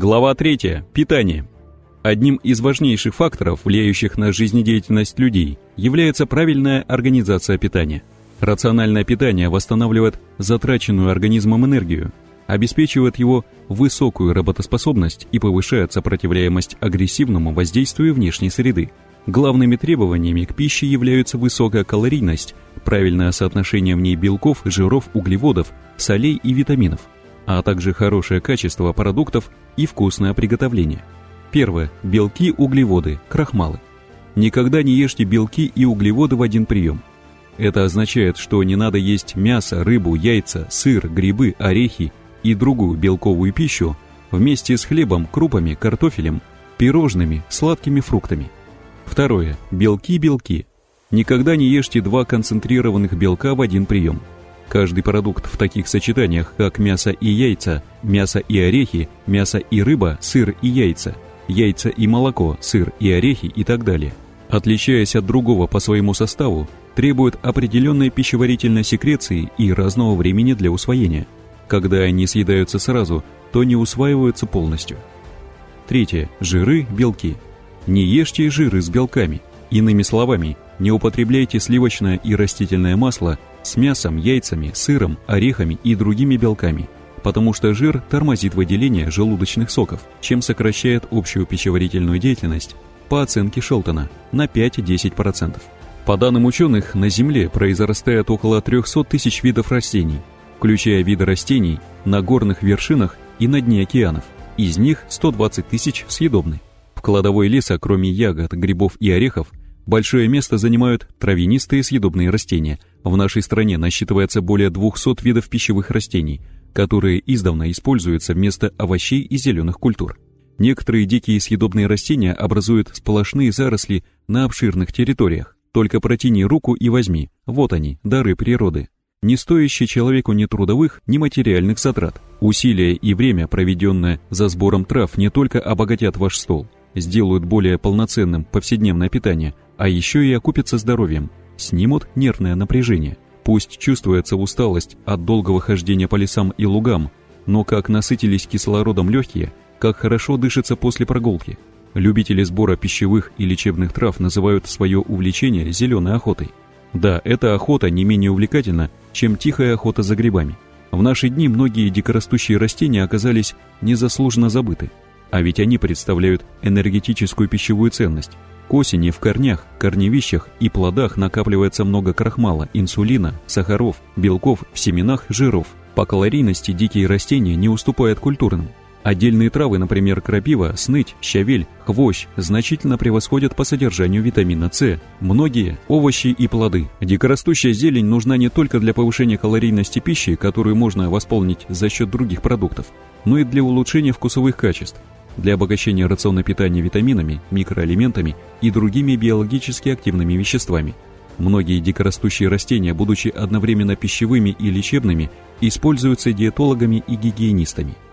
Глава 3. Питание. Одним из важнейших факторов, влияющих на жизнедеятельность людей, является правильная организация питания. Рациональное питание восстанавливает затраченную организмом энергию, обеспечивает его высокую работоспособность и повышает сопротивляемость агрессивному воздействию внешней среды. Главными требованиями к пище являются высокая калорийность, правильное соотношение в ней белков, жиров, углеводов, солей и витаминов, а также хорошее качество продуктов и вкусное приготовление. Первое. Белки, углеводы, крахмалы. Никогда не ешьте белки и углеводы в один прием. Это означает, что не надо есть мясо, рыбу, яйца, сыр, грибы, орехи и другую белковую пищу вместе с хлебом, крупами, картофелем, пирожными, сладкими фруктами. Второе. Белки-белки. Никогда не ешьте два концентрированных белка в один прием. Каждый продукт в таких сочетаниях, как мясо и яйца, мясо и орехи, мясо и рыба, сыр и яйца, яйца и молоко, сыр и орехи и так далее, отличаясь от другого по своему составу, требует определенной пищеварительной секреции и разного времени для усвоения. Когда они съедаются сразу, то не усваиваются полностью. Третье. Жиры, белки. Не ешьте жиры с белками. Иными словами, не употребляйте сливочное и растительное масло с мясом, яйцами, сыром, орехами и другими белками, потому что жир тормозит выделение желудочных соков, чем сокращает общую пищеварительную деятельность по оценке Шелтона на 5-10%. По данным ученых, на Земле произрастает около 300 тысяч видов растений, включая виды растений на горных вершинах и на дне океанов. Из них 120 тысяч съедобны. В кладовой леса, кроме ягод, грибов и орехов, большое место занимают травянистые съедобные растения. В нашей стране насчитывается более 200 видов пищевых растений, которые издавна используются вместо овощей и зеленых культур. Некоторые дикие съедобные растения образуют сплошные заросли на обширных территориях. Только протяни руку и возьми. Вот они, дары природы не стоящие человеку ни трудовых, ни материальных затрат. Усилия и время, проведенное за сбором трав, не только обогатят ваш стол, сделают более полноценным повседневное питание, а еще и окупятся здоровьем, снимут нервное напряжение. Пусть чувствуется усталость от долгого хождения по лесам и лугам, но как насытились кислородом легкие, как хорошо дышится после прогулки. Любители сбора пищевых и лечебных трав называют свое увлечение зеленой охотой. Да, эта охота не менее увлекательна, чем тихая охота за грибами. В наши дни многие дикорастущие растения оказались незаслуженно забыты, а ведь они представляют энергетическую пищевую ценность. К осени в корнях, корневищах и плодах накапливается много крахмала, инсулина, сахаров, белков в семенах, жиров. По калорийности дикие растения не уступают культурным. Отдельные травы, например, крапива, сныть, щавель, хвощ, значительно превосходят по содержанию витамина С. Многие – овощи и плоды. Дикорастущая зелень нужна не только для повышения калорийности пищи, которую можно восполнить за счет других продуктов, но и для улучшения вкусовых качеств, для обогащения рациона питания витаминами, микроэлементами и другими биологически активными веществами. Многие дикорастущие растения, будучи одновременно пищевыми и лечебными, используются диетологами и гигиенистами –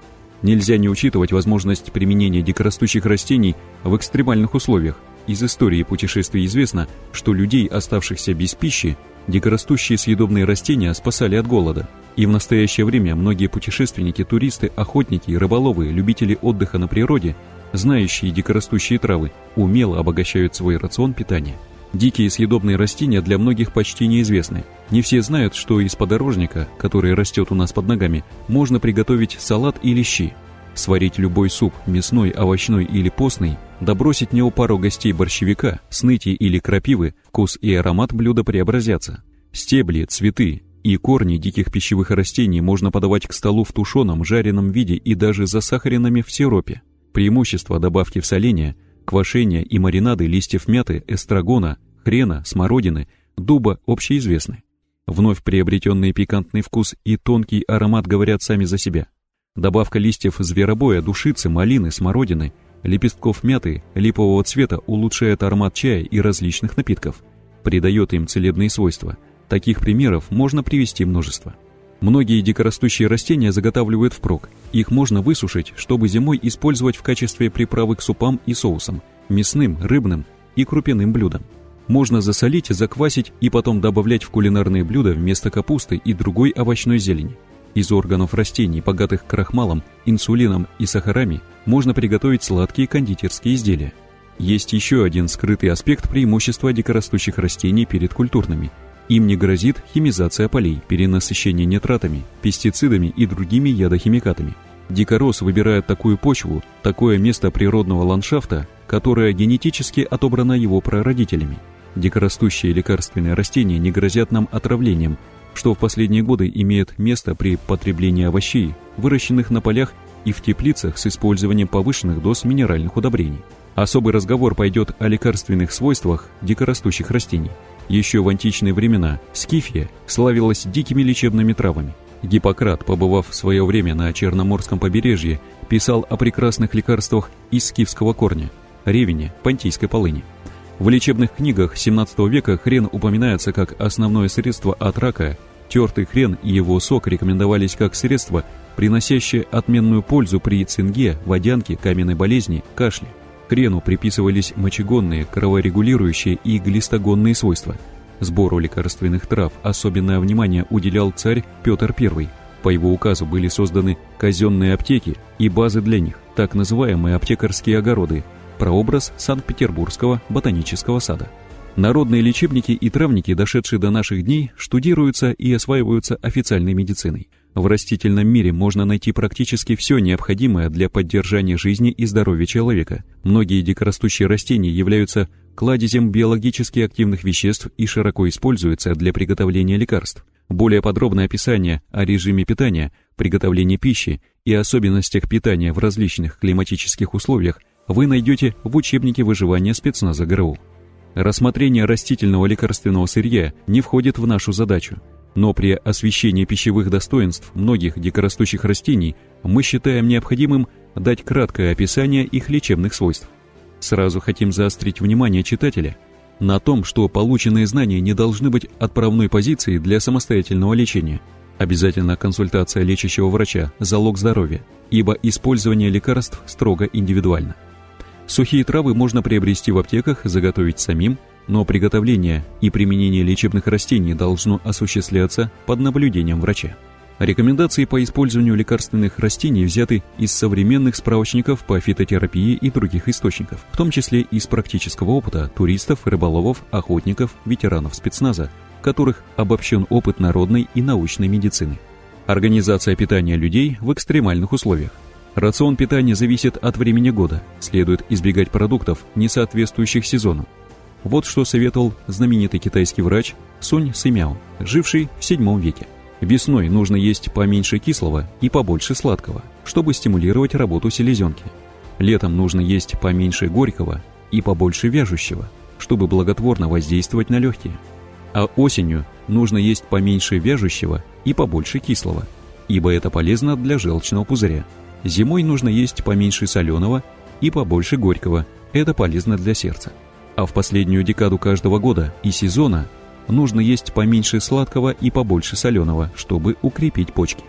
Нельзя не учитывать возможность применения дикорастущих растений в экстремальных условиях. Из истории путешествий известно, что людей, оставшихся без пищи, дикорастущие съедобные растения спасали от голода. И в настоящее время многие путешественники, туристы, охотники, рыболовы, любители отдыха на природе, знающие дикорастущие травы, умело обогащают свой рацион питания. Дикие съедобные растения для многих почти неизвестны. Не все знают, что из подорожника, который растет у нас под ногами, можно приготовить салат или щи. Сварить любой суп, мясной, овощной или постный, добросить в него пару гостей борщевика, сныти или крапивы, вкус и аромат блюда преобразятся. Стебли, цветы и корни диких пищевых растений можно подавать к столу в тушеном, жареном виде и даже засахаренными в сиропе. Преимущество добавки в соление, квашения и маринады листьев мяты, эстрагона, хрена, смородины, дуба общеизвестны. Вновь приобретенный пикантный вкус и тонкий аромат говорят сами за себя. Добавка листьев зверобоя, душицы, малины, смородины, лепестков мяты, липового цвета улучшает аромат чая и различных напитков, придает им целебные свойства. Таких примеров можно привести множество. Многие дикорастущие растения заготавливают впрок. Их можно высушить, чтобы зимой использовать в качестве приправы к супам и соусам, мясным, рыбным и крупяным блюдам. Можно засолить, заквасить и потом добавлять в кулинарные блюда вместо капусты и другой овощной зелени. Из органов растений, богатых крахмалом, инсулином и сахарами, можно приготовить сладкие кондитерские изделия. Есть еще один скрытый аспект преимущества дикорастущих растений перед культурными. Им не грозит химизация полей, перенасыщение нитратами, пестицидами и другими ядохимикатами. Дикорос выбирает такую почву, такое место природного ландшафта, которое генетически отобрано его прародителями. Дикорастущие лекарственные растения не грозят нам отравлением, что в последние годы имеет место при потреблении овощей, выращенных на полях и в теплицах с использованием повышенных доз минеральных удобрений. Особый разговор пойдет о лекарственных свойствах дикорастущих растений. Еще в античные времена Скифия славилась дикими лечебными травами. Гиппократ, побывав в свое время на Черноморском побережье, писал о прекрасных лекарствах из скифского корня – ревене, понтийской полыни. В лечебных книгах XVII века хрен упоминается как основное средство от рака, тертый хрен и его сок рекомендовались как средство, приносящее отменную пользу при цинге, водянке, каменной болезни, кашле. Хрену приписывались мочегонные, кроворегулирующие и глистогонные свойства. Сбору лекарственных трав особенное внимание уделял царь Петр I. По его указу были созданы казенные аптеки и базы для них, так называемые аптекарские огороды, прообраз Санкт-Петербургского ботанического сада. Народные лечебники и травники, дошедшие до наших дней, штудируются и осваиваются официальной медициной. В растительном мире можно найти практически все необходимое для поддержания жизни и здоровья человека. Многие дикорастущие растения являются кладезем биологически активных веществ и широко используются для приготовления лекарств. Более подробное описание о режиме питания, приготовлении пищи и особенностях питания в различных климатических условиях вы найдете в учебнике выживания спецназа ГРУ. Рассмотрение растительного лекарственного сырья не входит в нашу задачу, но при освещении пищевых достоинств многих дикорастущих растений мы считаем необходимым дать краткое описание их лечебных свойств. Сразу хотим заострить внимание читателя на том, что полученные знания не должны быть отправной позицией для самостоятельного лечения. Обязательно консультация лечащего врача – залог здоровья, ибо использование лекарств строго индивидуально. Сухие травы можно приобрести в аптеках, заготовить самим, но приготовление и применение лечебных растений должно осуществляться под наблюдением врача. Рекомендации по использованию лекарственных растений взяты из современных справочников по фитотерапии и других источников, в том числе из практического опыта туристов, рыболовов, охотников, ветеранов спецназа, которых обобщен опыт народной и научной медицины. Организация питания людей в экстремальных условиях. Рацион питания зависит от времени года, следует избегать продуктов, не соответствующих сезону. Вот что советовал знаменитый китайский врач Сунь Сымяо, живший в VII веке. Весной нужно есть поменьше кислого и побольше сладкого, чтобы стимулировать работу селезенки. Летом нужно есть поменьше горького и побольше вяжущего, чтобы благотворно воздействовать на легкие. А осенью нужно есть поменьше вяжущего и побольше кислого, ибо это полезно для желчного пузыря. Зимой нужно есть поменьше соленого и побольше горького, это полезно для сердца. А в последнюю декаду каждого года и сезона нужно есть поменьше сладкого и побольше соленого, чтобы укрепить почки.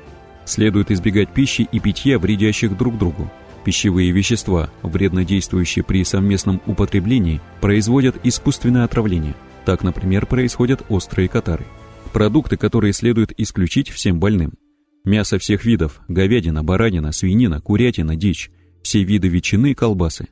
Следует избегать пищи и питья, вредящих друг другу. Пищевые вещества, вредно действующие при совместном употреблении, производят искусственное отравление. Так, например, происходят острые катары. Продукты, которые следует исключить всем больным – Мясо всех видов – говядина, баранина, свинина, курятина, дичь, все виды ветчины и колбасы.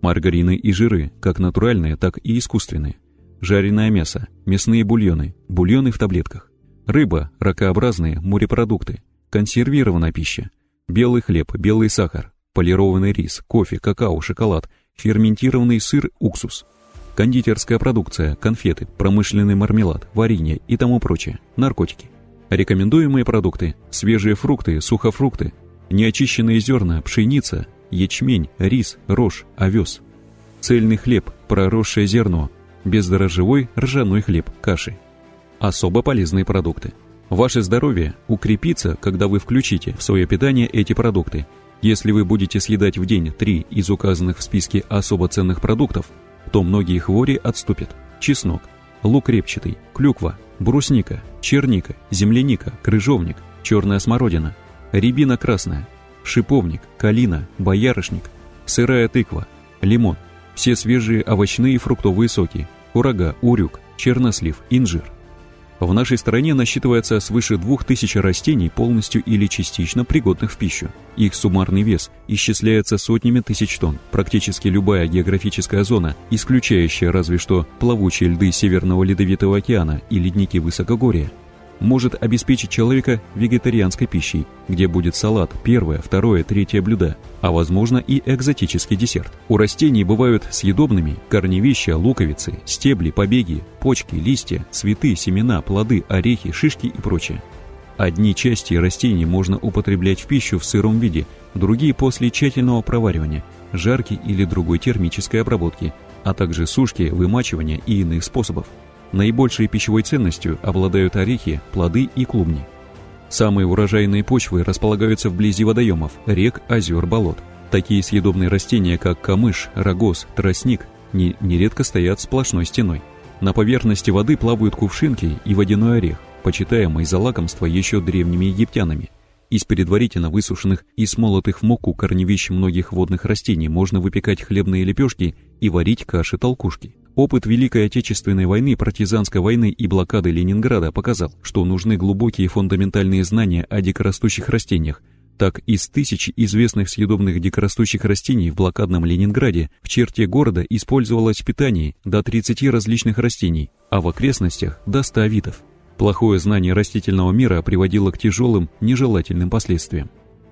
Маргарины и жиры, как натуральные, так и искусственные. Жареное мясо, мясные бульоны, бульоны в таблетках. Рыба, ракообразные, морепродукты, консервированная пища, белый хлеб, белый сахар, полированный рис, кофе, какао, шоколад, ферментированный сыр, уксус. Кондитерская продукция, конфеты, промышленный мармелад, варенье и тому прочее, наркотики. Рекомендуемые продукты – свежие фрукты, сухофрукты, неочищенные зерна, пшеница, ячмень, рис, рожь, овес, цельный хлеб, проросшее зерно, бездрожжевой ржаной хлеб, каши. Особо полезные продукты. Ваше здоровье укрепится, когда вы включите в свое питание эти продукты. Если вы будете съедать в день три из указанных в списке особо ценных продуктов, то многие хвори отступят. Чеснок, лук репчатый, клюква, брусника, черника, земляника, крыжовник, черная смородина, рябина красная, шиповник, калина, боярышник, сырая тыква, лимон, все свежие овощные и фруктовые соки, курага, урюк, чернослив, инжир. В нашей стране насчитывается свыше 2000 растений, полностью или частично пригодных в пищу. Их суммарный вес исчисляется сотнями тысяч тонн. Практически любая географическая зона, исключающая разве что плавучие льды Северного Ледовитого океана и ледники высокогорья, может обеспечить человека вегетарианской пищей, где будет салат, первое, второе, третье блюдо, а возможно и экзотический десерт. У растений бывают съедобными корневища, луковицы, стебли, побеги, почки, листья, цветы, семена, плоды, орехи, шишки и прочее. Одни части растений можно употреблять в пищу в сыром виде, другие после тщательного проваривания, жарки или другой термической обработки, а также сушки, вымачивания и иных способов. Наибольшей пищевой ценностью обладают орехи, плоды и клубни. Самые урожайные почвы располагаются вблизи водоемов, рек, озер, болот. Такие съедобные растения, как камыш, рогоз, тростник, не, нередко стоят сплошной стеной. На поверхности воды плавают кувшинки и водяной орех, почитаемый за лакомство еще древними египтянами. Из предварительно высушенных и смолотых в муку корневищ многих водных растений можно выпекать хлебные лепешки и варить каши-толкушки. Опыт Великой Отечественной войны, партизанской войны и блокады Ленинграда показал, что нужны глубокие фундаментальные знания о дикорастущих растениях. Так, из тысяч известных съедобных дикорастущих растений в блокадном Ленинграде в черте города использовалось в питании до 30 различных растений, а в окрестностях до 100 видов. Плохое знание растительного мира приводило к тяжелым, нежелательным последствиям.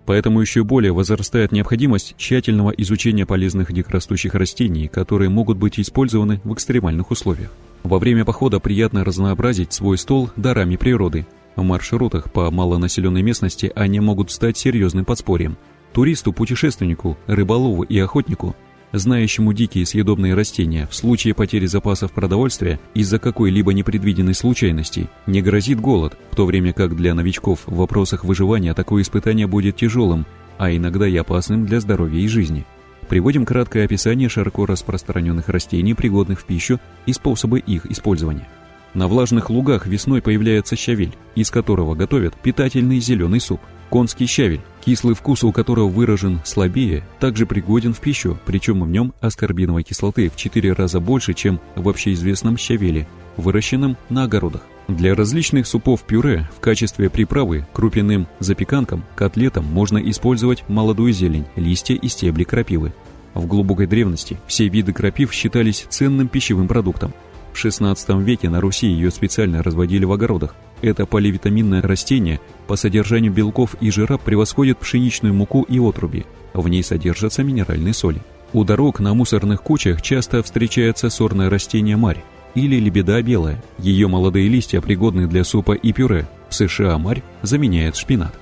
Поэтому еще более возрастает необходимость тщательного изучения полезных дикорастущих растений, которые могут быть использованы в экстремальных условиях. Во время похода приятно разнообразить свой стол дарами природы. В маршрутах по малонаселенной местности они могут стать серьезным подспорьем. Туристу, путешественнику, рыболову и охотнику знающему дикие съедобные растения, в случае потери запасов продовольствия из-за какой-либо непредвиденной случайности не грозит голод, в то время как для новичков в вопросах выживания такое испытание будет тяжелым, а иногда и опасным для здоровья и жизни. Приводим краткое описание широко распространенных растений, пригодных в пищу, и способы их использования. На влажных лугах весной появляется щавель, из которого готовят питательный зеленый суп – Конский щавель, кислый вкус у которого выражен слабее, также пригоден в пищу, причем в нем аскорбиновой кислоты в 4 раза больше, чем в общеизвестном щавеле, выращенном на огородах. Для различных супов-пюре в качестве приправы крупяным запеканкам, котлетам можно использовать молодую зелень, листья и стебли крапивы. В глубокой древности все виды крапив считались ценным пищевым продуктом. В XVI веке на Руси ее специально разводили в огородах, это поливитаминное растение по содержанию белков и жира превосходит пшеничную муку и отруби. В ней содержатся минеральные соли. У дорог на мусорных кучах часто встречается сорное растение марь или лебеда белая. Ее молодые листья пригодны для супа и пюре. В США марь заменяет шпинат.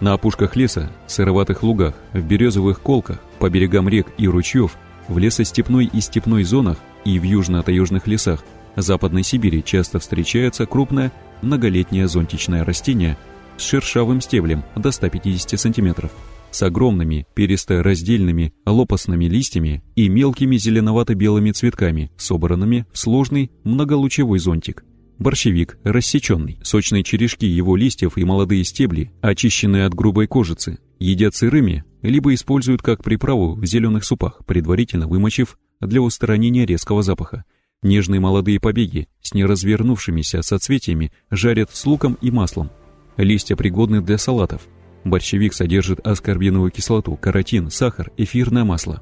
На опушках леса, сыроватых лугах, в березовых колках, по берегам рек и ручьев, в лесостепной и степной зонах и в южно-таежных лесах Западной Сибири часто встречается крупное многолетнее зонтичное растение с шершавым стеблем до 150 см, с огромными перисто-раздельными лопастными листьями и мелкими зеленовато-белыми цветками, собранными в сложный многолучевой зонтик. Борщевик рассеченный, сочные черешки его листьев и молодые стебли, очищенные от грубой кожицы, едят сырыми, либо используют как приправу в зеленых супах, предварительно вымочив для устранения резкого запаха. Нежные молодые побеги с неразвернувшимися соцветиями жарят с луком и маслом. Листья пригодны для салатов. Борщевик содержит аскорбиновую кислоту, каротин, сахар, эфирное масло.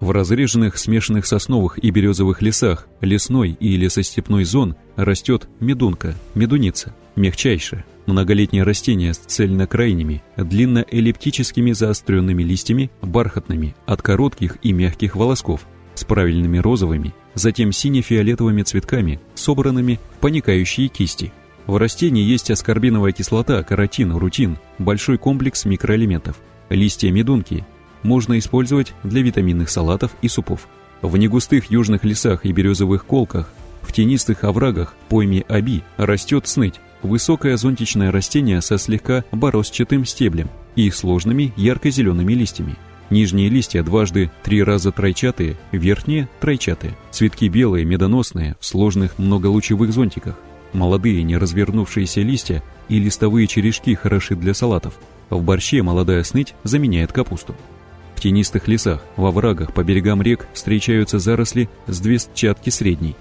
В разреженных смешанных сосновых и березовых лесах лесной и лесостепной зон растет медунка, медуница, мягчайшая, многолетнее растение с цельнокрайними, длинно-эллиптическими заостренными листьями, бархатными, от коротких и мягких волосков – с правильными розовыми, затем сине-фиолетовыми цветками, собранными в паникающие кисти. В растении есть аскорбиновая кислота, каротин, рутин, большой комплекс микроэлементов. Листья медунки можно использовать для витаминных салатов и супов. В негустых южных лесах и березовых колках, в тенистых оврагах, пойме Аби, растет сныть, высокое зонтичное растение со слегка бороздчатым стеблем и сложными ярко-зелеными листьями. Нижние листья дважды три раза тройчатые, верхние – тройчатые. Цветки белые, медоносные, в сложных многолучевых зонтиках. Молодые неразвернувшиеся листья и листовые черешки хороши для салатов. В борще молодая сныть заменяет капусту. В тенистых лесах, во врагах, по берегам рек встречаются заросли с две сетчатки средней.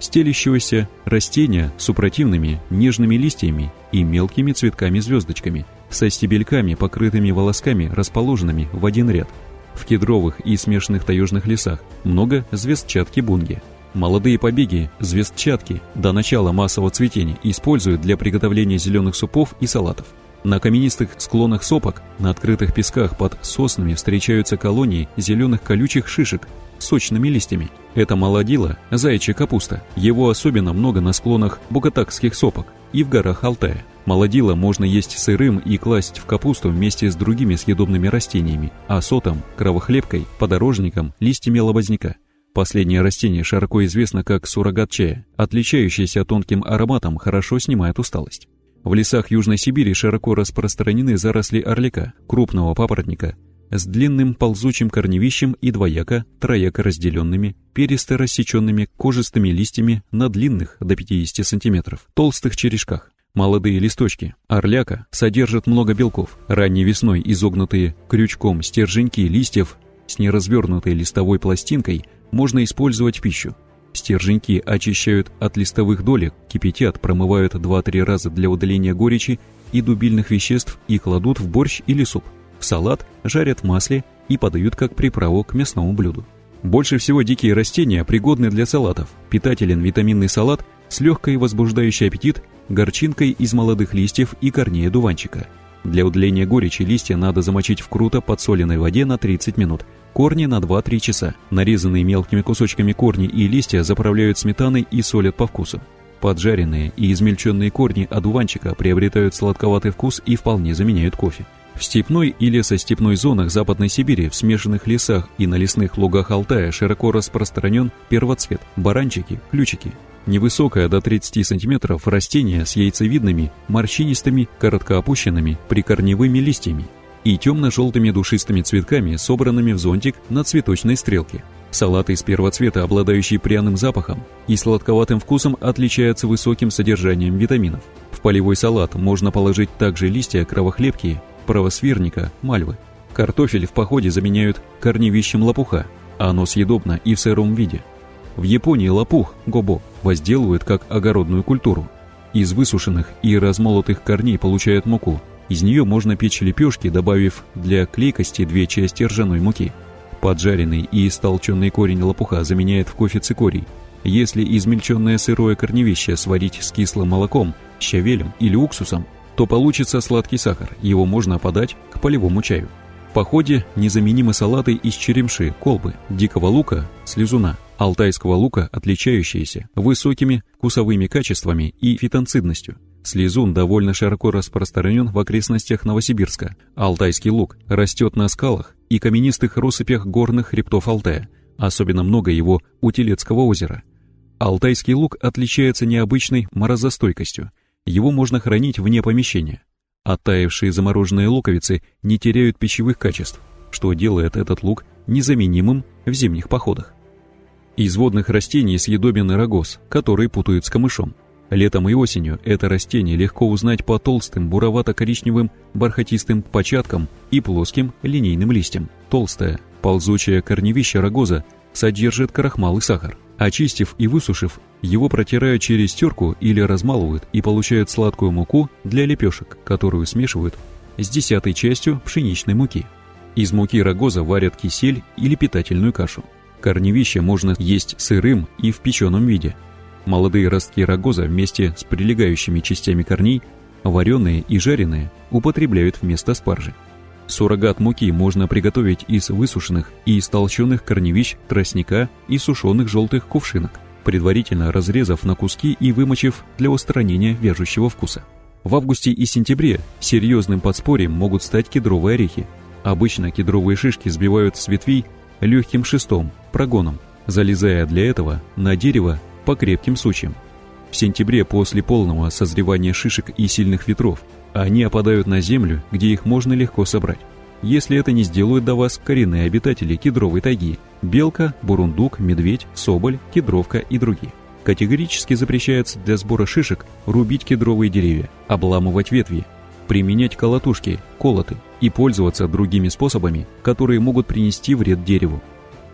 стелящегося растения с супротивными нежными листьями и мелкими цветками-звездочками, со стебельками, покрытыми волосками, расположенными в один ряд. В кедровых и смешанных таежных лесах много звездчатки бунги. Молодые побеги звездчатки до начала массового цветения используют для приготовления зеленых супов и салатов. На каменистых склонах сопок, на открытых песках под соснами встречаются колонии зеленых колючих шишек с сочными листьями. Это молодила, заячья капуста. Его особенно много на склонах бугатакских сопок и в горах Алтая. Молодила можно есть сырым и класть в капусту вместе с другими съедобными растениями, а сотом, кровохлебкой, подорожником, листьями лобозняка. Последнее растение широко известно как суррогат чая, отличающееся тонким ароматом, хорошо снимает усталость. В лесах Южной Сибири широко распространены заросли орлика, крупного папоротника, с длинным ползучим корневищем и двояко, трояко разделенными, перисто рассеченными кожистыми листьями на длинных до 50 см, толстых черешках. Молодые листочки орляка содержат много белков. Ранней весной изогнутые крючком стерженьки листьев с неразвернутой листовой пластинкой можно использовать в пищу. Стерженьки очищают от листовых долек, кипятят, промывают 2-3 раза для удаления горечи и дубильных веществ и кладут в борщ или суп. В салат жарят в масле и подают как приправу к мясному блюду. Больше всего дикие растения пригодны для салатов. Питателен витаминный салат с легкой возбуждающий аппетит, горчинкой из молодых листьев и корней одуванчика. Для удаления горечи листья надо замочить в круто подсоленной воде на 30 минут – Корни на 2-3 часа. Нарезанные мелкими кусочками корни и листья заправляют сметаной и солят по вкусу. Поджаренные и измельченные корни одуванчика приобретают сладковатый вкус и вполне заменяют кофе. В степной и лесостепной зонах Западной Сибири, в смешанных лесах и на лесных лугах Алтая широко распространен первоцвет – баранчики, ключики. Невысокое до 30 см растение с яйцевидными, морщинистыми, короткоопущенными, прикорневыми листьями – и темно-желтыми душистыми цветками, собранными в зонтик на цветочной стрелке. Салаты из первого цвета, обладающие пряным запахом и сладковатым вкусом, отличаются высоким содержанием витаминов. В полевой салат можно положить также листья кровохлебки, правосвирника, мальвы. Картофель в походе заменяют корневищем лопуха, а оно съедобно и в сыром виде. В Японии лопух, гобо, возделывают как огородную культуру. Из высушенных и размолотых корней получают муку, из нее можно печь лепешки, добавив для клейкости две части ржаной муки. Поджаренный и истолченный корень лопуха заменяет в кофе цикорий. Если измельченное сырое корневище сварить с кислым молоком, щавелем или уксусом, то получится сладкий сахар, его можно подать к полевому чаю. В походе незаменимы салаты из черемши, колбы, дикого лука, слезуна, алтайского лука, отличающиеся высокими вкусовыми качествами и фитонцидностью. Слезун довольно широко распространен в окрестностях Новосибирска. Алтайский лук растет на скалах и каменистых россыпях горных хребтов Алтая. Особенно много его у Телецкого озера. Алтайский лук отличается необычной морозостойкостью. Его можно хранить вне помещения. Оттаившие замороженные луковицы не теряют пищевых качеств, что делает этот лук незаменимым в зимних походах. Из водных растений съедобен рогоз, который путают с камышом. Летом и осенью это растение легко узнать по толстым буровато-коричневым бархатистым початкам и плоским линейным листьям. Толстое, ползучее корневище рогоза содержит крахмал и сахар. Очистив и высушив, его протирают через терку или размалывают и получают сладкую муку для лепешек, которую смешивают с десятой частью пшеничной муки. Из муки рогоза варят кисель или питательную кашу. Корневище можно есть сырым и в печеном виде – Молодые ростки рогоза вместе с прилегающими частями корней, вареные и жареные, употребляют вместо спаржи. Суррогат муки можно приготовить из высушенных и истолченных корневищ тростника и сушеных желтых кувшинок, предварительно разрезав на куски и вымочив для устранения вяжущего вкуса. В августе и сентябре серьезным подспорьем могут стать кедровые орехи. Обычно кедровые шишки сбивают с ветвей легким шестом, прогоном, залезая для этого на дерево по крепким сучьям. В сентябре после полного созревания шишек и сильных ветров они опадают на землю, где их можно легко собрать. Если это не сделают до вас коренные обитатели кедровой тайги – белка, бурундук, медведь, соболь, кедровка и другие. Категорически запрещается для сбора шишек рубить кедровые деревья, обламывать ветви, применять колотушки, колоты и пользоваться другими способами, которые могут принести вред дереву.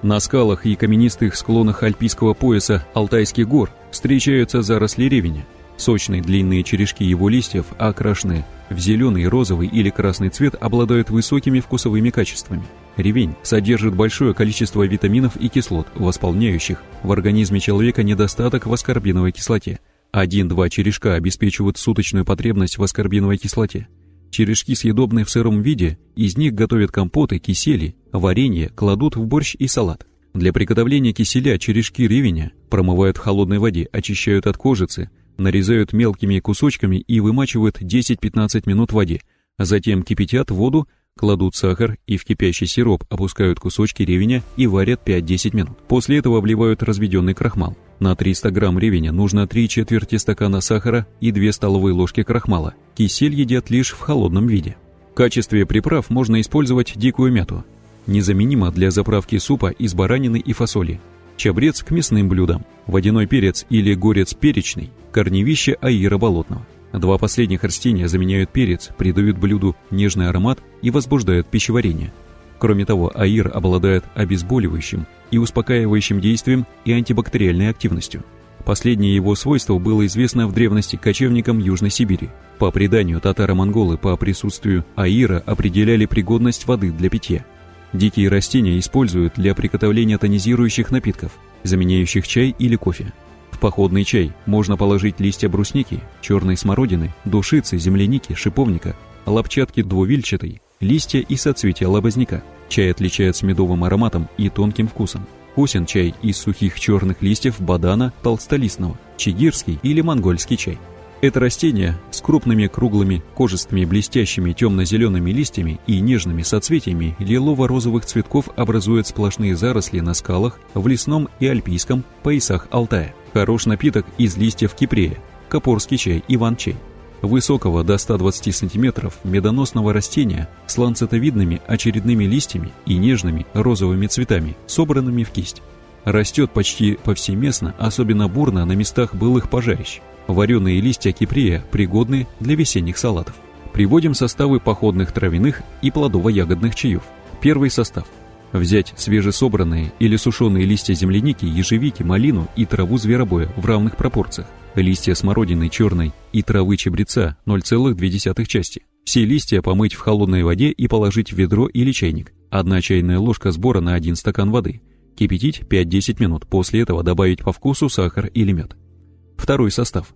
На скалах и каменистых склонах альпийского пояса Алтайских гор встречаются заросли ревеня. Сочные длинные черешки его листьев, окрашенные в зеленый, розовый или красный цвет, обладают высокими вкусовыми качествами. Ревень содержит большое количество витаминов и кислот, восполняющих в организме человека недостаток в аскорбиновой кислоте. Один-два черешка обеспечивают суточную потребность в аскорбиновой кислоте. Черешки съедобны в сыром виде, из них готовят компоты, кисели, варенье, кладут в борщ и салат. Для приготовления киселя черешки ревеня промывают в холодной воде, очищают от кожицы, нарезают мелкими кусочками и вымачивают 10-15 минут в воде, затем кипятят воду, кладут сахар и в кипящий сироп опускают кусочки ревеня и варят 5-10 минут. После этого вливают разведенный крахмал. На 300 грамм ревеня нужно 3 четверти стакана сахара и 2 столовые ложки крахмала. Кисель едят лишь в холодном виде. В качестве приправ можно использовать дикую мяту. Незаменимо для заправки супа из баранины и фасоли. Чабрец к мясным блюдам. Водяной перец или горец перечный. Корневище аира болотного. Два последних растения заменяют перец, придают блюду нежный аромат и возбуждают пищеварение. Кроме того, аир обладает обезболивающим и успокаивающим действием и антибактериальной активностью. Последнее его свойство было известно в древности кочевникам Южной Сибири. По преданию, татаро-монголы по присутствию аира определяли пригодность воды для питья. Дикие растения используют для приготовления тонизирующих напитков, заменяющих чай или кофе. В походный чай можно положить листья брусники, черной смородины, душицы, земляники, шиповника, лопчатки двувильчатой, листья и соцветия лобозняка – Чай отличается медовым ароматом и тонким вкусом. Вкусен чай из сухих черных листьев бадана толстолистного, чигирский или монгольский чай. Это растение с крупными круглыми кожистыми блестящими темно-зелеными листьями и нежными соцветиями лилово-розовых цветков образует сплошные заросли на скалах в лесном и альпийском поясах Алтая. Хорош напиток из листьев кипрея, капорский чай, иван-чай высокого до 120 см медоносного растения с ланцетовидными очередными листьями и нежными розовыми цветами, собранными в кисть. Растет почти повсеместно, особенно бурно на местах былых пожарищ. Вареные листья кипрея пригодны для весенних салатов. Приводим составы походных травяных и плодово-ягодных чаев. Первый состав. Взять свежесобранные или сушеные листья земляники, ежевики, малину и траву зверобоя в равных пропорциях листья смородины черной и травы чебреца 0,2 части. Все листья помыть в холодной воде и положить в ведро или чайник. Одна чайная ложка сбора на один стакан воды. Кипятить 5-10 минут, после этого добавить по вкусу сахар или мед. Второй состав.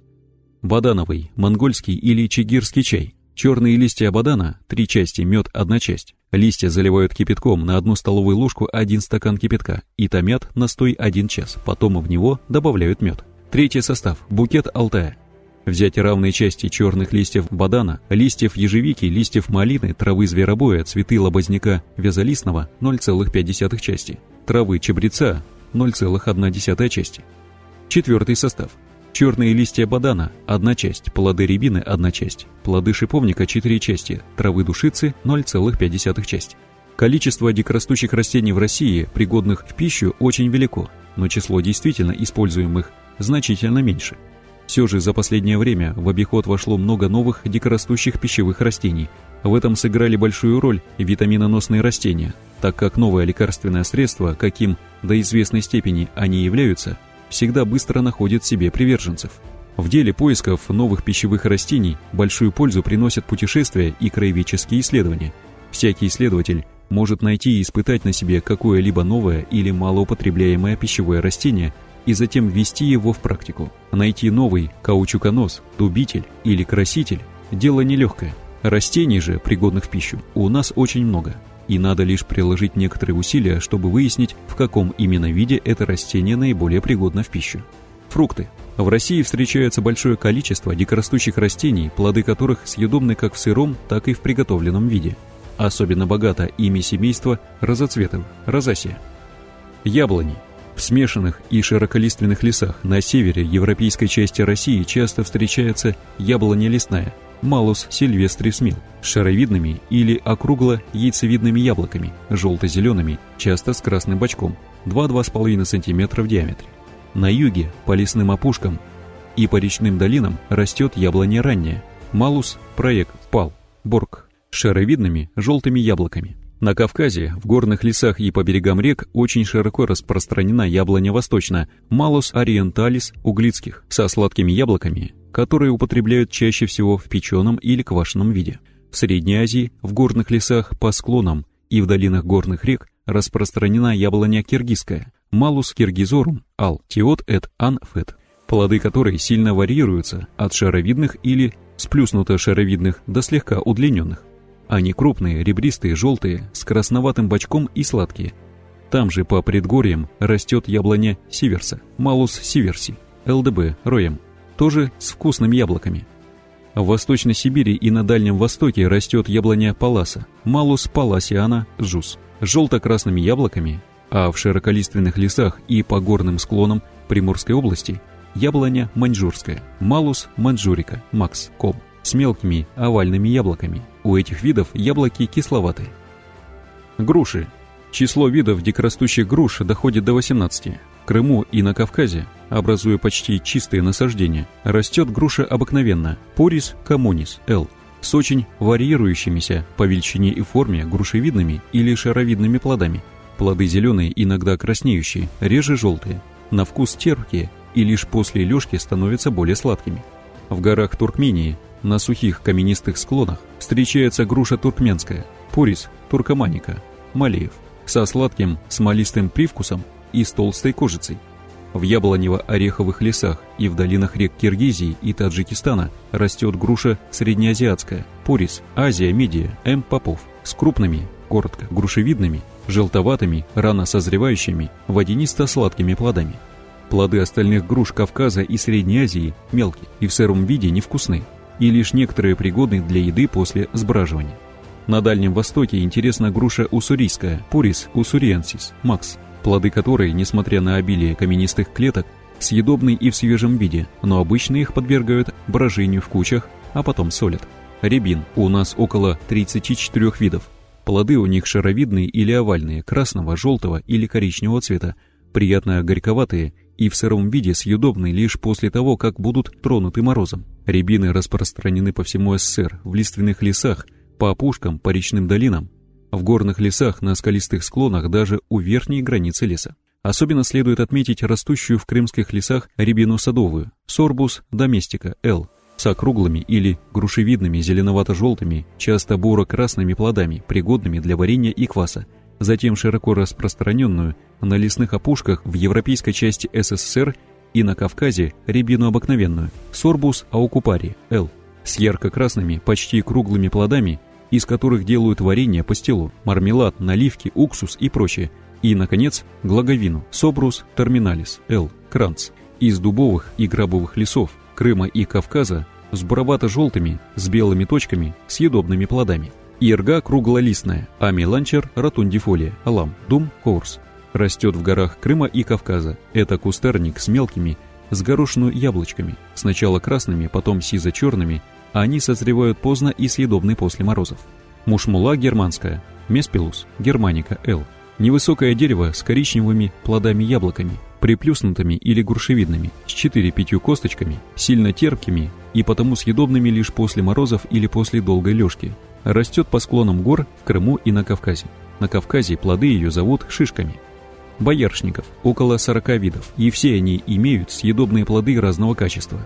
Бадановый, монгольский или чигирский чай. Черные листья бадана – 3 части, мед – 1 часть. Листья заливают кипятком на одну столовую ложку 1 стакан кипятка и томят настой 1 час, потом в него добавляют мед. Третий состав – букет Алтая. Взять равные части черных листьев бадана, листьев ежевики, листьев малины, травы зверобоя, цветы лобозняка вязолистного 0,5 части, травы чабреца 0,1 части. Четвертый состав. Черные листья бадана – одна часть, плоды рябины – одна часть, плоды шиповника – четыре части, травы душицы – 0,5 части. Количество дикорастущих растений в России, пригодных в пищу, очень велико, но число действительно используемых значительно меньше. Все же за последнее время в обиход вошло много новых дикорастущих пищевых растений. В этом сыграли большую роль витаминоносные растения, так как новое лекарственное средство, каким до известной степени они являются, всегда быстро находит себе приверженцев. В деле поисков новых пищевых растений большую пользу приносят путешествия и краеведческие исследования. Всякий исследователь может найти и испытать на себе какое-либо новое или малоупотребляемое пищевое растение и затем ввести его в практику. Найти новый каучуконос, дубитель или краситель – дело нелегкое. Растений же, пригодных в пищу, у нас очень много, и надо лишь приложить некоторые усилия, чтобы выяснить, в каком именно виде это растение наиболее пригодно в пищу. Фрукты. В России встречается большое количество дикорастущих растений, плоды которых съедобны как в сыром, так и в приготовленном виде. Особенно богато ими семейство розоцветов, розасия. Яблони – в смешанных и широколиственных лесах на севере европейской части России часто встречается яблоня лесная Малус сильвестрис мил шаровидными или округло-яйцевидными яблоками, желто-зелеными, часто с красным бочком, 2-2,5 см в диаметре. На юге, по лесным опушкам и по речным долинам растет яблоня ранняя, Малус проект Пал, Борг, шаровидными желтыми яблоками. На Кавказе, в горных лесах и по берегам рек очень широко распространена яблоня восточная, Малус ориенталис углицких, со сладкими яблоками, которые употребляют чаще всего в печеном или квашеном виде. В Средней Азии, в горных лесах, по склонам и в долинах горных рек распространена яблоня киргизская, Малус киргизорум, ал, тиот эт ан фет, плоды которой сильно варьируются от шаровидных или сплюснуто-шаровидных до слегка удлиненных. Они крупные, ребристые, желтые, с красноватым бочком и сладкие. Там же по предгорьям растет яблоня сиверса, малус сиверси, ЛДБ, роем, тоже с вкусными яблоками. В Восточной Сибири и на Дальнем Востоке растет яблоня паласа, малус паласиана жус, с желто-красными яблоками, а в широколиственных лесах и по горным склонам Приморской области яблоня маньчжурская, малус маньчжурика, макс, ком с мелкими овальными яблоками. У этих видов яблоки кисловатые. Груши. Число видов дикорастущих груш доходит до 18. Крыму и на Кавказе, образуя почти чистые насаждения, растет груша обыкновенно Порис комунис L с очень варьирующимися по величине и форме грушевидными или шаровидными плодами. Плоды зеленые, иногда краснеющие, реже желтые, на вкус терпкие и лишь после лёжки становятся более сладкими. В горах Туркмении на сухих каменистых склонах встречается груша туркменская, пурис туркоманика, малеев, со сладким смолистым привкусом и с толстой кожицей. В яблонево-ореховых лесах и в долинах рек Киргизии и Таджикистана растет груша среднеазиатская, пурис, Азия Медия, М. Попов, с крупными, коротко, грушевидными, желтоватыми, рано созревающими, водянисто-сладкими плодами. Плоды остальных груш Кавказа и Средней Азии мелкие и в сыром виде невкусны, и лишь некоторые пригодны для еды после сбраживания. На Дальнем Востоке интересна груша уссурийская, Пурис уссуриенсис, макс, плоды которой, несмотря на обилие каменистых клеток, съедобны и в свежем виде, но обычно их подвергают брожению в кучах, а потом солят. Рябин у нас около 34 видов. Плоды у них шаровидные или овальные, красного, желтого или коричневого цвета, приятно горьковатые и в сыром виде съедобны лишь после того, как будут тронуты морозом. Рябины распространены по всему СССР, в лиственных лесах, по опушкам, по речным долинам, в горных лесах, на скалистых склонах, даже у верхней границы леса. Особенно следует отметить растущую в крымских лесах рябину садовую, сорбус доместика L, с округлыми или грушевидными зеленовато-желтыми, часто буро-красными плодами, пригодными для варенья и кваса, затем широко распространенную на лесных опушках в европейской части СССР и на Кавказе рябину обыкновенную, сорбус аукупари, Л, с ярко-красными, почти круглыми плодами, из которых делают варенье по стилу, мармелад, наливки, уксус и прочее, и, наконец, глаговину, собрус терминалис, Л, кранц, из дубовых и грабовых лесов Крыма и Кавказа с буровато-желтыми, с белыми точками, съедобными плодами. Ирга круглолистная, амиланчер ротундифолия, алам, дум, коурс. Растет в горах Крыма и Кавказа. Это кустарник с мелкими, с горошину яблочками, сначала красными, потом сизо-черными, они созревают поздно и съедобны после морозов. Мушмула германская, Меспилус, германика, Л. Невысокое дерево с коричневыми плодами-яблоками, приплюснутыми или грушевидными, с 4-5 косточками, сильно терпкими и потому съедобными лишь после морозов или после долгой лёжки, Растет по склонам гор в Крыму и на Кавказе. На Кавказе плоды ее зовут шишками. Бояршников около 40 видов, и все они имеют съедобные плоды разного качества.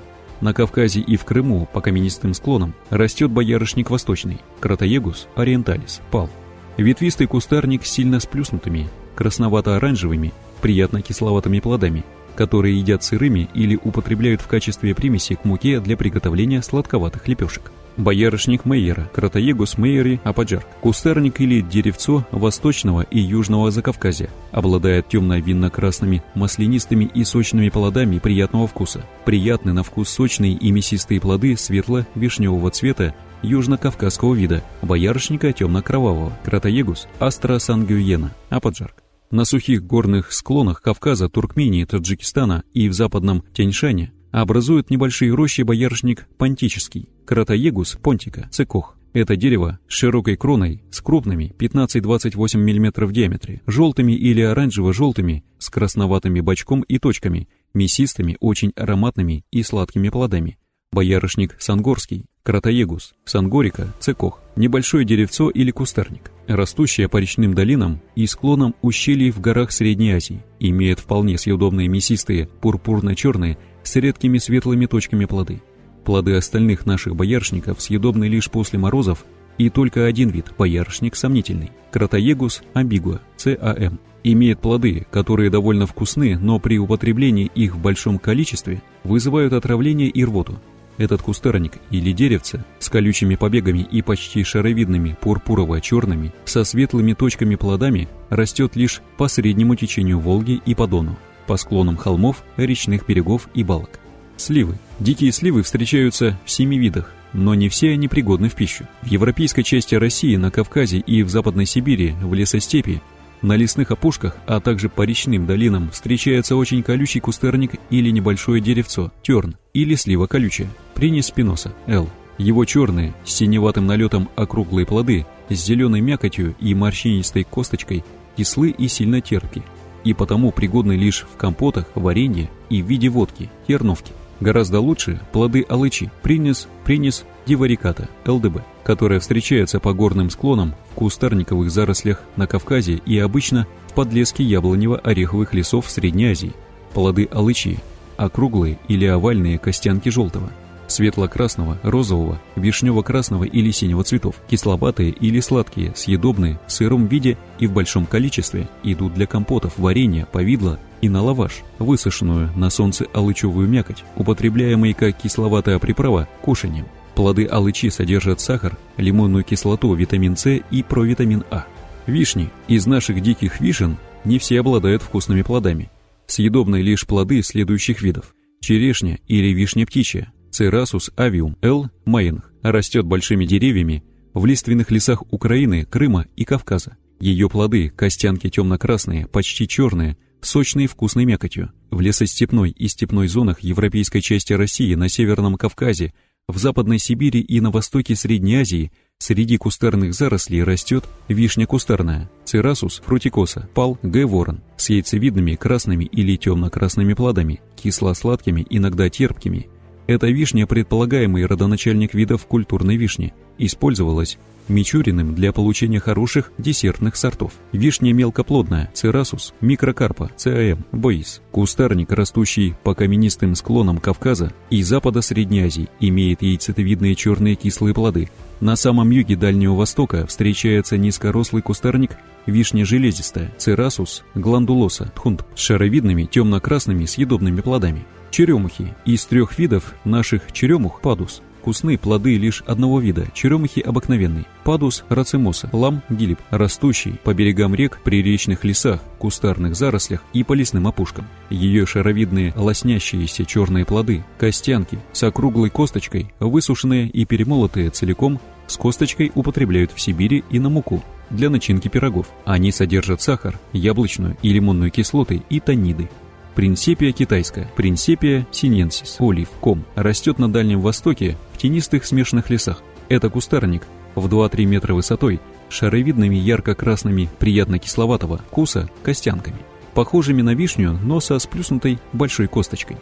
На Кавказе и в Крыму по каменистым склонам растет боярышник восточный, кротоегус ориенталис, пал. Ветвистый кустарник с сильно сплюснутыми, красновато-оранжевыми, приятно кисловатыми плодами, которые едят сырыми или употребляют в качестве примеси к муке для приготовления сладковатых лепешек. Боярышник Мейера, Кротоегус Мейери Ападжар, кустарник или деревцо восточного и южного Закавказья, обладает темно-винно-красными, маслянистыми и сочными плодами приятного вкуса. Приятны на вкус сочные и мясистые плоды светло-вишневого цвета южно-кавказского вида, боярышника темно-кровавого, Кротоегус Астра Сангюена, Ападжарк. На сухих горных склонах Кавказа, Туркмении, Таджикистана и в западном Тяньшане образуют небольшие рощи боярышник понтический, Кротоегус понтика, цикох. Это дерево с широкой кроной, с крупными 15-28 мм в диаметре, желтыми или оранжево-желтыми, с красноватыми бочком и точками, мясистыми, очень ароматными и сладкими плодами. Боярышник сангорский, кротоегус, сангорика, цикох, небольшое деревцо или кустарник. растущая по речным долинам и склонам ущелий в горах Средней Азии, имеет вполне съедобные мясистые, пурпурно-черные, с редкими светлыми точками плоды. Плоды остальных наших боярышников съедобны лишь после морозов, и только один вид – боярышник сомнительный – Кротоегус амбигуа, ЦАМ. Имеет плоды, которые довольно вкусны, но при употреблении их в большом количестве вызывают отравление и рвоту. Этот кустарник или деревце с колючими побегами и почти шаровидными пурпурово-черными со светлыми точками плодами растет лишь по среднему течению Волги и по Дону, по склонам холмов, речных берегов и балок. Сливы. Дикие сливы встречаются в семи видах, но не все они пригодны в пищу. В европейской части России, на Кавказе и в Западной Сибири, в лесостепи на лесных опушках, а также по речным долинам встречается очень колючий кустарник или небольшое деревцо, терн, или слива колючая, принес спиноса, Л. Его черные, с синеватым налетом округлые плоды, с зеленой мякотью и морщинистой косточкой, кислы и сильно терпки, и потому пригодны лишь в компотах, варенье и в виде водки, терновки. Гораздо лучше плоды алычи, принес, принес дивариката, ЛДБ, которая встречается по горным склонам в кустарниковых зарослях на Кавказе и обычно в подлеске яблонево-ореховых лесов Средней Азии. Плоды алычи – округлые или овальные костянки желтого – светло-красного, розового, вишнево-красного или синего цветов, кисловатые или сладкие, съедобные, в сыром виде и в большом количестве, идут для компотов, варенья, повидла и на лаваш, высушенную на солнце алычевую мякоть, употребляемые как кисловатая приправа кушанием. Плоды алычи содержат сахар, лимонную кислоту, витамин С и провитамин А. Вишни. Из наших диких вишен не все обладают вкусными плодами. Съедобны лишь плоды следующих видов. Черешня или вишня птичья, Церасус авиум Л. майенг, растет большими деревьями в лиственных лесах Украины, Крыма и Кавказа. Ее плоды, костянки темно-красные, почти черные, сочные вкусной мякотью. В лесостепной и степной зонах европейской части России, на Северном Кавказе, в Западной Сибири и на востоке Средней Азии среди кустарных зарослей растет вишня кустарная, цирасус фрутикоса, пал Г. ворон, с яйцевидными красными или темно-красными плодами, кисло-сладкими, иногда терпкими, эта вишня, предполагаемый родоначальник видов культурной вишни, использовалась Мичуриным для получения хороших десертных сортов. Вишня мелкоплодная, церасус, микрокарпа, ЦАМ, боис. Кустарник, растущий по каменистым склонам Кавказа и запада Средней Азии, имеет яйцетовидные черные кислые плоды. На самом юге Дальнего Востока встречается низкорослый кустарник вишня железистая, церасус, гландулоса, тхунт, с шаровидными темно-красными съедобными плодами. Черемухи. Из трех видов наших черемух падус вкусны плоды лишь одного вида, черемухи обыкновенной, падус рацимоса, лам гилип, растущий по берегам рек, при речных лесах, кустарных зарослях и по лесным опушкам. Ее шаровидные лоснящиеся черные плоды, костянки с округлой косточкой, высушенные и перемолотые целиком, с косточкой употребляют в Сибири и на муку для начинки пирогов. Они содержат сахар, яблочную и лимонную кислоты и тониды. Принцепия китайская, Принцепия синенсис, олив, ком, растет на Дальнем Востоке в тенистых смешанных лесах. Это кустарник. В 2-3 метра высотой, шаровидными ярко-красными приятно кисловатого вкуса костянками, похожими на вишню, но со сплюснутой большой косточкой.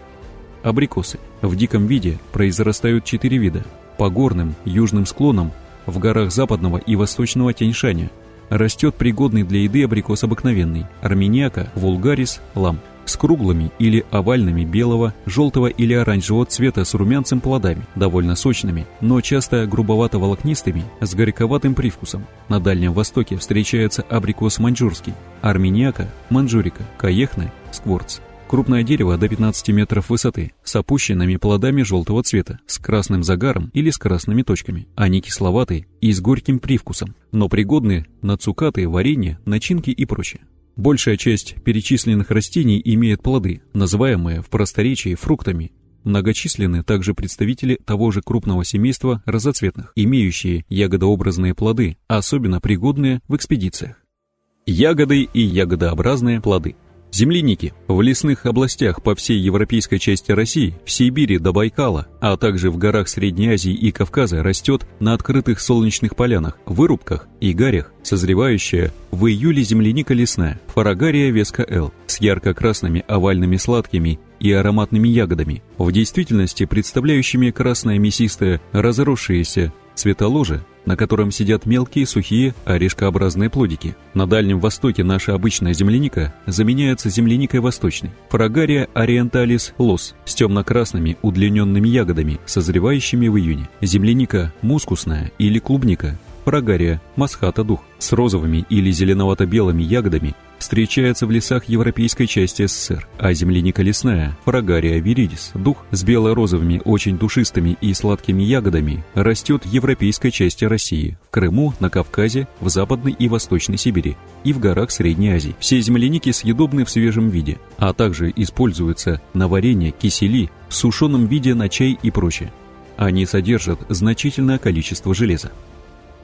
Абрикосы. В диком виде произрастают четыре вида. По горным, южным склонам, в горах западного и восточного Тяньшаня. Растет пригодный для еды абрикос обыкновенный, армениака, вулгарис, лам – с круглыми или овальными белого, желтого или оранжевого цвета с румянцем плодами, довольно сочными, но часто грубовато-волокнистыми, с горьковатым привкусом. На Дальнем Востоке встречается абрикос маньчжурский, армениака, манжурика, каехны, скворц. Крупное дерево до 15 метров высоты, с опущенными плодами желтого цвета, с красным загаром или с красными точками. Они кисловатые и с горьким привкусом, но пригодны на цукаты, варенье, начинки и прочее. Большая часть перечисленных растений имеет плоды, называемые в просторечии фруктами. Многочисленны также представители того же крупного семейства разоцветных, имеющие ягодообразные плоды, особенно пригодные в экспедициях. Ягоды и ягодообразные плоды – Земляники в лесных областях по всей европейской части России, в Сибири до Байкала, а также в горах Средней Азии и Кавказа растет на открытых солнечных полянах, вырубках и гарях, созревающая в июле земляника лесная, фарагария веска Л, с ярко-красными овальными сладкими и ароматными ягодами, в действительности представляющими красное мясистое, разросшееся цветоложе, на котором сидят мелкие сухие орешкообразные плодики. На Дальнем Востоке наша обычная земляника заменяется земляникой восточной, фрагария ориенталис лос, с темно-красными удлиненными ягодами, созревающими в июне. Земляника мускусная или клубника, фрагария масхата дух, с розовыми или зеленовато-белыми ягодами, встречается в лесах европейской части СССР, а земляника лесная, фрагария виридис, дух с бело-розовыми, очень душистыми и сладкими ягодами, растет в европейской части России, в Крыму, на Кавказе, в Западной и Восточной Сибири и в горах Средней Азии. Все земляники съедобны в свежем виде, а также используются на варенье, кисели, в сушеном виде на чай и прочее. Они содержат значительное количество железа.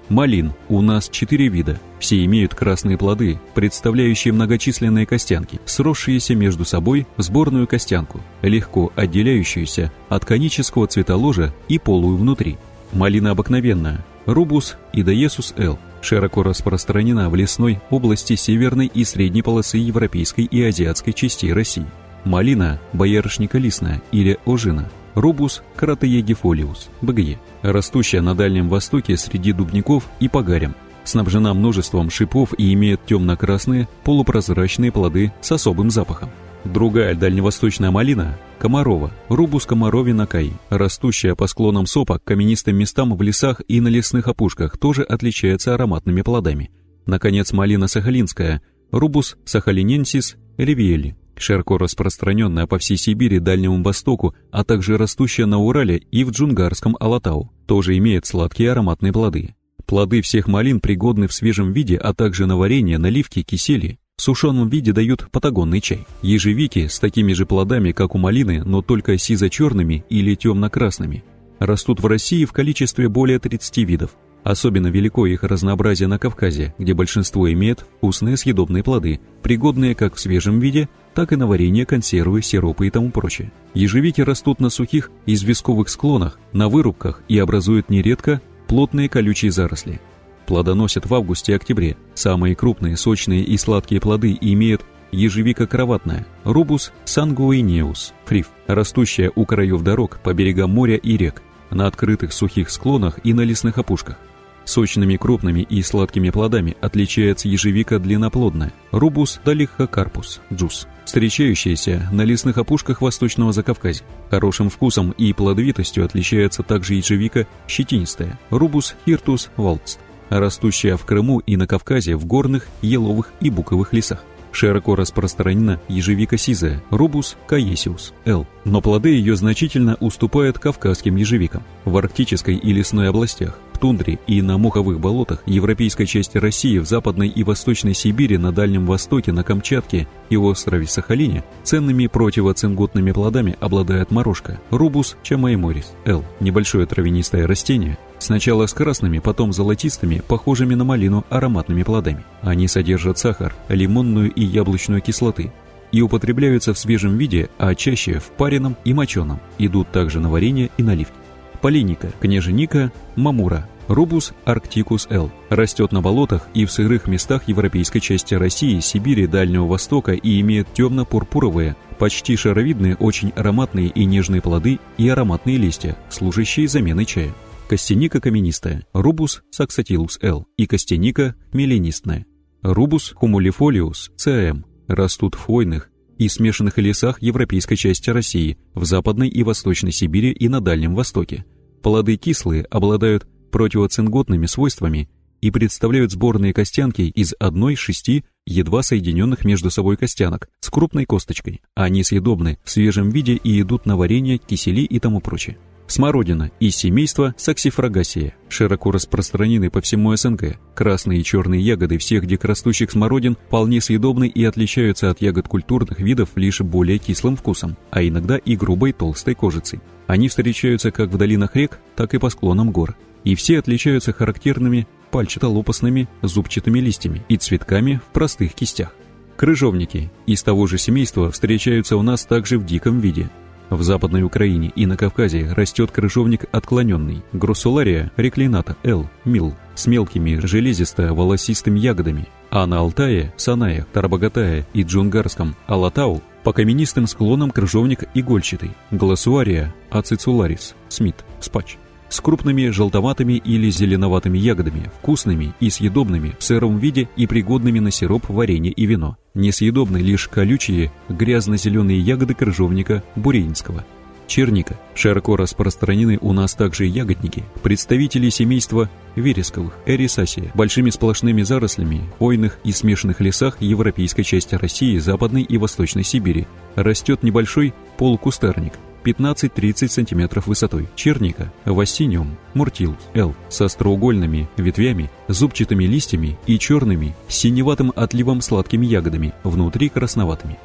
Малин у нас четыре вида. Все имеют красные плоды, представляющие многочисленные костянки, сросшиеся между собой в сборную костянку, легко отделяющуюся от конического цветоложа и полую внутри. Малина обыкновенная, рубус идаесус L, широко распространена в лесной области северной и средней полосы европейской и азиатской частей России. Малина боярышника листная или ожина – Рубус каратеегифолиус, БГЕ, растущая на Дальнем Востоке среди дубников и погарем, снабжена множеством шипов и имеет темно-красные полупрозрачные плоды с особым запахом. Другая дальневосточная малина – комарова, рубус комарови накай, растущая по склонам сопа к каменистым местам в лесах и на лесных опушках, тоже отличается ароматными плодами. Наконец, малина сахалинская – рубус сахалиненсис ревиели, широко распространенная по всей Сибири, Дальнему Востоку, а также растущая на Урале и в джунгарском Алатау, тоже имеет сладкие ароматные плоды. Плоды всех малин пригодны в свежем виде, а также на варенье, наливки, кисели. В сушеном виде дают патагонный чай. Ежевики с такими же плодами, как у малины, но только сизо-черными или темно-красными. Растут в России в количестве более 30 видов. Особенно велико их разнообразие на Кавказе, где большинство имеет вкусные съедобные плоды, пригодные как в свежем виде, так и на варенье, консервы, сиропы и тому прочее. Ежевики растут на сухих известковых склонах, на вырубках и образуют нередко плотные колючие заросли. Плодоносят в августе и октябре. Самые крупные, сочные и сладкие плоды имеют ежевика кроватная, Rubus sanguineus, Friv, растущая у краев дорог, по берегам моря и рек, на открытых сухих склонах и на лесных опушках. Сочными крупными и сладкими плодами отличается ежевика длинноплодная, Rubus dolichocarpus, Juz, встречающаяся на лесных опушках Восточного Закавказья. Хорошим вкусом и плодовитостью отличается также ежевика щетинистая, рубус хиртус валцт, растущая в Крыму и на Кавказе в горных, еловых и буковых лесах. Широко распространена ежевика сизая, рубус каесиус, L, но плоды ее значительно уступают кавказским ежевикам. В арктической и лесной областях тундре и на моховых болотах европейской части России, в Западной и Восточной Сибири, на Дальнем Востоке, на Камчатке и острове Сахалине ценными противоцинготными плодами обладает морожка Рубус чамайморис Л. Небольшое травянистое растение, сначала с красными, потом золотистыми, похожими на малину ароматными плодами. Они содержат сахар, лимонную и яблочную кислоты, и употребляются в свежем виде, а чаще в пареном и моченом. Идут также на варенье и наливки. Полиника, княженика, мамура, Рубус арктикус L. Растет на болотах и в сырых местах европейской части России, Сибири, Дальнего Востока и имеет темно-пурпуровые, почти шаровидные, очень ароматные и нежные плоды и ароматные листья, служащие заменой чая. Костяника каменистая, Рубус саксатилус L и костяника меленистная. Рубус хумулифолиус CM растут в хвойных, и смешанных лесах европейской части России, в Западной и Восточной Сибири и на Дальнем Востоке. Плоды кислые, обладают противоцинготными свойствами и представляют сборные костянки из одной шести едва соединенных между собой костянок с крупной косточкой. Они съедобны в свежем виде и идут на варенье, кисели и тому прочее. Смородина из семейства саксифрагасия, широко распространены по всему СНГ. Красные и черные ягоды всех дикорастущих смородин вполне съедобны и отличаются от ягод культурных видов лишь более кислым вкусом, а иногда и грубой толстой кожицей. Они встречаются как в долинах рек, так и по склонам гор. И все отличаются характерными пальчато-лопастными зубчатыми листьями и цветками в простых кистях. Крыжовники из того же семейства встречаются у нас также в диком виде – в Западной Украине и на Кавказе растет крыжовник отклоненный, гроссулария реклината Л, мил, с мелкими железисто-волосистыми ягодами, а на Алтае, Санаях, Тарбагатае и Джунгарском Алатау По каменистым склонам крыжовник игольчатый, гласуария ацицуларис, смит, спач, с крупными желтоватыми или зеленоватыми ягодами, вкусными и съедобными в сыром виде и пригодными на сироп, варенье и вино. Несъедобны лишь колючие, грязно-зеленые ягоды крыжовника буринского – черника. Широко распространены у нас также ягодники, представители семейства вересковых, эрисасия, большими сплошными зарослями, хвойных и смешанных лесах европейской части России, Западной и Восточной Сибири. Растет небольшой полукустарник, 15-30 см высотой. Черника, вассиниум, муртил, Л, со остроугольными ветвями, зубчатыми листьями и черными, синеватым отливом сладкими ягодами, внутри красноватыми.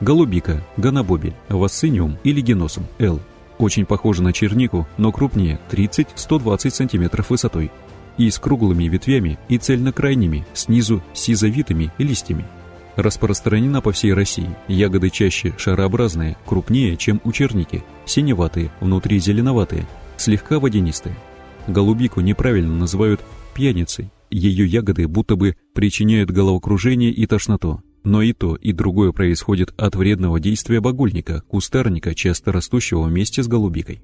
Голубика, ганабобель, вассиниум или геносум, Л. Очень похожа на чернику, но крупнее, 30-120 см высотой. И с круглыми ветвями и цельнокрайними, снизу сизовитыми листьями. Распространена по всей России. Ягоды чаще шарообразные, крупнее, чем у черники, синеватые, внутри зеленоватые, слегка водянистые. Голубику неправильно называют пьяницей. Ее ягоды будто бы причиняют головокружение и тошноту. Но и то, и другое происходит от вредного действия багульника, кустарника, часто растущего вместе с голубикой.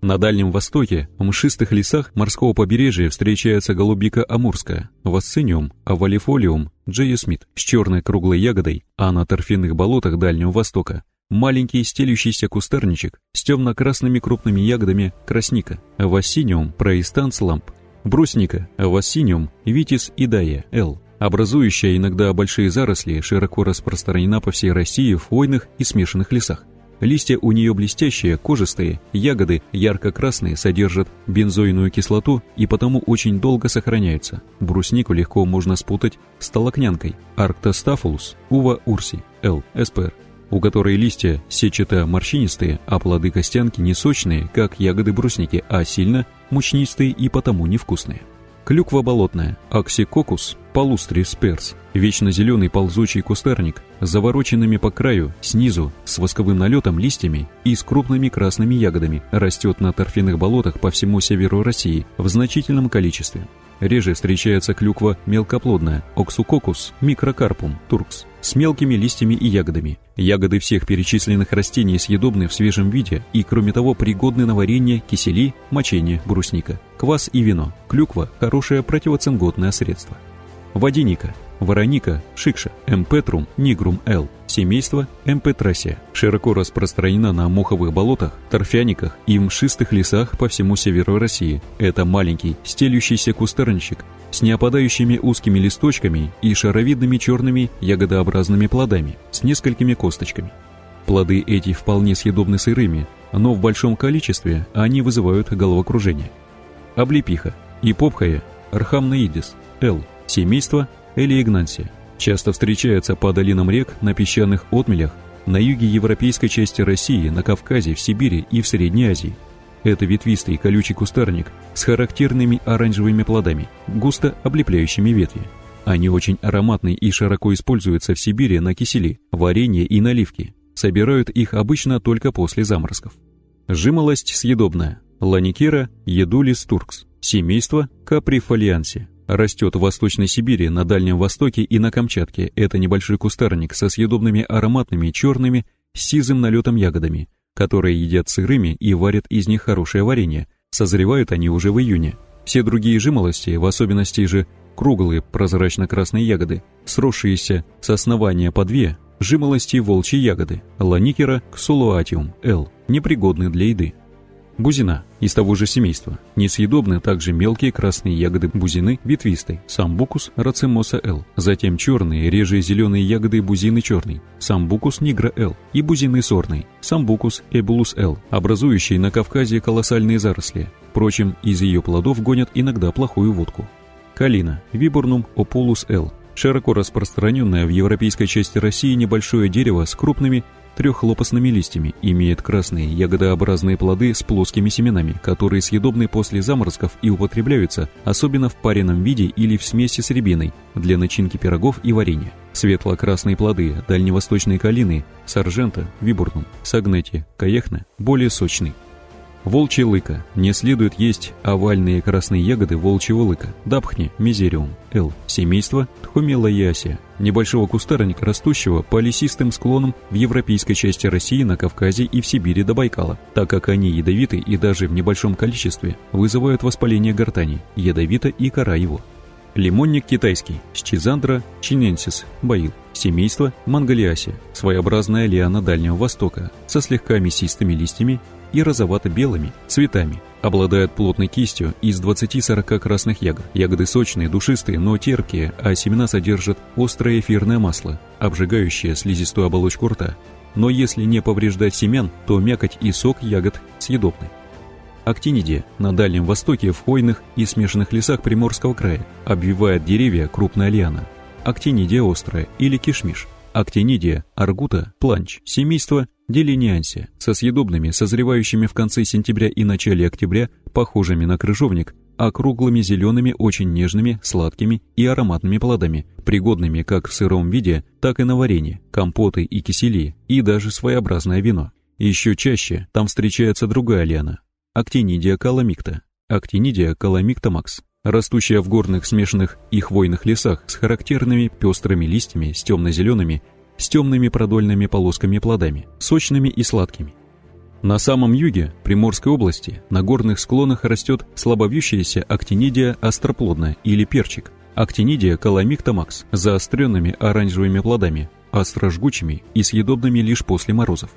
На Дальнем Востоке, в мшистых лесах морского побережья встречается голубика амурская, васциниум, авалифолиум, джейесмит с черной круглой ягодой, а на торфяных болотах Дальнего Востока маленький стелющийся кустарничек с темно-красными крупными ягодами красника, вассиниум проистанс ламп, брусника, вассиниум, витис и дая, л, образующая иногда большие заросли, широко распространена по всей России в хвойных и смешанных лесах. Листья у нее блестящие, кожистые, ягоды ярко-красные, содержат бензойную кислоту и потому очень долго сохраняются. Бруснику легко можно спутать с толокнянкой Арктостафулус, Ува урси, Л. СПР, у которой листья сетчато-морщинистые, а плоды костянки не сочные, как ягоды брусники, а сильно мучнистые и потому невкусные. Клюква болотная, аксикокус, палустрис перс, вечно зеленый ползучий кустарник, завороченными по краю, снизу, с восковым налетом листьями и с крупными красными ягодами, растет на торфяных болотах по всему северу России в значительном количестве. Реже встречается клюква мелкоплодная, оксукокус, микрокарпум, туркс, с мелкими листьями и ягодами. Ягоды всех перечисленных растений съедобны в свежем виде и, кроме того, пригодны на варенье, кисели, мочение, брусника, квас и вино. Клюква – хорошее противоцинготное средство. Водяника, вороника, шикша, эмпетрум, нигрум Л, семейство эмпетрасия, широко распространена на моховых болотах, торфяниках и мшистых лесах по всему северу России. Это маленький, стелющийся кустарничек с неопадающими узкими листочками и шаровидными черными ягодообразными плодами с несколькими косточками. Плоды эти вполне съедобны сырыми, но в большом количестве они вызывают головокружение. Облепиха, ипопхая, архамноидис, Л, семейство Элиигнансия. Часто встречается по долинам рек, на песчаных отмелях, на юге европейской части России, на Кавказе, в Сибири и в Средней Азии. Это ветвистый колючий кустарник с характерными оранжевыми плодами, густо облепляющими ветви. Они очень ароматны и широко используются в Сибири на кисели, варенье и наливки. Собирают их обычно только после заморозков. Жимолость съедобная. Ланикера едулис туркс. Семейство каприфолианси. Растет в Восточной Сибири, на Дальнем Востоке и на Камчатке. Это небольшой кустарник со съедобными ароматными черными с сизым налетом ягодами, которые едят сырыми и варят из них хорошее варенье. Созревают они уже в июне. Все другие жимолости, в особенности же круглые прозрачно-красные ягоды, сросшиеся с основания по две, жимолости волчьи ягоды, ланикера ксулуатиум, Л, непригодны для еды. Бузина из того же семейства. Несъедобны также мелкие красные ягоды бузины ветвистой, самбукус рацимоса Л. Затем черные, реже зеленые ягоды бузины черный, самбукус нигра Л. И бузины сорной, самбукус эбулус Л, образующие на Кавказе колоссальные заросли. Впрочем, из ее плодов гонят иногда плохую водку. Калина, вибурнум опулус Л. Широко распространенное в европейской части России небольшое дерево с крупными трехлопастными листьями, имеет красные ягодообразные плоды с плоскими семенами, которые съедобны после заморозков и употребляются, особенно в пареном виде или в смеси с рябиной, для начинки пирогов и варенья. Светло-красные плоды, дальневосточные калины, саржента, вибурнум, сагнети, каехна, более сочный. Волчья лыка. Не следует есть овальные красные ягоды волчьего лыка. Дапхни, мизериум, Л. Семейство Тхумелоясия. Небольшого кустарника, растущего по лесистым склонам в европейской части России, на Кавказе и в Сибири до Байкала, так как они ядовиты и даже в небольшом количестве вызывают воспаление гортани, ядовита и кора его. Лимонник китайский, Счизандра чиненсис, баил. Семейство Мангалиасия, своеобразная лиана Дальнего Востока, со слегка мясистыми листьями и розовато-белыми цветами. Обладает плотной кистью из 20-40 красных ягод. Ягоды сочные, душистые, но терпкие, а семена содержат острое эфирное масло, обжигающее слизистую оболочку рта. Но если не повреждать семян, то мякоть и сок ягод съедобны. Актинидия на Дальнем Востоке в хвойных и смешанных лесах Приморского края обвивает деревья крупная лиана. Актинидия острая или кишмиш. Актинидия аргута планч. Семейство Делиниансе со съедобными, созревающими в конце сентября и начале октября, похожими на крыжовник, округлыми зелеными, очень нежными, сладкими и ароматными плодами, пригодными как в сыром виде, так и на варенье, компоты и кисели, и даже своеобразное вино. Еще чаще там встречается другая лиана – актинидия каламикта, актинидия каламикта макс, растущая в горных смешанных и хвойных лесах с характерными пестрыми листьями с темно-зелеными с темными продольными полосками плодами, сочными и сладкими. На самом юге Приморской области на горных склонах растет слабовьющаяся актинидия остроплодная или перчик, актинидия каламикта макс с заостренными оранжевыми плодами, острожгучими и съедобными лишь после морозов.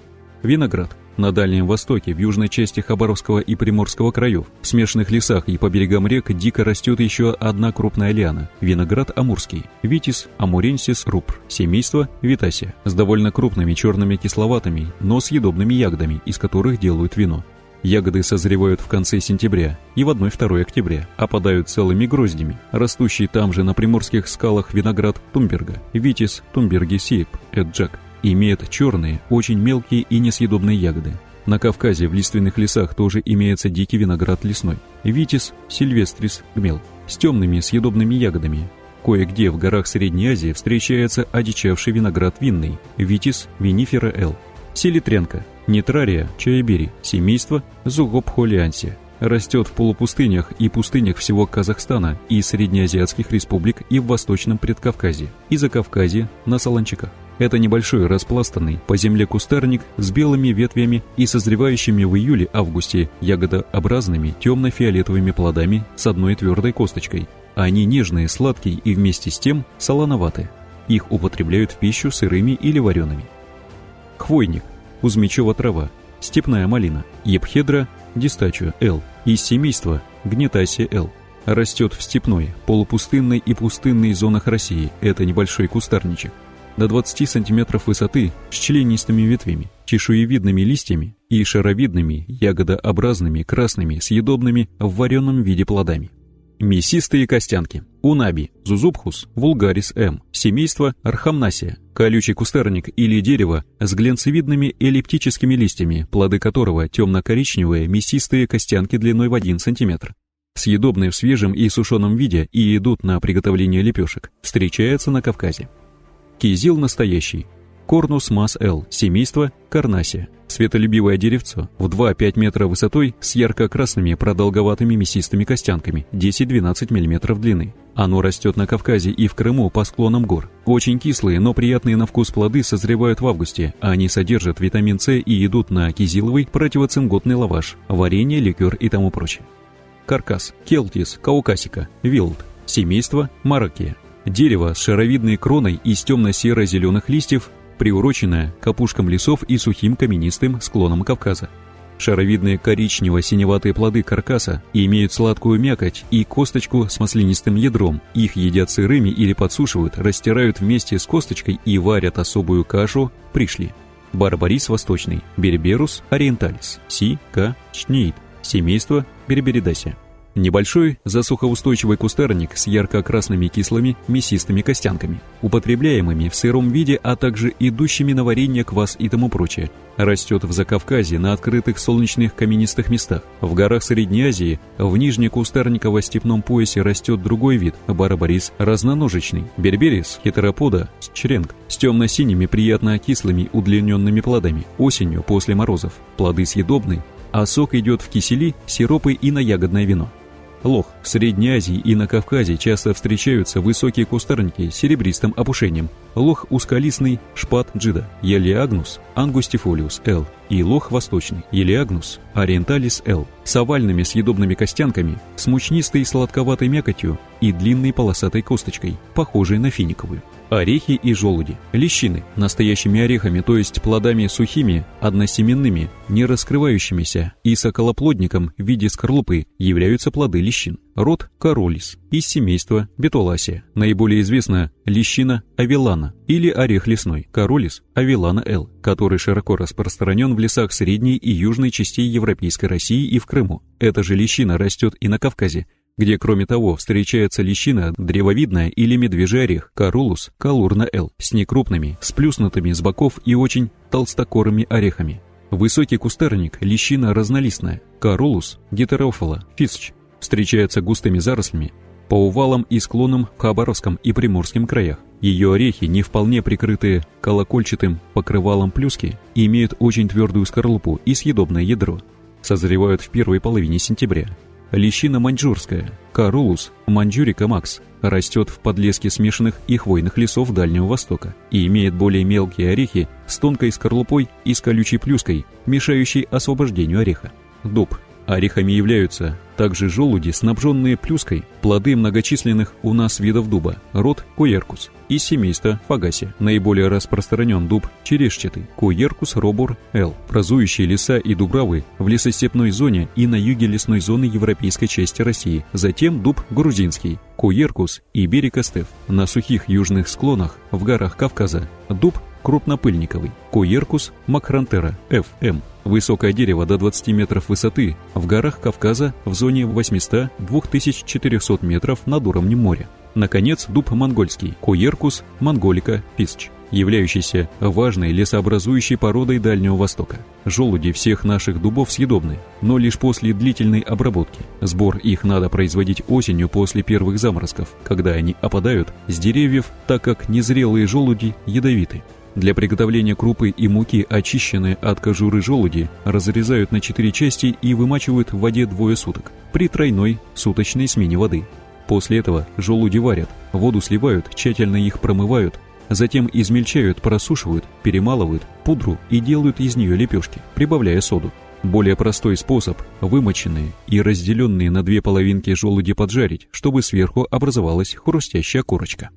Виноград на Дальнем Востоке, в южной части Хабаровского и Приморского краев, в смешанных лесах и по берегам рек дико растет еще одна крупная лиана – виноград амурский, витис амуренсис рупр, семейство витасия, с довольно крупными черными кисловатыми, но съедобными ягодами, из которых делают вино. Ягоды созревают в конце сентября и в 1-2 октября, опадают целыми гроздями. Растущий там же на приморских скалах виноград Тумберга, Витис Тумберги Сип, Эджак, имеет черные, очень мелкие и несъедобные ягоды. На Кавказе в лиственных лесах тоже имеется дикий виноград лесной, витис сильвестрис гмел, с темными съедобными ягодами. Кое-где в горах Средней Азии встречается одичавший виноград винный, витис винифера л. Селитренка, Нитрария чаебери, семейство Зугопхолианси. Растет в полупустынях и пустынях всего Казахстана и среднеазиатских республик и в Восточном Предкавказье, и Закавказье на Солончаках. Это небольшой распластанный по земле кустарник с белыми ветвями и созревающими в июле-августе ягодообразными темно-фиолетовыми плодами с одной твердой косточкой. Они нежные, сладкие и вместе с тем солоноватые. Их употребляют в пищу сырыми или вареными. Хвойник, узмечева трава, степная малина, епхедра, дистачо Л, из семейства гнетасия Л. Растет в степной, полупустынной и пустынной зонах России. Это небольшой кустарничек до 20 см высоты с членистыми ветвями, чешуевидными листьями и шаровидными, ягодообразными, красными, съедобными в вареном виде плодами. Мясистые костянки. Унаби, Зузубхус, вулгарис М, семейство Архамнасия, колючий кустарник или дерево с глянцевидными эллиптическими листьями, плоды которого темно-коричневые мясистые костянки длиной в 1 см. Съедобные в свежем и сушеном виде и идут на приготовление лепешек. Встречаются на Кавказе. Кизил настоящий. Корнус мас Л. Семейство Карнасия. Светолюбивое деревцо в 2-5 метра высотой с ярко-красными продолговатыми мясистыми костянками 10-12 мм длины. Оно растет на Кавказе и в Крыму по склонам гор. Очень кислые, но приятные на вкус плоды созревают в августе. Они содержат витамин С и идут на кизиловый противоцинготный лаваш, варенье, ликер и тому прочее. Каркас, келтис, каукасика, вилд, семейство маракия. Дерево с шаровидной кроной из темно-серо-зеленых листьев, приуроченное к опушкам лесов и сухим каменистым склонам Кавказа. Шаровидные коричнево-синеватые плоды каркаса имеют сладкую мякоть и косточку с маслянистым ядром. Их едят сырыми или подсушивают, растирают вместе с косточкой и варят особую кашу пришли. Барбарис восточный, Берберус ориенталис, Си, К, Чнеид, семейство Берберидасия. Небольшой засухоустойчивый кустарник с ярко-красными кислыми мясистыми костянками, употребляемыми в сыром виде, а также идущими на варенье, квас и тому прочее. Растет в Закавказье на открытых солнечных каменистых местах. В горах Средней Азии в нижнекустарниково-степном поясе растет другой вид – барбарис разноножечный, берберис хетеропода черенг с темно-синими приятно кислыми удлиненными плодами. Осенью после морозов. Плоды съедобны а сок идет в кисели, сиропы и на ягодное вино. Лох. В Средней Азии и на Кавказе часто встречаются высокие кустарники с серебристым опушением. Лох узколистный, шпат джида, елиагнус, ангустифолиус L и лох восточный, елиагнус, ориенталис L, с овальными съедобными костянками, с мучнистой сладковатой мякотью и длинной полосатой косточкой, похожей на финиковую. Орехи и желуди. Лещины. Настоящими орехами, то есть плодами сухими, односеменными, не раскрывающимися и соколоплодником в виде скорлупы являются плоды лещин. Род Королис из семейства Бетоласия. Наиболее известна лещина авелана или орех лесной Королис авелана Л, который широко распространен в лесах средней и южной частей Европейской России и в Крыму. Эта же лещина растет и на Кавказе, где, кроме того, встречается лещина древовидная или медвежий орех, карулус, калурна Л, с некрупными, сплюснутыми с боков и очень толстокорыми орехами. Высокий кустарник, лещина разнолистная, карулус, гетерофила, фисч, встречается густыми зарослями по увалам и склонам в Хабаровском и Приморском краях. Ее орехи, не вполне прикрытые колокольчатым покрывалом плюски, имеют очень твердую скорлупу и съедобное ядро. Созревают в первой половине сентября. Лещина маньчжурская, Карулус маньчжурика макс, растет в подлеске смешанных и хвойных лесов Дальнего Востока и имеет более мелкие орехи с тонкой скорлупой и с колючей плюской, мешающей освобождению ореха. Дуб Орехами являются также желуди, снабженные плюской, плоды многочисленных у нас видов дуба, род Куеркус, из семейства Фагаси. Наиболее распространен дуб черешчатый, Куеркус робур Л, образующие леса и дубравы в лесостепной зоне и на юге лесной зоны европейской части России. Затем дуб грузинский, Куеркус и берикостев. На сухих южных склонах в горах Кавказа дуб крупнопыльниковый, Куеркус макрантера, Ф.М. Высокое дерево до 20 метров высоты в горах Кавказа в зоне 800-2400 метров над уровнем моря. Наконец, дуб монгольский, Куеркус монголика писч, являющийся важной лесообразующей породой Дальнего Востока. Желуди всех наших дубов съедобны, но лишь после длительной обработки. Сбор их надо производить осенью после первых заморозков, когда они опадают с деревьев, так как незрелые желуди ядовиты. Для приготовления крупы и муки очищенные от кожуры желуди разрезают на четыре части и вымачивают в воде двое суток при тройной суточной смене воды. После этого желуди варят, воду сливают, тщательно их промывают, затем измельчают, просушивают, перемалывают пудру и делают из нее лепешки, прибавляя соду. Более простой способ – вымоченные и разделенные на две половинки желуди поджарить, чтобы сверху образовалась хрустящая корочка.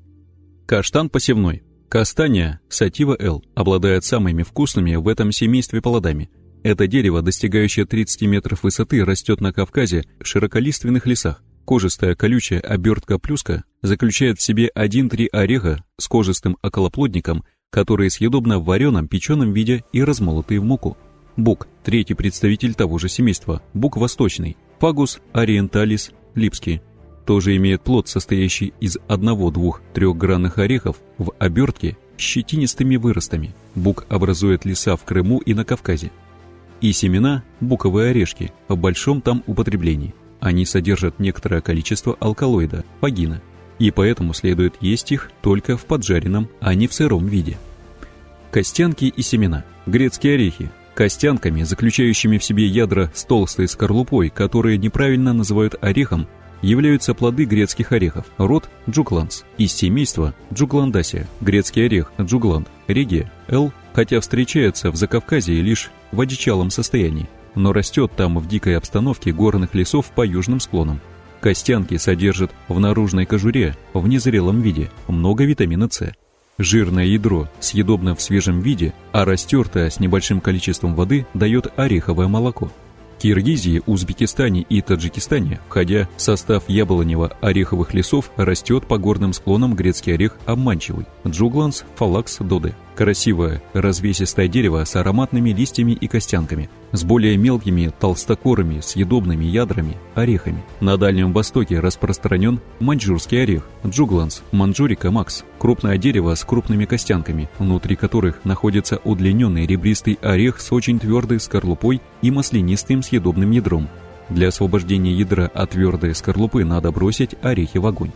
Каштан посевной – Кастания сатива L обладает самыми вкусными в этом семействе плодами. Это дерево, достигающее 30 метров высоты, растет на Кавказе в широколиственных лесах. Кожистая колючая обертка плюска заключает в себе 1-3 ореха с кожистым околоплодником, которые съедобно в вареном, печеном виде и размолотые в муку. Бук – третий представитель того же семейства, бук восточный, фагус ориенталис липский – тоже имеет плод, состоящий из одного-двух трехгранных орехов в обертке с щетинистыми выростами. Бук образует леса в Крыму и на Кавказе. И семена – буковые орешки в большом там употреблении. Они содержат некоторое количество алкалоида, фагина, и поэтому следует есть их только в поджаренном, а не в сыром виде. Костянки и семена. Грецкие орехи. Костянками, заключающими в себе ядра с толстой скорлупой, которые неправильно называют орехом, являются плоды грецких орехов, род Джукланс, из семейства Джугландасия, грецкий орех Джугланд, регия Л, хотя встречается в Закавказье лишь в одичалом состоянии, но растет там в дикой обстановке горных лесов по южным склонам. Костянки содержат в наружной кожуре, в незрелом виде, много витамина С. Жирное ядро съедобно в свежем виде, а растертое с небольшим количеством воды дает ореховое молоко. Киргизии, Узбекистане и Таджикистане, входя в состав яблонево-ореховых лесов, растет по горным склонам грецкий орех обманчивый – Джугланс фалакс доде. Красивое, развесистое дерево с ароматными листьями и костянками, с более мелкими толстокорыми съедобными ядрами, орехами. На Дальнем Востоке распространен маньчжурский орех, джугланс, манджурика макс, крупное дерево с крупными костянками, внутри которых находится удлиненный ребристый орех с очень твердой скорлупой и маслянистым съедобным ядром. Для освобождения ядра от твердой скорлупы надо бросить орехи в огонь.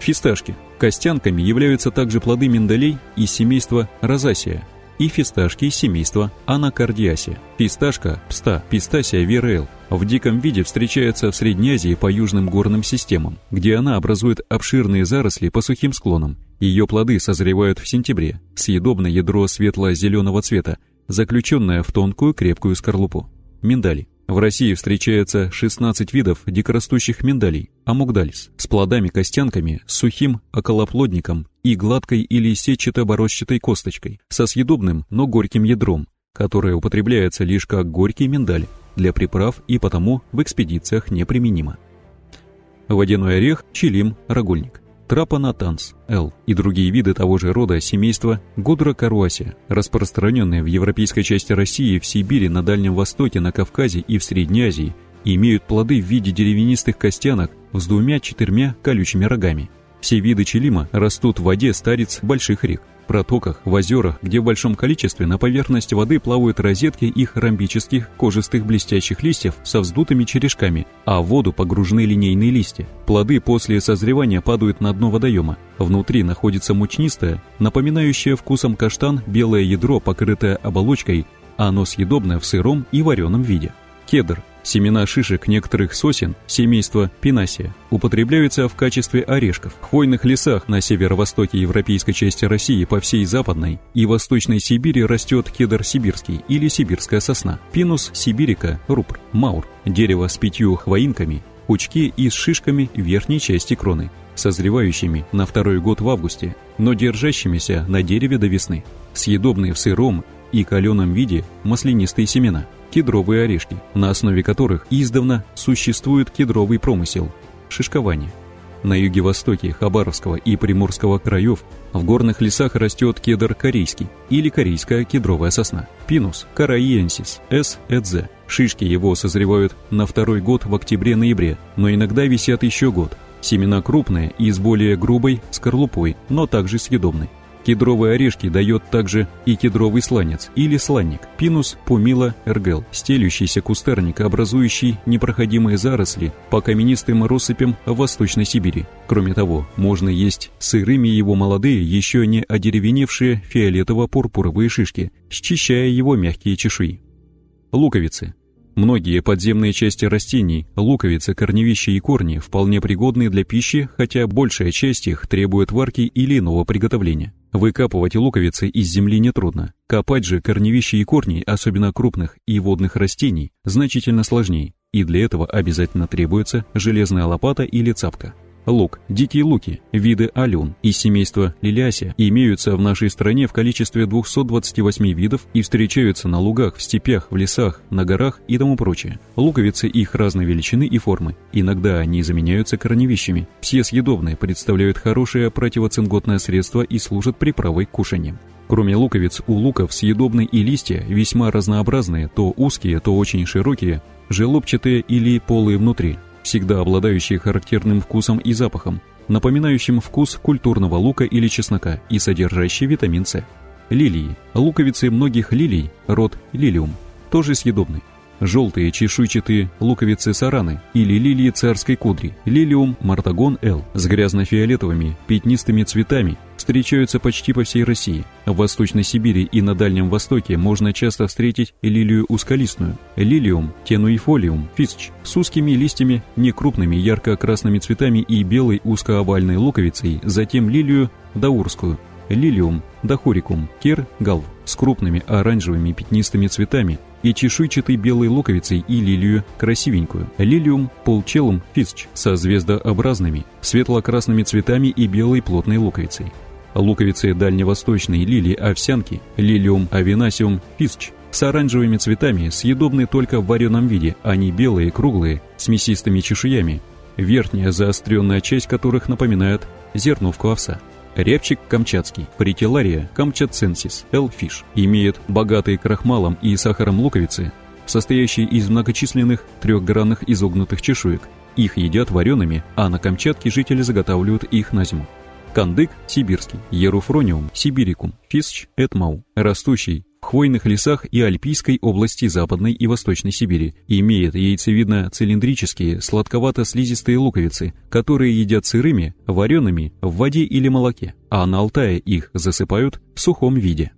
Фисташки. Костянками являются также плоды миндалей из семейства розасия. и фисташки семейства Анакардиаси. Фисташка, пста, пистасия вирел, в диком виде встречается в Средней Азии по южным горным системам, где она образует обширные заросли по сухим склонам. Ее плоды созревают в сентябре, съедобное ядро светло-зеленого цвета, заключенное в тонкую крепкую скорлупу. Миндали. В России встречается 16 видов дикорастущих миндалей, амугдалис, с плодами-костянками, сухим околоплодником и гладкой или сетчато-борозчатой косточкой, со съедобным, но горьким ядром, которое употребляется лишь как горький миндаль, для приправ и потому в экспедициях неприменимо. Водяной орех, чилим, рогульник. Трапанатанс, Л и другие виды того же рода семейства Годрокаруасия, распространенные в европейской части России, в Сибири, на Дальнем Востоке, на Кавказе и в Средней Азии, имеют плоды в виде деревянистых костянок с двумя-четырьмя колючими рогами. Все виды челима растут в воде стариц больших рек протоках, в озерах, где в большом количестве на поверхности воды плавают розетки их ромбических кожистых блестящих листьев со вздутыми черешками, а в воду погружены линейные листья. Плоды после созревания падают на дно водоема. Внутри находится мучнистое, напоминающее вкусом каштан белое ядро, покрытое оболочкой, а оно съедобное в сыром и вареном виде. Кедр Семена шишек некоторых сосен семейства пинасия употребляются в качестве орешков. В хвойных лесах на северо-востоке европейской части России по всей западной и восточной Сибири растет кедр сибирский или сибирская сосна, пинус сибирика, рупр, маур, дерево с пятью хвоинками, пучки и с шишками верхней части кроны, созревающими на второй год в августе, но держащимися на дереве до весны, съедобные в сыром и каленом виде маслянистые семена – кедровые орешки, на основе которых издавна существует кедровый промысел – шишкование. На юге-востоке Хабаровского и Приморского краев в горных лесах растет кедр корейский или корейская кедровая сосна – пинус караиенсис С. эдзе. Шишки его созревают на второй год в октябре-ноябре, но иногда висят еще год. Семена крупные и с более грубой скорлупой, но также съедобной. Кедровые орешки дает также и кедровый сланец или сланник, пинус пумила эргел, стелющийся кустарник, образующий непроходимые заросли по каменистым россыпям в Восточной Сибири. Кроме того, можно есть сырыми его молодые, еще не одеревеневшие фиолетово-пурпуровые шишки, счищая его мягкие чешуи. Луковицы. Многие подземные части растений, луковицы, корневища и корни вполне пригодны для пищи, хотя большая часть их требует варки или иного приготовления. Выкапывать луковицы из земли нетрудно. Копать же корневища и корни, особенно крупных и водных растений, значительно сложнее, и для этого обязательно требуется железная лопата или цапка. Лук, дикие луки, виды алюн из семейства лилиасия имеются в нашей стране в количестве 228 видов и встречаются на лугах, в степях, в лесах, на горах и тому прочее. Луковицы их разной величины и формы. Иногда они заменяются корневищами. Все съедобные представляют хорошее противоцинготное средство и служат приправой к кушаньям. Кроме луковиц, у луков съедобны и листья, весьма разнообразные, то узкие, то очень широкие, желобчатые или полые внутри всегда обладающие характерным вкусом и запахом, напоминающим вкус культурного лука или чеснока и содержащий витамин С. Лилии. Луковицы многих лилий, род лилиум, тоже съедобны. Желтые чешуйчатые луковицы сараны или лилии царской кудри, лилиум мартагон Л, с грязно-фиолетовыми пятнистыми цветами, встречаются почти по всей России. В Восточной Сибири и на Дальнем Востоке можно часто встретить лилию узколистную, лилиум тенуифолиум фисч, с узкими листьями, некрупными ярко-красными цветами и белой узкоовальной луковицей, затем лилию даурскую, лилиум дахурикум, кер галв, с крупными оранжевыми пятнистыми цветами и чешуйчатой белой луковицей и лилию красивенькую, лилиум полчелум фисч со звездообразными, светло-красными цветами и белой плотной луковицей. Луковицы дальневосточной лилии овсянки, лилиум авинасиум фисч, с оранжевыми цветами съедобны только в вареном виде, они белые, круглые, с мясистыми чешуями, верхняя заостренная часть которых напоминает зерновку овса. Рябчик камчатский, Паритилария камчатценсис, элфиш, имеет богатые крахмалом и сахаром луковицы, состоящие из многочисленных трехгранных изогнутых чешуек. Их едят вареными, а на Камчатке жители заготавливают их на зиму. Кандык сибирский, Еруфрониум сибирикум, фисч этмау, растущий в хвойных лесах и Альпийской области Западной и Восточной Сибири, имеет яйцевидно-цилиндрические сладковато-слизистые луковицы, которые едят сырыми, вареными, в воде или молоке, а на Алтае их засыпают в сухом виде.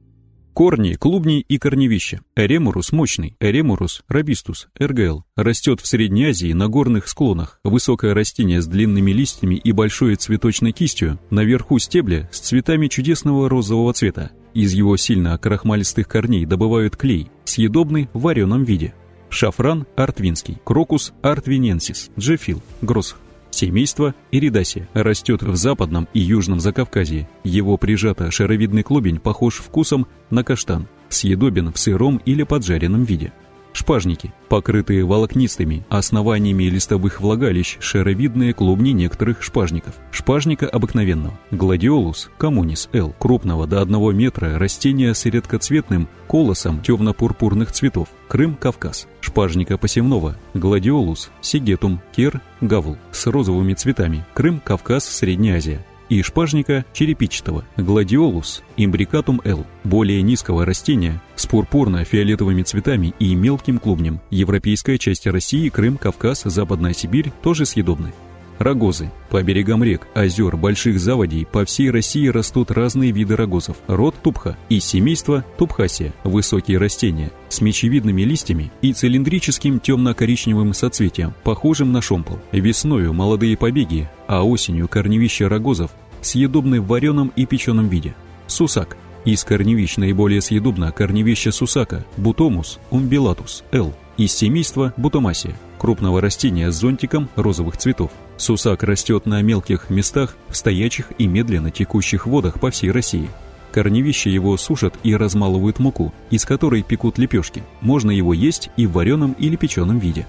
Корни, клубни и корневища. Эремурус мощный, Эремурус робистус, РГЛ. Растет в Средней Азии на горных склонах. Высокое растение с длинными листьями и большой цветочной кистью. Наверху стебля с цветами чудесного розового цвета. Из его сильно крахмалистых корней добывают клей, съедобный в вареном виде. Шафран артвинский, крокус артвиненсис, джефил, гросх. Семейство Иридасия растет в западном и южном Закавказье. Его прижато-шаровидный клубень похож вкусом на каштан, съедобен в сыром или поджаренном виде. Шпажники, покрытые волокнистыми основаниями листовых влагалищ, шаровидные клубни некоторых шпажников. Шпажника обыкновенного. Гладиолус коммунис L, крупного до 1 метра растения с редкоцветным колосом темно-пурпурных цветов. Крым, Кавказ. Шпажника посевного. Гладиолус, сигетум, кер, гавл с розовыми цветами. Крым, Кавказ, Средняя Азия и шпажника черепичатого гладиолус имбрикатум L, более низкого растения с пурпурно-фиолетовыми цветами и мелким клубнем. Европейская часть России, Крым, Кавказ, Западная Сибирь тоже съедобны. Рогозы. По берегам рек, озер, больших заводей по всей России растут разные виды рогозов. Род тупха и семейство тупхасия. Высокие растения с мечевидными листьями и цилиндрическим темно-коричневым соцветием, похожим на шомпол. Весною молодые побеги, а осенью корневища рогозов съедобны в вареном и печеном виде. Сусак. Из корневищ наиболее съедобно корневище сусака, бутомус, умбилатус, Л. Из семейства бутомасия, крупного растения с зонтиком розовых цветов. Сусак растет на мелких местах, в стоячих и медленно текущих водах по всей России. Корневища его сушат и размалывают муку, из которой пекут лепешки. Можно его есть и в вареном или печеном виде.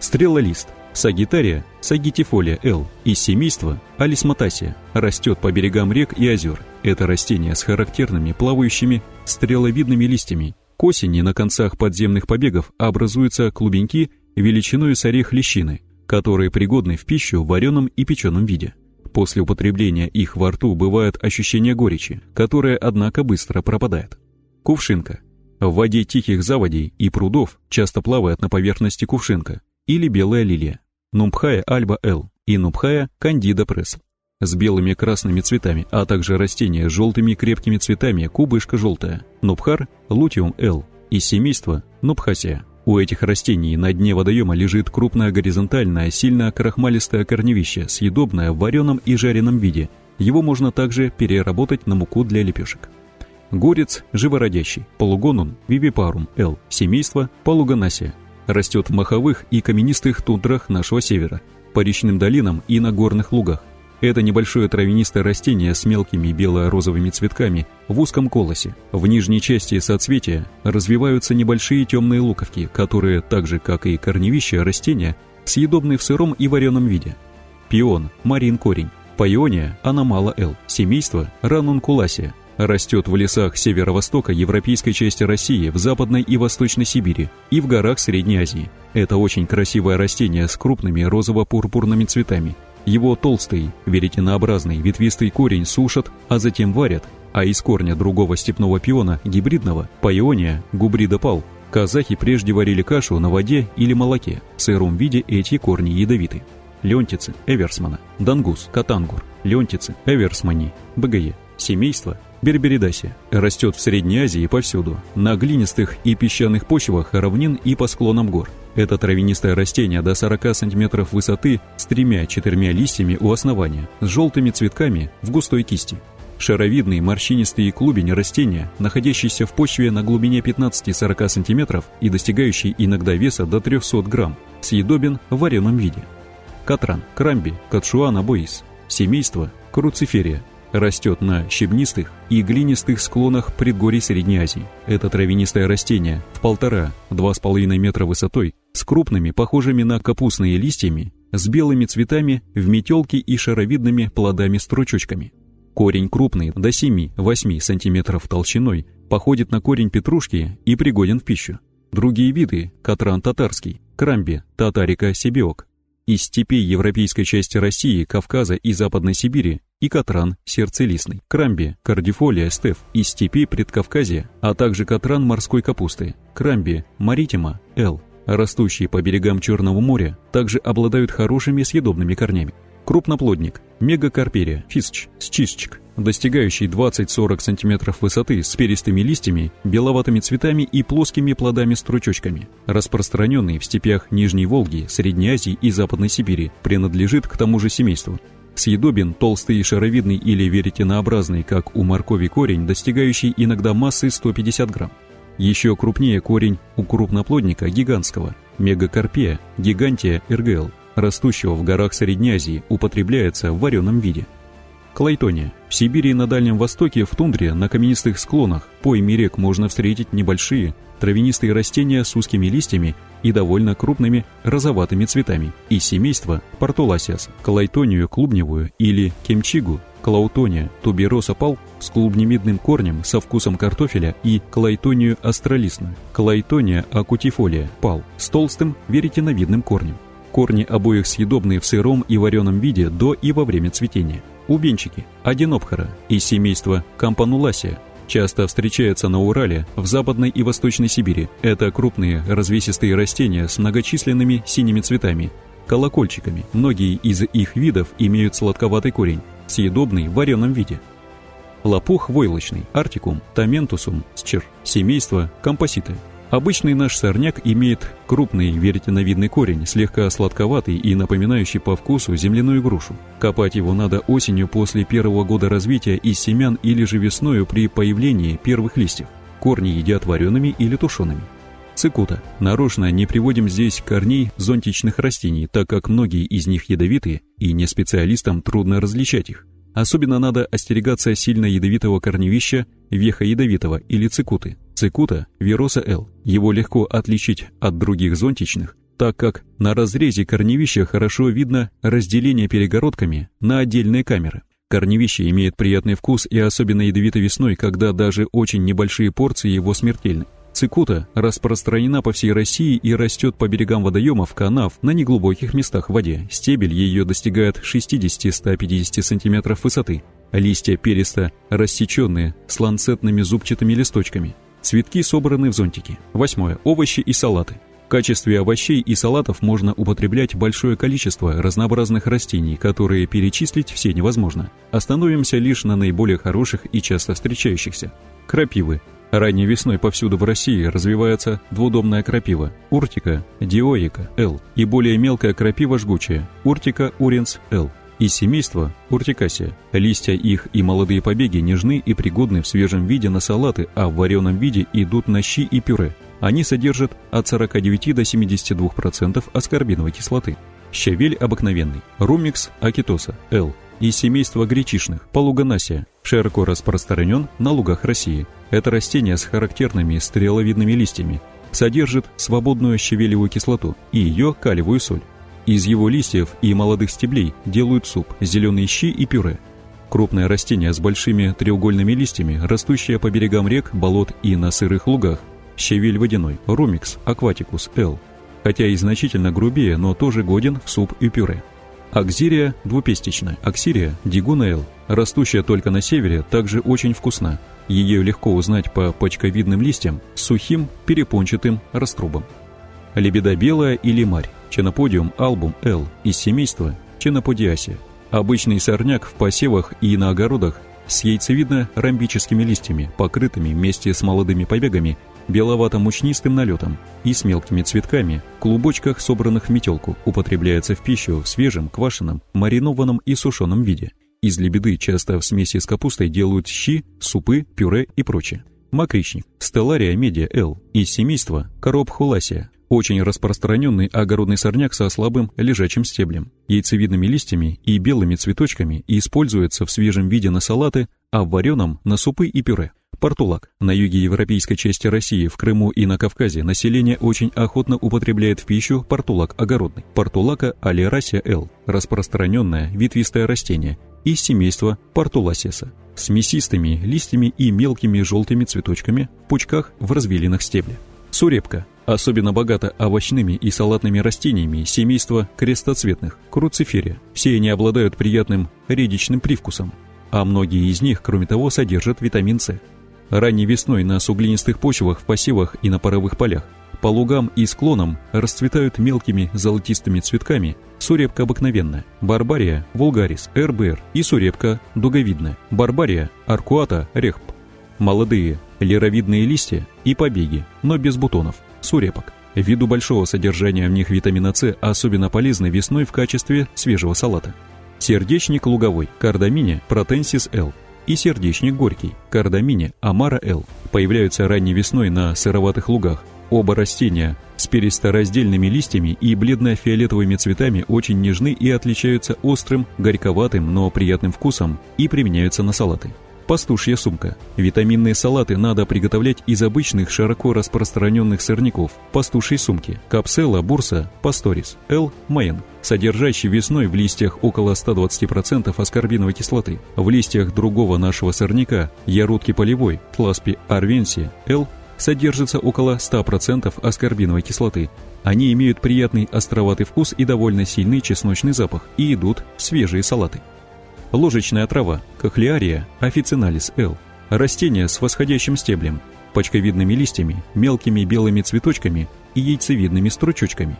Стрелолист. Сагитария, сагитифолия L из семейства Алисматасия растет по берегам рек и озер. Это растение с характерными плавающими стреловидными листьями. К осени на концах подземных побегов образуются клубеньки величиной с орех лещины, которые пригодны в пищу в вареном и печеном виде. После употребления их во рту бывает ощущение горечи, которое, однако, быстро пропадает. Кувшинка. В воде тихих заводей и прудов часто плавает на поверхности кувшинка или белая лилия. Нумпхая альба Л и Нумпхая кандида пресс. С белыми красными цветами, а также растения с желтыми крепкими цветами кубышка желтая. Нупхар лутиум Л из семейства Нупхасия. У этих растений на дне водоема лежит крупное горизонтальное, сильно крахмалистое корневище, съедобное в вареном и жареном виде. Его можно также переработать на муку для лепешек. Горец живородящий, полугонун вивипарум L, семейство полугонасия. Растет в маховых и каменистых тундрах нашего севера, по речным долинам и на горных лугах. Это небольшое травянистое растение с мелкими бело-розовыми цветками в узком колосе. В нижней части соцветия развиваются небольшие темные луковки, которые, так же как и корневища растения, съедобны в сыром и вареном виде. Пион, марин корень, Пайония, аномала Л, семейство ранункуласия, растет в лесах северо-востока европейской части России, в Западной и Восточной Сибири и в горах Средней Азии. Это очень красивое растение с крупными розово-пурпурными цветами, его толстый, веретенообразный ветвистый корень сушат, а затем варят, а из корня другого степного пиона, гибридного, пайония, губрида пал, казахи прежде варили кашу на воде или молоке. В сыром виде эти корни ядовиты. Леонтицы, Эверсмана, Дангус, Катангур, Леонтицы, Эверсмани, БГЕ. Семейство Берберидасия растет в Средней Азии повсюду, на глинистых и песчаных почвах равнин и по склонам гор. Это травянистое растение до 40 см высоты с тремя-четырьмя листьями у основания, с желтыми цветками в густой кисти. Шаровидный морщинистый клубень растения, находящийся в почве на глубине 15-40 см и достигающий иногда веса до 300 грамм, съедобен в вареном виде. Катран, крамби, катшуана боис, семейство круциферия, Растет на щебнистых и глинистых склонах предгорий Средней Азии. Это травянистое растение в полтора-два с половиной метра высотой, с крупными, похожими на капустные листьями, с белыми цветами в метелке и шаровидными плодами-стручочками. Корень крупный, до 7-8 см толщиной, походит на корень петрушки и пригоден в пищу. Другие виды – катран татарский, крамби, татарика сибиок, из степей европейской части России, Кавказа и Западной Сибири и катран сердцелистный, крамби, кардифолия, стеф из степей Предкавказья, а также катран морской капусты, крамби, маритима, эл, растущие по берегам Черного моря, также обладают хорошими съедобными корнями. Крупноплодник, мегакарперия, фисч, счистчик, достигающий 20-40 см высоты с перистыми листьями, беловатыми цветами и плоскими плодами-стручочками. Распространенный в степях Нижней Волги, Средней Азии и Западной Сибири, принадлежит к тому же семейству. Съедобен толстый шаровидный или веретенообразный, как у моркови корень, достигающий иногда массы 150 грамм. Еще крупнее корень у крупноплодника гигантского, мегакарпия, гигантия РГЛ, растущего в горах Средней Азии, употребляется в вареном виде. Клайтония. В Сибири и на Дальнем Востоке в тундре на каменистых склонах пойми рек можно встретить небольшие травянистые растения с узкими листьями и довольно крупными розоватыми цветами из семейства портуласиас, клайтонию клубневую или кемчигу, клаутония тубероса пал с клубнемидным корнем со вкусом картофеля и клайтонию астролистную, клайтония акутифолия пал с толстым веретеновидным корнем. Корни обоих съедобные в сыром и вареном виде до и во время цветения. Убенчики, одинопхара из семейства кампануласия, часто встречаются на Урале, в Западной и Восточной Сибири. Это крупные развесистые растения с многочисленными синими цветами, колокольчиками. Многие из их видов имеют сладковатый корень, съедобный в вареном виде. Лопух войлочный, артикум, таментусум, счер, семейство, компоситы – Обычный наш сорняк имеет крупный веретеновидный корень, слегка сладковатый и напоминающий по вкусу земляную грушу. Копать его надо осенью после первого года развития из семян или же весною при появлении первых листьев. Корни едят вареными или тушеными. Цикута. Нарочно не приводим здесь корней зонтичных растений, так как многие из них ядовиты и не специалистам трудно различать их. Особенно надо остерегаться сильно ядовитого корневища, веха ядовитого или цикуты. Цикута – вироса L. Его легко отличить от других зонтичных, так как на разрезе корневища хорошо видно разделение перегородками на отдельные камеры. Корневище имеет приятный вкус и особенно ядовито весной, когда даже очень небольшие порции его смертельны. Цикута распространена по всей России и растет по берегам водоемов, канав, на неглубоких местах в воде. Стебель ее достигает 60-150 см высоты. Листья перисто рассеченные, с ланцетными зубчатыми листочками. Цветки собраны в зонтики. Восьмое. Овощи и салаты. В качестве овощей и салатов можно употреблять большое количество разнообразных растений, которые перечислить все невозможно. Остановимся лишь на наиболее хороших и часто встречающихся. Крапивы Ранней весной повсюду в России развивается двудомная крапива – уртика, диоика, Л, и более мелкая крапива жгучая – уртика уренс, Л. Из семейства уртикасия. Листья их и молодые побеги нежны и пригодны в свежем виде на салаты, а в вареном виде идут на щи и пюре. Они содержат от 49 до 72% аскорбиновой кислоты. Щавель обыкновенный. Румикс акитоса, Л из семейства гречишных, полуганасия, широко распространен на лугах России. Это растение с характерными стреловидными листьями, содержит свободную щавелевую кислоту и ее калиевую соль. Из его листьев и молодых стеблей делают суп, зеленые щи и пюре. Крупное растение с большими треугольными листьями, растущее по берегам рек, болот и на сырых лугах. Щавель водяной, румикс, акватикус, Л. Хотя и значительно грубее, но тоже годен в суп и пюре. Аксирия двупестичная. Аксирия дигунаэл, растущая только на севере, также очень вкусна. Ее легко узнать по почковидным листьям сухим перепончатым раструбом. Лебеда белая или марь, Ченоподиум албум L из семейства Ченоподиасия. Обычный сорняк в посевах и на огородах с яйцевидно-ромбическими листьями, покрытыми вместе с молодыми побегами беловато-мучнистым налетом и с мелкими цветками, клубочках, собранных в метелку, употребляется в пищу в свежем, квашеном, маринованном и сушеном виде. Из лебеды часто в смеси с капустой делают щи, супы, пюре и прочее. Макричник, стеллария медиа L, из семейства коробхуласия, очень распространенный огородный сорняк со слабым лежачим стеблем, яйцевидными листьями и белыми цветочками и используется в свежем виде на салаты, а в вареном – на супы и пюре. Портулак. На юге европейской части России, в Крыму и на Кавказе население очень охотно употребляет в пищу портулак огородный. Портулака алерасия L. Распространенное ветвистое растение из семейства портуласеса с мясистыми листьями и мелкими желтыми цветочками в пучках в развилинах стебля. Сурепка. Особенно богата овощными и салатными растениями семейства крестоцветных, круциферия. Все они обладают приятным редичным привкусом, а многие из них, кроме того, содержат витамин С. Ранней весной на суглинистых почвах в посевах и на паровых полях по лугам и склонам расцветают мелкими золотистыми цветками сурепка обыкновенная, барбария вулгарис, РБР и сурепка дуговидная, барбария аркуата рехп. Молодые леровидные листья и побеги, но без бутонов, сурепок. Ввиду большого содержания в них витамина С особенно полезны весной в качестве свежего салата. Сердечник луговой, кардамине, протенсис L и сердечник горький, кардамине, амара L появляются ранней весной на сыроватых лугах. Оба растения с перистораздельными листьями и бледно-фиолетовыми цветами очень нежны и отличаются острым, горьковатым, но приятным вкусом и применяются на салаты. Пастушья сумка. Витаминные салаты надо приготовлять из обычных широко распространенных сорняков. Пастушьей сумки. Капсела, бурса, пасторис, Л, майен, содержащий весной в листьях около 120% аскорбиновой кислоты. В листьях другого нашего сорняка, ярудки полевой, тласпи арвенси, Л, содержится около 100% аскорбиновой кислоты. Они имеют приятный островатый вкус и довольно сильный чесночный запах и идут в свежие салаты. Ложечная трава, кохлеария, официналис L. Растение с восходящим стеблем, почковидными листьями, мелкими белыми цветочками и яйцевидными стручочками.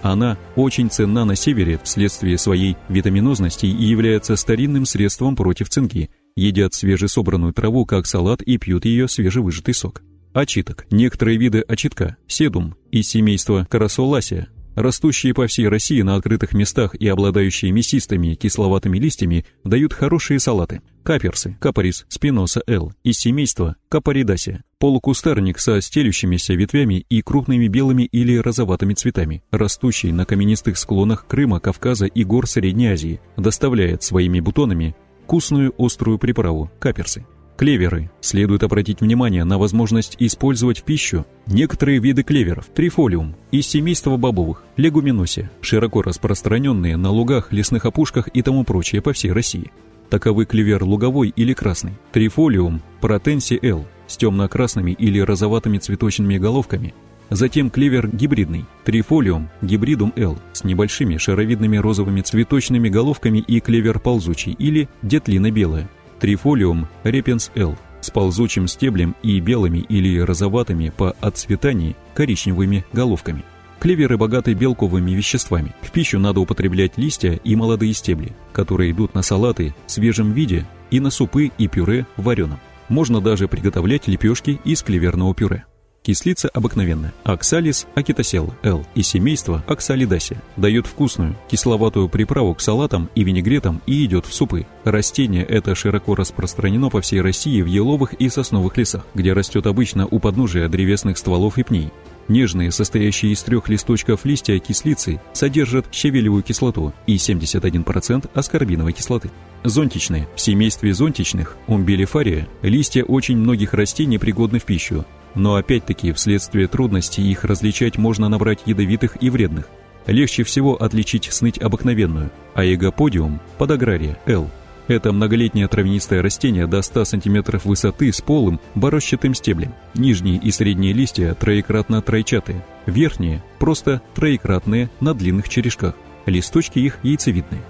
Она очень ценна на севере вследствие своей витаминозности и является старинным средством против цинги. Едят свежесобранную траву как салат и пьют ее свежевыжатый сок. Очиток. Некоторые виды очитка, седум, из семейства карасоласия, Растущие по всей России на открытых местах и обладающие мясистыми кисловатыми листьями дают хорошие салаты. Каперсы, капорис, спиноса Л из семейства капоридасия. Полукустарник со стелющимися ветвями и крупными белыми или розоватыми цветами, растущий на каменистых склонах Крыма, Кавказа и гор Средней Азии, доставляет своими бутонами вкусную острую приправу каперсы. Клеверы. Следует обратить внимание на возможность использовать в пищу некоторые виды клеверов, трифолиум, из семейства бобовых, легуминосия, широко распространенные на лугах, лесных опушках и тому прочее по всей России. Таковы клевер луговой или красный, трифолиум, протенси L с темно-красными или розоватыми цветочными головками, затем клевер гибридный, трифолиум, гибридум L с небольшими шаровидными розовыми цветочными головками и клевер ползучий или детлина белая, Трифолиум репенс L с ползучим стеблем и белыми или розоватыми по отцветании коричневыми головками. Клеверы богаты белковыми веществами. В пищу надо употреблять листья и молодые стебли, которые идут на салаты в свежем виде и на супы и пюре в вареном. Можно даже приготовлять лепешки из клеверного пюре. Кислица обыкновенная. Оксалис акитосел L и семейство оксалидаси. Дает вкусную, кисловатую приправу к салатам и винегретам и идет в супы. Растение это широко распространено по всей России в еловых и сосновых лесах, где растет обычно у подножия древесных стволов и пней. Нежные, состоящие из трех листочков листья кислицы, содержат щавелевую кислоту и 71% аскорбиновой кислоты. Зонтичные. В семействе зонтичных, умбелифария, листья очень многих растений пригодны в пищу, но опять-таки, вследствие трудностей их различать можно набрать ядовитых и вредных. Легче всего отличить сныть обыкновенную, а ягоподиум – подагрария, L. Это многолетнее травянистое растение до 100 см высоты с полым борощатым стеблем. Нижние и средние листья троекратно-тройчатые, верхние – просто троекратные на длинных черешках. Листочки их яйцевидные.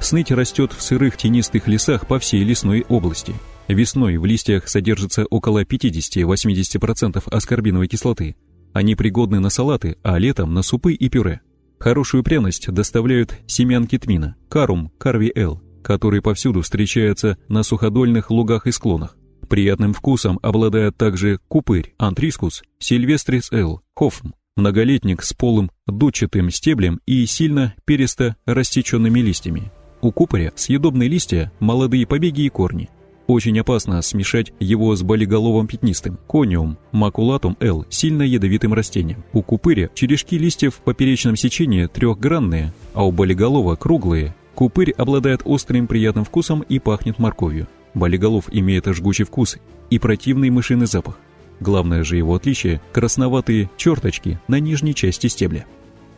Сныть растет в сырых тенистых лесах по всей лесной области – Весной в листьях содержится около 50-80% аскорбиновой кислоты. Они пригодны на салаты, а летом на супы и пюре. Хорошую пряность доставляют семянки тмина, карум, карви эл, который повсюду встречается на суходольных лугах и склонах. Приятным вкусом обладает также купырь, антрискус, сильвестрис эл, хофм, многолетник с полым дудчатым стеблем и сильно пересто растеченными листьями. У купоря съедобные листья, молодые побеги и корни. Очень опасно смешать его с болиголовым пятнистым, кониум, макулатум L, сильно ядовитым растением. У купыря черешки листьев в поперечном сечении трехгранные, а у болиголова круглые. Купырь обладает острым приятным вкусом и пахнет морковью. Болиголов имеет жгучий вкус и противный мышиный запах. Главное же его отличие – красноватые черточки на нижней части стебля.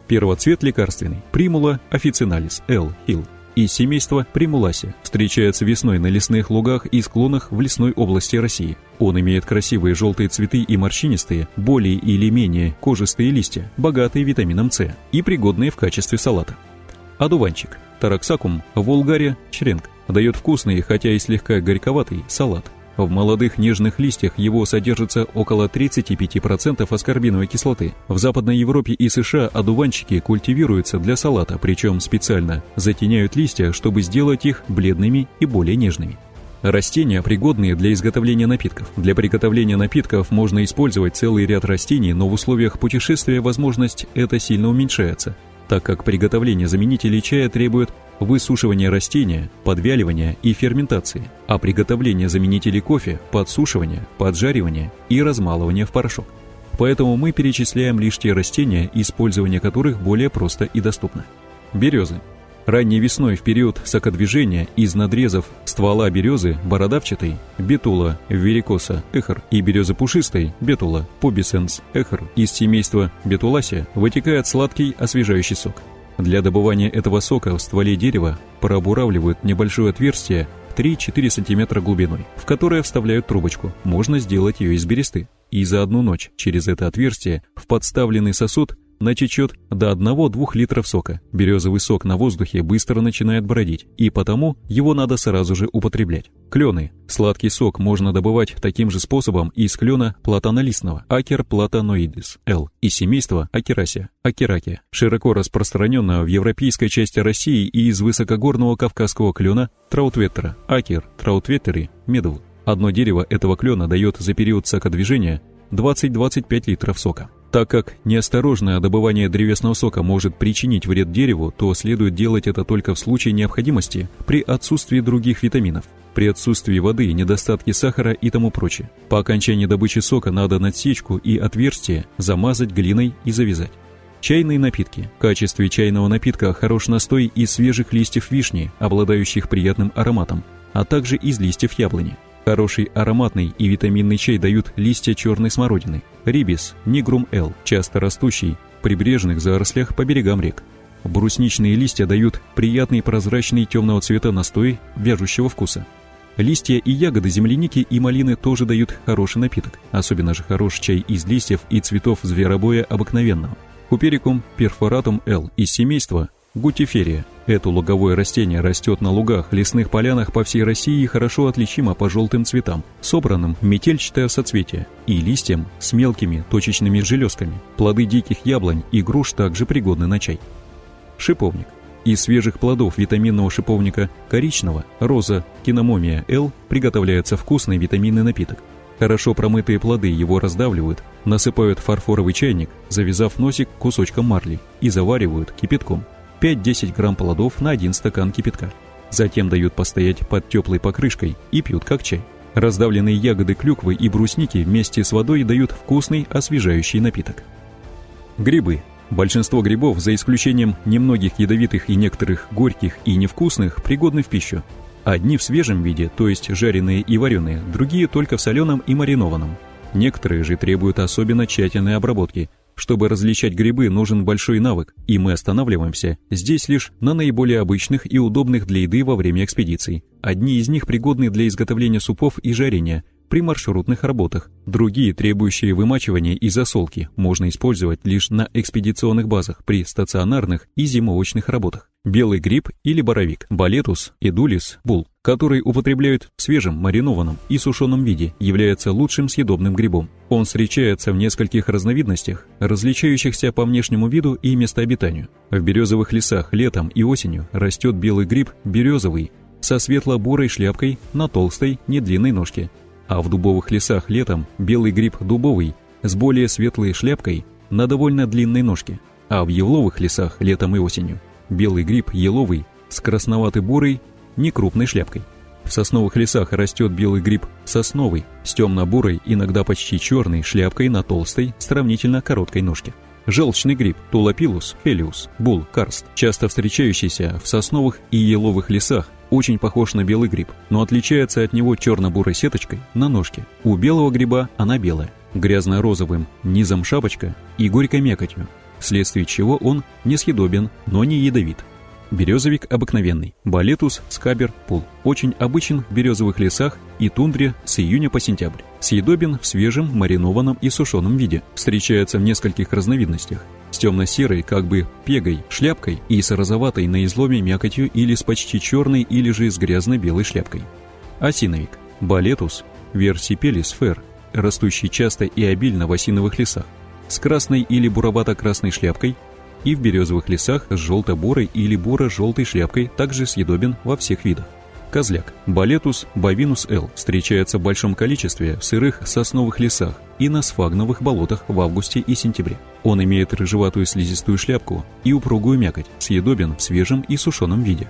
Первоцвет лекарственный – примула официналис L. Hill из семейства Примуласи. Встречается весной на лесных лугах и склонах в лесной области России. Он имеет красивые желтые цветы и морщинистые, более или менее кожистые листья, богатые витамином С и пригодные в качестве салата. Адуванчик. Тараксакум вулгаре чренг. Дает вкусный, хотя и слегка горьковатый, салат. В молодых нежных листьях его содержится около 35% аскорбиновой кислоты. В Западной Европе и США одуванчики культивируются для салата, причем специально затеняют листья, чтобы сделать их бледными и более нежными. Растения, пригодные для изготовления напитков. Для приготовления напитков можно использовать целый ряд растений, но в условиях путешествия возможность это сильно уменьшается, так как приготовление заменителей чая требует высушивания растения, подвяливания и ферментации, а приготовление заменителей кофе – подсушивания, поджаривания и размалывания в порошок. Поэтому мы перечисляем лишь те растения, использование которых более просто и доступно. Березы Ранней весной в период сокодвижения из надрезов ствола березы бородавчатой бетула верикоса эхор и березы пушистой бетула пубисенс эхор из семейства бетуласия вытекает сладкий освежающий сок. Для добывания этого сока в стволе дерева пробуравливают небольшое отверстие в 3-4 см глубиной, в которое вставляют трубочку. Можно сделать ее из бересты. И за одну ночь через это отверстие в подставленный сосуд натечет до 1-2 литров сока. Березовый сок на воздухе быстро начинает бродить, и потому его надо сразу же употреблять. Клены. Сладкий сок можно добывать таким же способом из клена платанолистного Акер платаноидис L и семейства Aceraceae, Aceraceae, широко распространенного в европейской части России и из высокогорного кавказского клена Траутветтера, Acer, trautvetteri, Medw. Одно дерево этого клена дает за период сокодвижения 20-25 литров сока. Так как неосторожное добывание древесного сока может причинить вред дереву, то следует делать это только в случае необходимости при отсутствии других витаминов, при отсутствии воды, недостатке сахара и тому прочее. По окончании добычи сока надо надсечку и отверстие замазать глиной и завязать. Чайные напитки. В качестве чайного напитка хорош настой из свежих листьев вишни, обладающих приятным ароматом, а также из листьев яблони. Хороший ароматный и витаминный чай дают листья черной смородины, рибис, нигрум Л, часто растущий в прибрежных зарослях по берегам рек. Брусничные листья дают приятный прозрачный темного цвета настой вяжущего вкуса. Листья и ягоды земляники и малины тоже дают хороший напиток, особенно же хорош чай из листьев и цветов зверобоя обыкновенного. Куперикум перфоратум L из семейства Гутиферия. Это луговое растение растет на лугах, лесных полянах по всей России и хорошо отличимо по желтым цветам, собранным метельчатое соцветие, и листьям с мелкими точечными железками. Плоды диких яблонь и груш также пригодны на чай. Шиповник. Из свежих плодов витаминного шиповника коричного, роза, киномомия L приготовляется вкусный витаминный напиток. Хорошо промытые плоды его раздавливают, насыпают в фарфоровый чайник, завязав носик кусочком марли и заваривают кипятком. 5-10 грамм плодов на 1 стакан кипятка. Затем дают постоять под теплой покрышкой и пьют как чай. Раздавленные ягоды клюквы и брусники вместе с водой дают вкусный освежающий напиток. Грибы. Большинство грибов, за исключением немногих ядовитых и некоторых горьких и невкусных, пригодны в пищу. Одни в свежем виде, то есть жареные и вареные, другие только в соленом и маринованном. Некоторые же требуют особенно тщательной обработки – чтобы различать грибы, нужен большой навык, и мы останавливаемся здесь лишь на наиболее обычных и удобных для еды во время экспедиций. Одни из них пригодны для изготовления супов и жарения при маршрутных работах. Другие, требующие вымачивания и засолки, можно использовать лишь на экспедиционных базах при стационарных и зимовочных работах белый гриб или боровик, балетус, эдулис, бул, который употребляют в свежем, маринованном и сушеном виде, является лучшим съедобным грибом. Он встречается в нескольких разновидностях, различающихся по внешнему виду и местообитанию. В березовых лесах летом и осенью растет белый гриб березовый со светло-бурой шляпкой на толстой, недлинной ножке, а в дубовых лесах летом белый гриб дубовый с более светлой шляпкой на довольно длинной ножке, а в еловых лесах летом и осенью белый гриб еловый с красноватой бурой некрупной шляпкой. В сосновых лесах растет белый гриб сосновый с темно-бурой, иногда почти черной шляпкой на толстой, сравнительно короткой ножке. Желчный гриб Тулапилус, Фелиус, Бул, Карст, часто встречающийся в сосновых и еловых лесах, очень похож на белый гриб, но отличается от него черно-бурой сеточкой на ножке. У белого гриба она белая, грязно-розовым низом шапочка и горькой мякотью, вследствие чего он несъедобен, но не ядовит. Березовик обыкновенный, балетус скабер пул, очень обычен в березовых лесах и тундре с июня по сентябрь. Съедобен в свежем, маринованном и сушеном виде. Встречается в нескольких разновидностях. С темно-серой, как бы пегой, шляпкой и с розоватой на изломе мякотью или с почти черной или же с грязно-белой шляпкой. Осиновик. Балетус Versipelis fer, растущий часто и обильно в осиновых лесах, с красной или буровато-красной шляпкой и в березовых лесах с желто-бурой или буро-желтой шляпкой также съедобен во всех видах. Козляк. Балетус бовинус L встречается в большом количестве в сырых сосновых лесах и на сфагновых болотах в августе и сентябре. Он имеет рыжеватую слизистую шляпку и упругую мякоть, съедобен в свежем и сушеном виде.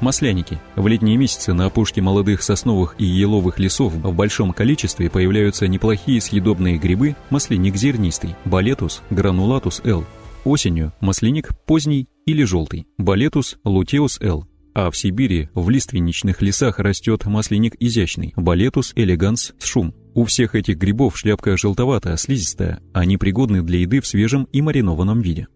Масляники. В летние месяцы на опушке молодых сосновых и еловых лесов в большом количестве появляются неплохие съедобные грибы масляник зернистый, балетус, гранулатус L. Осенью масляник поздний или желтый, балетус лутеус L. А в Сибири в лиственничных лесах растет масленик изящный, балетус элеганс шум. У всех этих грибов шляпка желтоватая, слизистая, они пригодны для еды в свежем и маринованном виде.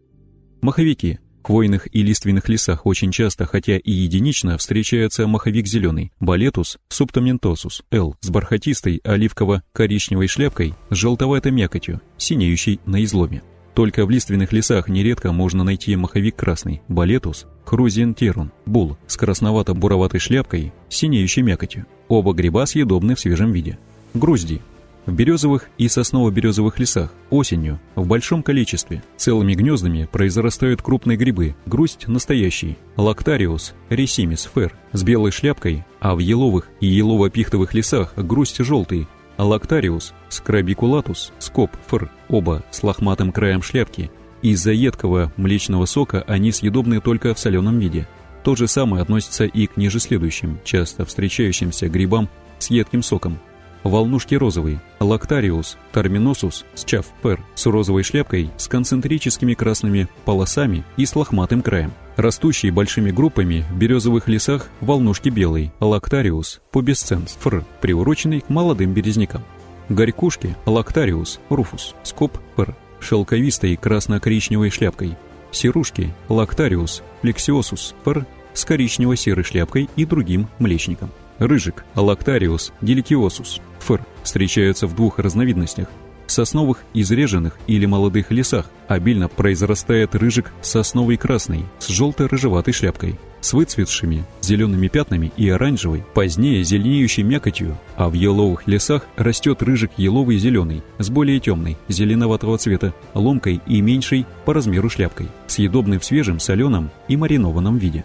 Маховики. В хвойных и лиственных лесах очень часто, хотя и единично, встречается маховик зеленый, балетус субтоментосус, L, с бархатистой оливково-коричневой шляпкой с желтоватой мякотью, синеющей на изломе. Только в лиственных лесах нередко можно найти маховик красный, балетус, хрузиентерун, бул с красновато-буроватой шляпкой, синеющей мякотью. Оба гриба съедобны в свежем виде. Грузди. В березовых и сосново-березовых лесах осенью в большом количестве целыми гнездами произрастают крупные грибы, грусть настоящий, лактариус, ресимис, фер с белой шляпкой, а в еловых и елово-пихтовых лесах грусть желтый, Лактариус, скрабикулатус, скоп, фр, оба с лохматым краем шляпки. Из-за едкого млечного сока они съедобны только в соленом виде. То же самое относится и к ниже следующим, часто встречающимся грибам с едким соком. Волнушки розовые, лактариус, терминосус, счав, пер, с розовой шляпкой, с концентрическими красными полосами и с лохматым краем. Растущие большими группами в березовых лесах волнушки белые, лактариус, пубесценс, фр, приуроченный к молодым березнякам. Горькушки, лактариус, руфус, скоп, пр, шелковистой красно-коричневой шляпкой. Серушки, лактариус, флексиосус, пр, с коричнево-серой шляпкой и другим млечником. Рыжик, лактариус, деликиосус, фр, встречаются в двух разновидностях – в сосновых, изреженных или молодых лесах обильно произрастает рыжик сосновый красный с желто-рыжеватой шляпкой, с выцветшими зелеными пятнами и оранжевой, позднее зеленеющей мякотью, а в еловых лесах растет рыжик еловый зеленый с более темной, зеленоватого цвета, ломкой и меньшей по размеру шляпкой, съедобный в свежем, соленом и маринованном виде.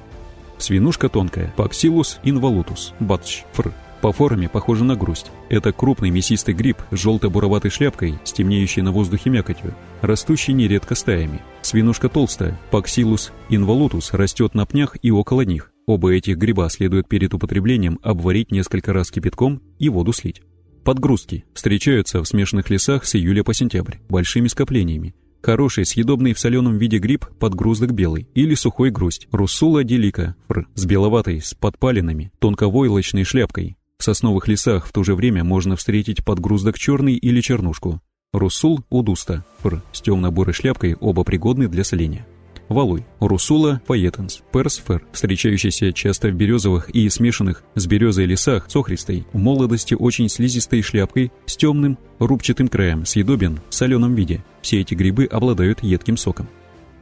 Свинушка тонкая, Паксилус инволутус, батч, фр, по форме похоже на грусть. Это крупный мясистый гриб с желто-буроватой шляпкой, с темнеющей на воздухе мякотью, растущий нередко стаями. Свинушка толстая, Паксилус инволутус растет на пнях и около них. Оба этих гриба следует перед употреблением обварить несколько раз кипятком и воду слить. Подгрузки встречаются в смешанных лесах с июля по сентябрь, большими скоплениями. Хороший, съедобный в соленом виде гриб подгруздок белый или сухой грусть, руссула делика, с беловатой, с подпалинами, тонковойлочной шляпкой, в сосновых лесах в то же время можно встретить подгруздок черный или чернушку. Русул удуста, пр, с темно-бурой шляпкой, оба пригодны для соления. Валуй, русула фаетенс, персфер, встречающийся часто в березовых и смешанных с березой лесах сохристой, в молодости очень слизистой шляпкой с темным рубчатым краем, съедобен в соленом виде. Все эти грибы обладают едким соком.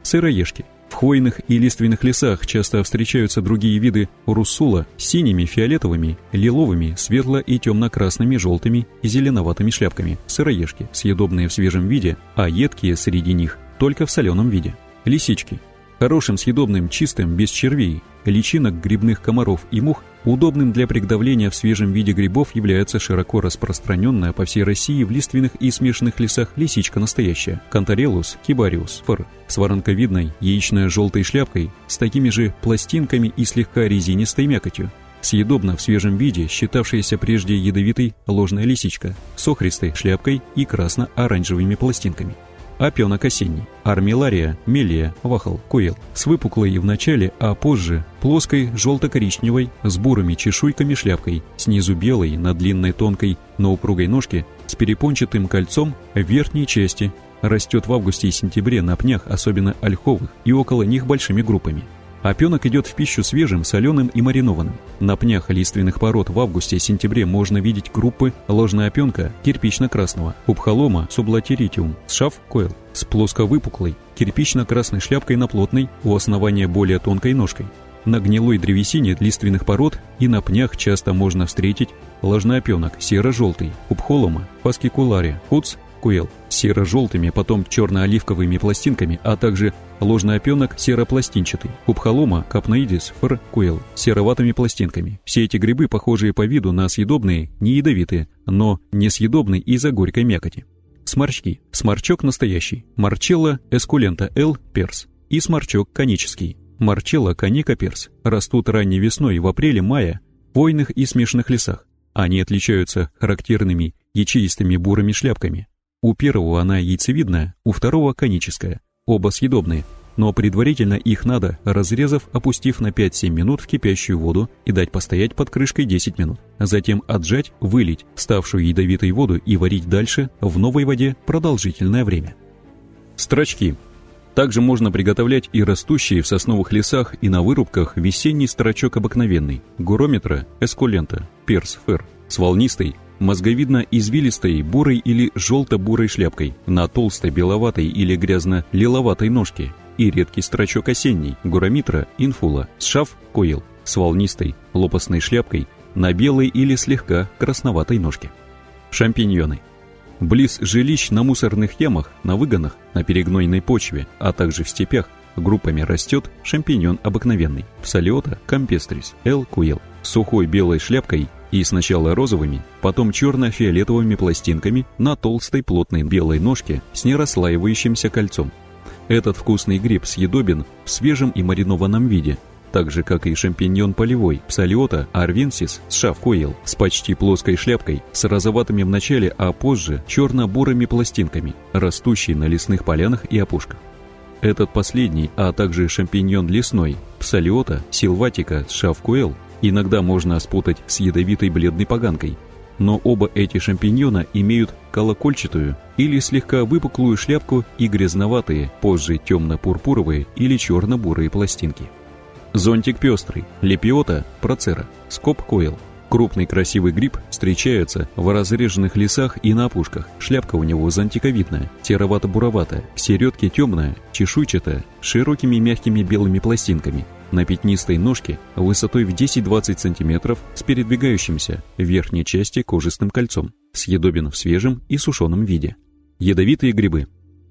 Сыроежки, в хвойных и лиственных лесах часто встречаются другие виды руссула синими, фиолетовыми, лиловыми, светло- и темно-красными, желтыми и зеленоватыми шляпками, сыроежки, съедобные в свежем виде, а едкие среди них только в соленом виде. Лисички. Хорошим съедобным, чистым, без червей, личинок, грибных комаров и мух Удобным для приготовления в свежем виде грибов является широко распространенная по всей России в лиственных и смешанных лесах лисичка настоящая – Кантарелус кибариус фор, с воронковидной яично-желтой шляпкой, с такими же пластинками и слегка резинистой мякотью. Съедобна в свежем виде считавшаяся прежде ядовитой ложная лисичка с охристой шляпкой и красно-оранжевыми пластинками – Опенок осенний. Армилария, мелия, вахал, куел. С выпуклой в начале, а позже плоской желто-коричневой с бурыми чешуйками шляпкой, снизу белой на длинной тонкой, но упругой ножке, с перепончатым кольцом в верхней части. Растет в августе и сентябре на пнях, особенно ольховых, и около них большими группами. Опенок идет в пищу свежим, соленым и маринованным. На пнях лиственных пород в августе-сентябре можно видеть группы ложноопенка кирпично-красного, упхолома сублатеритиум, сшав койл с плоско-выпуклой, кирпично-красной шляпкой на плотной, у основания более тонкой ножкой. На гнилой древесине лиственных пород и на пнях часто можно встретить ложноопенок серо-желтый, упхолома, фаскикуларе, хуц, куэл, серо-желтыми, потом черно-оливковыми пластинками, а также ложноопенок серопластинчатый, упхолома, капноидис, фр, куэл, сероватыми пластинками. Все эти грибы, похожие по виду на съедобные, не ядовитые, но несъедобные из-за горькой мякоти. Сморчки. Сморчок настоящий. Марчелла эскулента L перс. И сморчок конический. Марчелла коника перс. Растут ранней весной в апреле-мае в хвойных и смешанных лесах. Они отличаются характерными ячеистыми бурыми шляпками. У первого она яйцевидная, у второго коническая. Оба съедобные, но предварительно их надо, разрезав, опустив на 5-7 минут в кипящую воду и дать постоять под крышкой 10 минут. Затем отжать, вылить ставшую ядовитой воду и варить дальше в новой воде продолжительное время. Строчки. Также можно приготовлять и растущие в сосновых лесах и на вырубках весенний строчок обыкновенный, гурометра, эскулента, перс, фер, с волнистой, мозговидно-извилистой бурой или желто-бурой шляпкой на толстой беловатой или грязно-лиловатой ножке и редкий строчок осенний, гуромитра, инфула, сшав, коил, с волнистой, лопастной шляпкой на белой или слегка красноватой ножке. Шампиньоны. Близ жилищ на мусорных ямах, на выгонах, на перегнойной почве, а также в степях группами растет шампиньон обыкновенный, псалиота кампестрис, эл куел, сухой белой шляпкой и сначала розовыми, потом черно-фиолетовыми пластинками на толстой плотной белой ножке с нераслаивающимся кольцом. Этот вкусный гриб съедобен в свежем и маринованном виде, так же, как и шампиньон полевой, псалиота арвенсис с шавкоил, с почти плоской шляпкой, с розоватыми в начале, а позже черно-бурыми пластинками, растущий на лесных полянах и опушках. Этот последний, а также шампиньон лесной, псалиота, силватика шавкуэл, иногда можно спутать с ядовитой бледной поганкой, но оба эти шампиньона имеют колокольчатую или слегка выпуклую шляпку и грязноватые, позже темно-пурпуровые или черно-бурые пластинки. Зонтик пестрый, лепиота, процера, скоп койл. Крупный красивый гриб встречается в разреженных лесах и на опушках. Шляпка у него зонтиковидная, серовато-буроватая, середки темная, чешуйчатая, широкими мягкими белыми пластинками, на пятнистой ножке высотой в 10-20 см с передвигающимся в верхней части кожистым кольцом, съедобен в свежем и сушеном виде. Ядовитые грибы.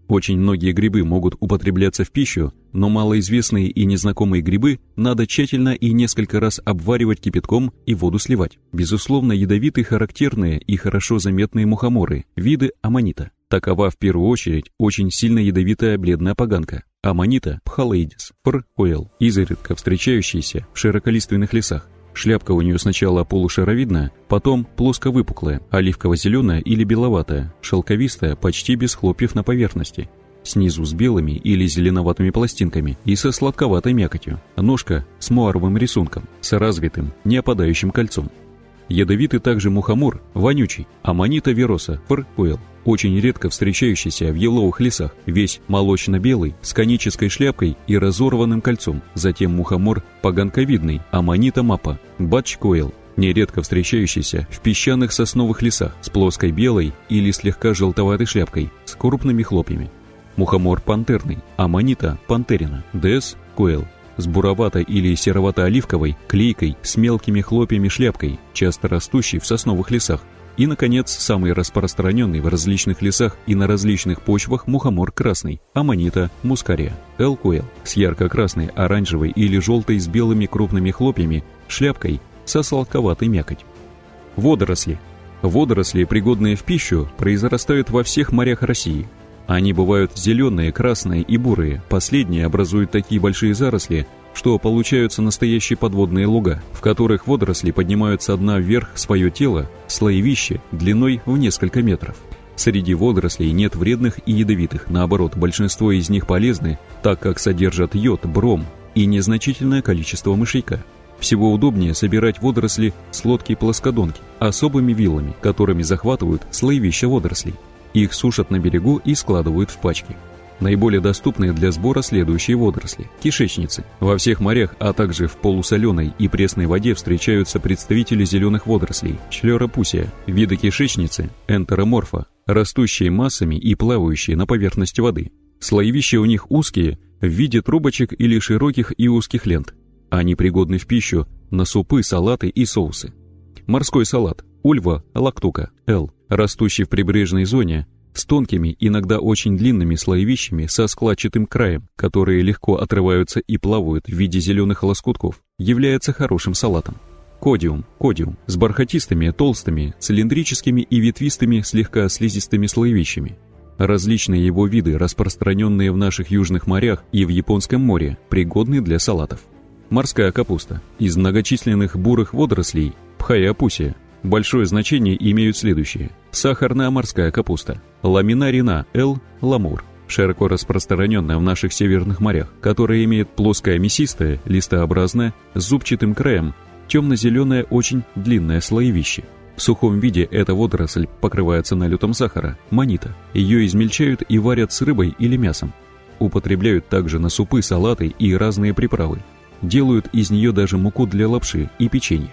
Очень многие грибы могут употребляться в пищу, но малоизвестные и незнакомые грибы надо тщательно и несколько раз обваривать кипятком и воду сливать. Безусловно, ядовитые характерные и хорошо заметные мухоморы, виды аммонита. Такова в первую очередь очень сильно ядовитая бледная поганка, аммонита пхалоидис, пр ойл, изредка встречающийся в широколиственных лесах. Шляпка у нее сначала полушаровидная, потом плоско-выпуклая, оливково-зеленая или беловатая, шелковистая, почти без хлопьев на поверхности, снизу с белыми или зеленоватыми пластинками и со сладковатой мякотью, ножка с муаровым рисунком, с развитым, не опадающим кольцом. Ядовитый также мухомор, вонючий, аманита вероса, фркуэл, очень редко встречающийся в еловых лесах, весь молочно-белый, с конической шляпкой и разорванным кольцом, затем мухомор поганковидный, аманита мапа, батчкоэл, нередко встречающийся в песчаных сосновых лесах с плоской белой или слегка желтоватой шляпкой, с крупными хлопьями. Мухомор пантерный, аманита пантерина, дес куэл, с буроватой или серовато-оливковой клейкой с мелкими хлопьями шляпкой, часто растущей в сосновых лесах. И, наконец, самый распространенный в различных лесах и на различных почвах мухомор красный, аммонита мускария, элкуэл, с ярко-красной, оранжевой или желтой с белыми крупными хлопьями, шляпкой со сладковатой мякоть. Водоросли. Водоросли, пригодные в пищу, произрастают во всех морях России, они бывают зеленые, красные и бурые. Последние образуют такие большие заросли, что получаются настоящие подводные луга, в которых водоросли поднимаются одна вверх свое тело, слоевище, длиной в несколько метров. Среди водорослей нет вредных и ядовитых, наоборот, большинство из них полезны, так как содержат йод, бром и незначительное количество мышейка. Всего удобнее собирать водоросли с лодки-плоскодонки особыми вилами, которыми захватывают слоевища водорослей. Их сушат на берегу и складывают в пачки. Наиболее доступные для сбора следующие водоросли. Кишечницы. Во всех морях, а также в полусоленой и пресной воде встречаются представители зеленых водорослей. Члеропусия. Виды кишечницы. Энтероморфа. Растущие массами и плавающие на поверхности воды. Слоевища у них узкие, в виде трубочек или широких и узких лент. Они пригодны в пищу на супы, салаты и соусы. Морской салат. Ульва лактука, Л. Растущий в прибрежной зоне, с тонкими, иногда очень длинными слоевищами со складчатым краем, которые легко отрываются и плавают в виде зеленых лоскутков, является хорошим салатом. Кодиум, кодиум, с бархатистыми, толстыми, цилиндрическими и ветвистыми, слегка слизистыми слоевищами. Различные его виды, распространенные в наших южных морях и в Японском море, пригодны для салатов. Морская капуста. Из многочисленных бурых водорослей, пхая-апусия, большое значение имеют следующие. Сахарная морская капуста, ламинарина Л. ламур, широко распространенная в наших северных морях, которая имеет плоское мясистое, листообразное, с зубчатым краем, темно-зеленое очень длинное слоевище. В сухом виде эта водоросль покрывается налетом сахара, манита. Ее измельчают и варят с рыбой или мясом. Употребляют также на супы, салаты и разные приправы. Делают из нее даже муку для лапши и печенья.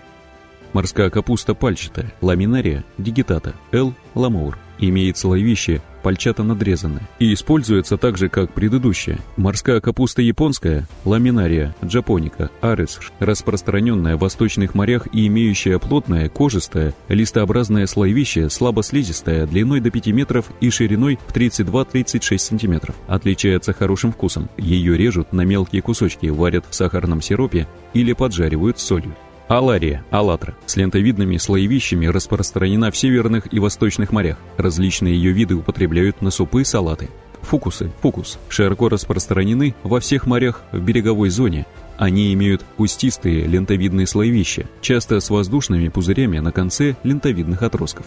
Морская капуста пальчатая, ламинария, дигитата, Л. ламаур. Имеет слоевище пальчато надрезанная, и используется так же, как предыдущая. Морская капуста японская, ламинария, джапоника, арис, распространенная в восточных морях и имеющая плотное, кожистое, листообразное слоевище, слабослизистое, длиной до 5 метров и шириной в 32-36 сантиметров. Отличается хорошим вкусом. Ее режут на мелкие кусочки, варят в сахарном сиропе или поджаривают солью. Алария, алатра, с лентовидными слоевищами распространена в северных и восточных морях. Различные ее виды употребляют на супы, салаты. Фукусы, фукус, широко распространены во всех морях в береговой зоне. Они имеют кустистые лентовидные слоевища, часто с воздушными пузырями на конце лентовидных отростков.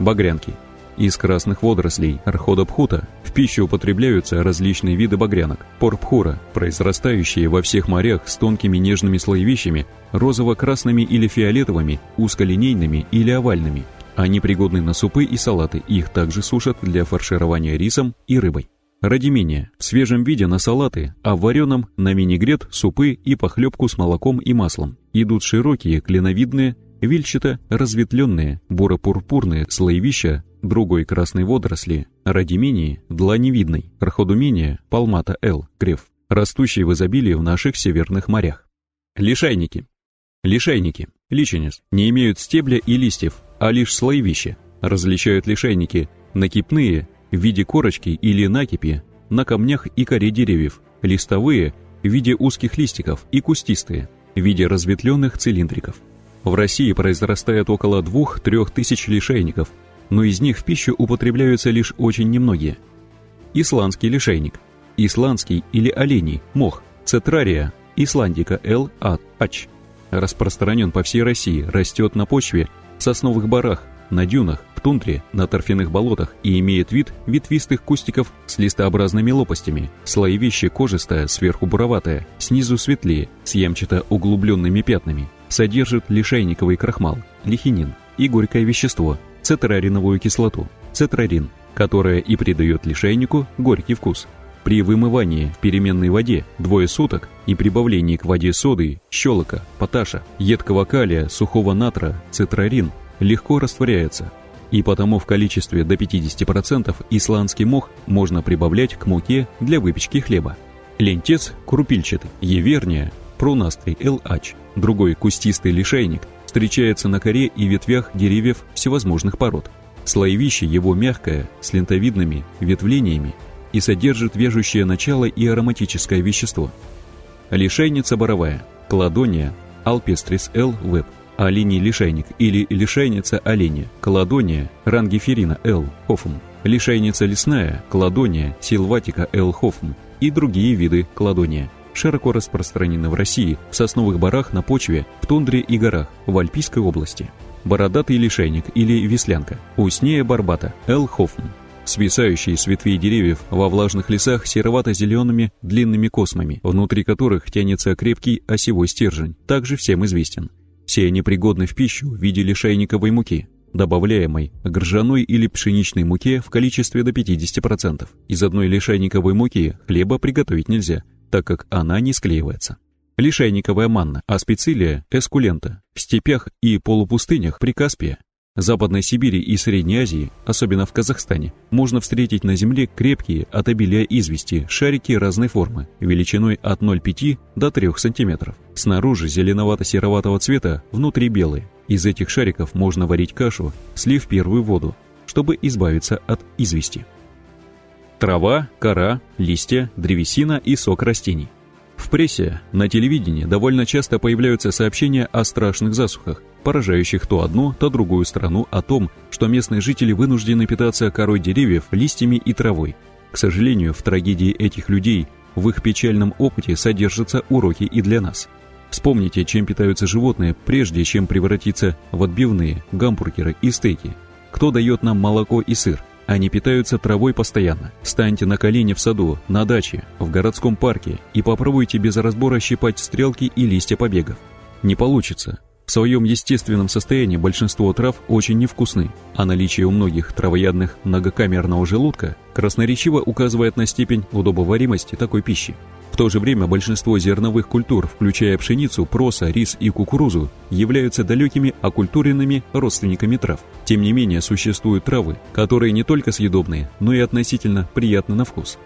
Багрянки, из красных водорослей арходопхута в пищу употребляются различные виды багрянок, порпхура, произрастающие во всех морях с тонкими нежными слоевищами, розово-красными или фиолетовыми, узколинейными или овальными. Они пригодны на супы и салаты, их также сушат для фарширования рисом и рыбой. Радимения в свежем виде на салаты, а в вареном на винегрет, супы и похлебку с молоком и маслом. Идут широкие, клиновидные, вильчато-разветвленные, буро-пурпурные слоевища другой красной водоросли, радимении, дланевидной, рходумения, палмата Л, крев, растущей в изобилии в наших северных морях. Лишайники. Лишайники, личинец, не имеют стебля и листьев, а лишь слоевища. Различают лишайники накипные в виде корочки или накипи на камнях и коре деревьев, листовые в виде узких листиков и кустистые в виде разветвленных цилиндриков. В России произрастает около 2-3 тысяч лишайников, но из них в пищу употребляются лишь очень немногие. Исландский лишайник, исландский или оленей, мох, цетрария, исландика Л. А. Ач. Распространен по всей России, растет на почве, в сосновых барах, на дюнах, в тундре, на торфяных болотах и имеет вид ветвистых кустиков с листообразными лопастями, слоевище кожистое, сверху буроватое, снизу светлее, с ямчато углубленными пятнами, содержит лишайниковый крахмал, лихинин и горькое вещество, цетрариновую кислоту, цетрарин, которая и придает лишайнику горький вкус. При вымывании в переменной воде двое суток и прибавлении к воде соды, щелока, поташа, едкого калия, сухого натра, цетрарин легко растворяется, и потому в количестве до 50% исландский мох можно прибавлять к муке для выпечки хлеба. Лентец крупильчатый, еверния, пронастрий LH, другой кустистый лишайник, встречается на коре и ветвях деревьев всевозможных пород. Слоевище его мягкое, с лентовидными ветвлениями и содержит вяжущее начало и ароматическое вещество. Лишайница боровая, кладония, алпестрис L. веб, олени лишайник или лишайница оленя, кладония, рангиферина L. хофм, лишайница лесная, кладония, силватика L. хофм и другие виды кладония широко распространены в России в сосновых барах на почве, в тундре и горах, в Альпийской области. Бородатый лишайник или веслянка, уснея барбата, Эл Хоффман. Свисающие с ветвей деревьев во влажных лесах серовато-зелеными длинными космами, внутри которых тянется крепкий осевой стержень, также всем известен. Все они пригодны в пищу в виде лишайниковой муки, добавляемой к ржаной или пшеничной муке в количестве до 50%. Из одной лишайниковой муки хлеба приготовить нельзя, так как она не склеивается. Лишайниковая манна, аспицилия эскулента в степях и полупустынях Прикаспия Западной Сибири и Средней Азии, особенно в Казахстане, можно встретить на земле крепкие от обилия извести шарики разной формы, величиной от 0,5 до 3 см. Снаружи зеленовато-сероватого цвета, внутри белые. Из этих шариков можно варить кашу, слив первую воду, чтобы избавиться от извести. Трава, кора, листья, древесина и сок растений. В прессе, на телевидении довольно часто появляются сообщения о страшных засухах, поражающих то одну, то другую страну о том, что местные жители вынуждены питаться корой деревьев, листьями и травой. К сожалению, в трагедии этих людей, в их печальном опыте содержатся уроки и для нас. Вспомните, чем питаются животные, прежде чем превратиться в отбивные, гамбургеры и стейки. Кто дает нам молоко и сыр? Они питаются травой постоянно. Станьте на колени в саду, на даче, в городском парке и попробуйте без разбора щипать стрелки и листья побегов. Не получится. В своем естественном состоянии большинство трав очень невкусны, а наличие у многих травоядных многокамерного желудка красноречиво указывает на степень удобоваримости такой пищи. В то же время большинство зерновых культур, включая пшеницу, проса, рис и кукурузу, являются далекими оккультуренными родственниками трав. Тем не менее, существуют травы, которые не только съедобные, но и относительно приятны на вкус.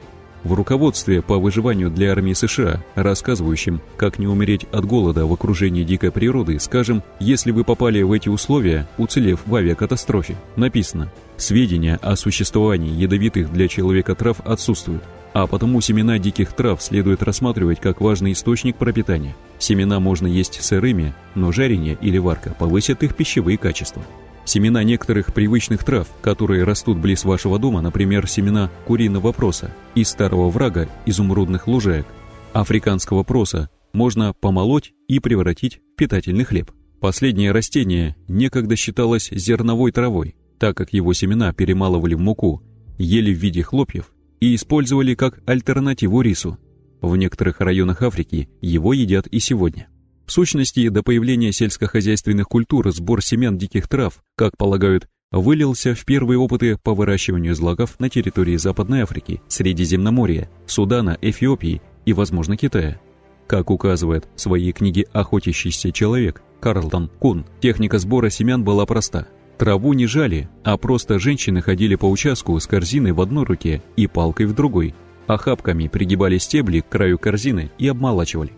В руководстве по выживанию для армии США, рассказывающем, как не умереть от голода в окружении дикой природы, скажем, если вы попали в эти условия, уцелев в авиакатастрофе, написано «Сведения о существовании ядовитых для человека трав отсутствуют а потому семена диких трав следует рассматривать как важный источник пропитания. Семена можно есть сырыми, но жарение или варка повысят их пищевые качества. Семена некоторых привычных трав, которые растут близ вашего дома, например, семена куриного проса, из старого врага изумрудных лужаек, африканского проса, можно помолоть и превратить в питательный хлеб. Последнее растение некогда считалось зерновой травой, так как его семена перемалывали в муку, ели в виде хлопьев и использовали как альтернативу рису. В некоторых районах Африки его едят и сегодня. В сущности, до появления сельскохозяйственных культур сбор семян диких трав, как полагают, вылился в первые опыты по выращиванию злаков на территории Западной Африки, Средиземноморья, Судана, Эфиопии и, возможно, Китая. Как указывает в своей книге «Охотящийся человек» Карлтон Кун, техника сбора семян была проста – Траву не жали, а просто женщины ходили по участку с корзиной в одной руке и палкой в другой, а хапками пригибали стебли к краю корзины и обмолачивали.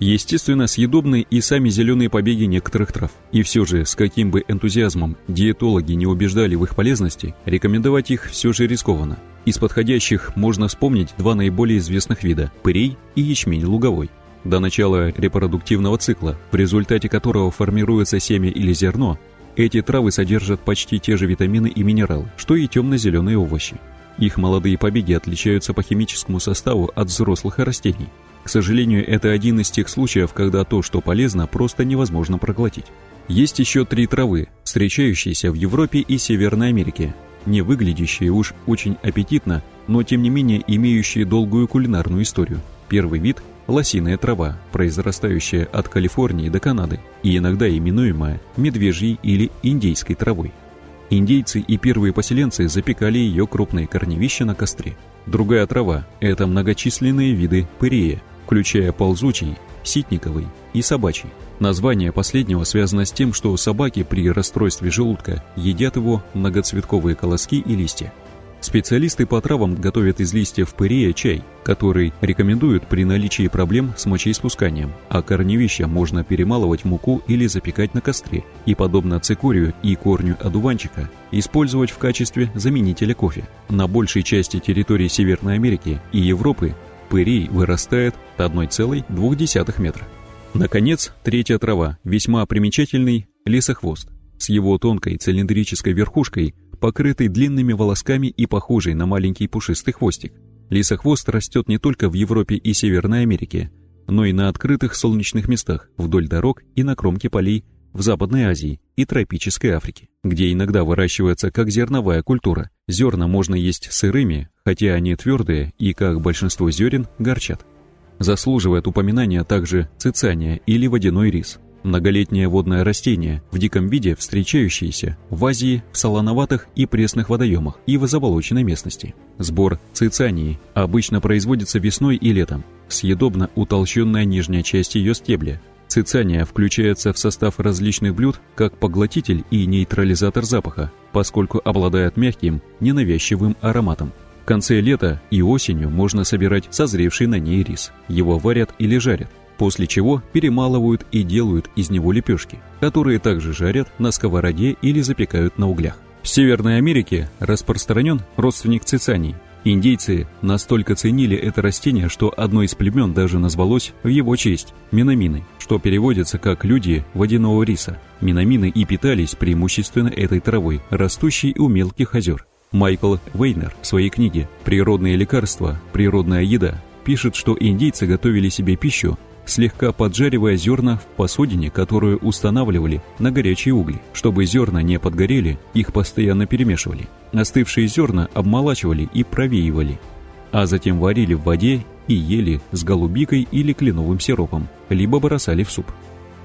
Естественно, съедобны и сами зеленые побеги некоторых трав. И все же, с каким бы энтузиазмом диетологи не убеждали в их полезности, рекомендовать их все же рискованно. Из подходящих можно вспомнить два наиболее известных вида – пырей и ячмень луговой. До начала репродуктивного цикла, в результате которого формируется семя или зерно, эти травы содержат почти те же витамины и минералы, что и темно-зеленые овощи. Их молодые побеги отличаются по химическому составу от взрослых растений. К сожалению, это один из тех случаев, когда то, что полезно, просто невозможно проглотить. Есть еще три травы, встречающиеся в Европе и Северной Америке, не выглядящие уж очень аппетитно, но тем не менее имеющие долгую кулинарную историю. Первый вид лосиная трава, произрастающая от Калифорнии до Канады и иногда именуемая медвежьей или индейской травой. Индейцы и первые поселенцы запекали ее крупные корневища на костре. Другая трава – это многочисленные виды пырея, включая ползучий, ситниковый и собачий. Название последнего связано с тем, что собаки при расстройстве желудка едят его многоцветковые колоски и листья. Специалисты по травам готовят из листьев пырея чай, который рекомендуют при наличии проблем с мочеиспусканием, а корневища можно перемалывать в муку или запекать на костре, и, подобно цикорию и корню одуванчика, использовать в качестве заменителя кофе. На большей части территории Северной Америки и Европы пырей вырастает до 1,2 метра. Наконец, третья трава, весьма примечательный лесохвост. С его тонкой цилиндрической верхушкой покрытый длинными волосками и похожий на маленький пушистый хвостик. Лисохвост растет не только в Европе и Северной Америке, но и на открытых солнечных местах, вдоль дорог и на кромке полей в Западной Азии и тропической Африке, где иногда выращивается как зерновая культура. Зерна можно есть сырыми, хотя они твердые и, как большинство зерен, горчат. Заслуживает упоминания также цицания или водяной рис многолетнее водное растение, в диком виде встречающееся в Азии в солоноватых и пресных водоемах и в заболоченной местности. Сбор цицании обычно производится весной и летом. Съедобна утолщенная нижняя часть ее стебля. Цицания включается в состав различных блюд как поглотитель и нейтрализатор запаха, поскольку обладает мягким, ненавязчивым ароматом. В конце лета и осенью можно собирать созревший на ней рис. Его варят или жарят, после чего перемалывают и делают из него лепешки, которые также жарят на сковороде или запекают на углях. В Северной Америке распространен родственник цицаний. Индейцы настолько ценили это растение, что одно из племен даже назвалось в его честь – минамины, что переводится как «люди водяного риса». Минамины и питались преимущественно этой травой, растущей у мелких озер. Майкл Вейнер в своей книге «Природные лекарства. Природная еда» пишет, что индейцы готовили себе пищу слегка поджаривая зерна в посудине, которую устанавливали на горячие угли. Чтобы зерна не подгорели, их постоянно перемешивали. Остывшие зерна обмолачивали и провеивали, а затем варили в воде и ели с голубикой или кленовым сиропом, либо бросали в суп.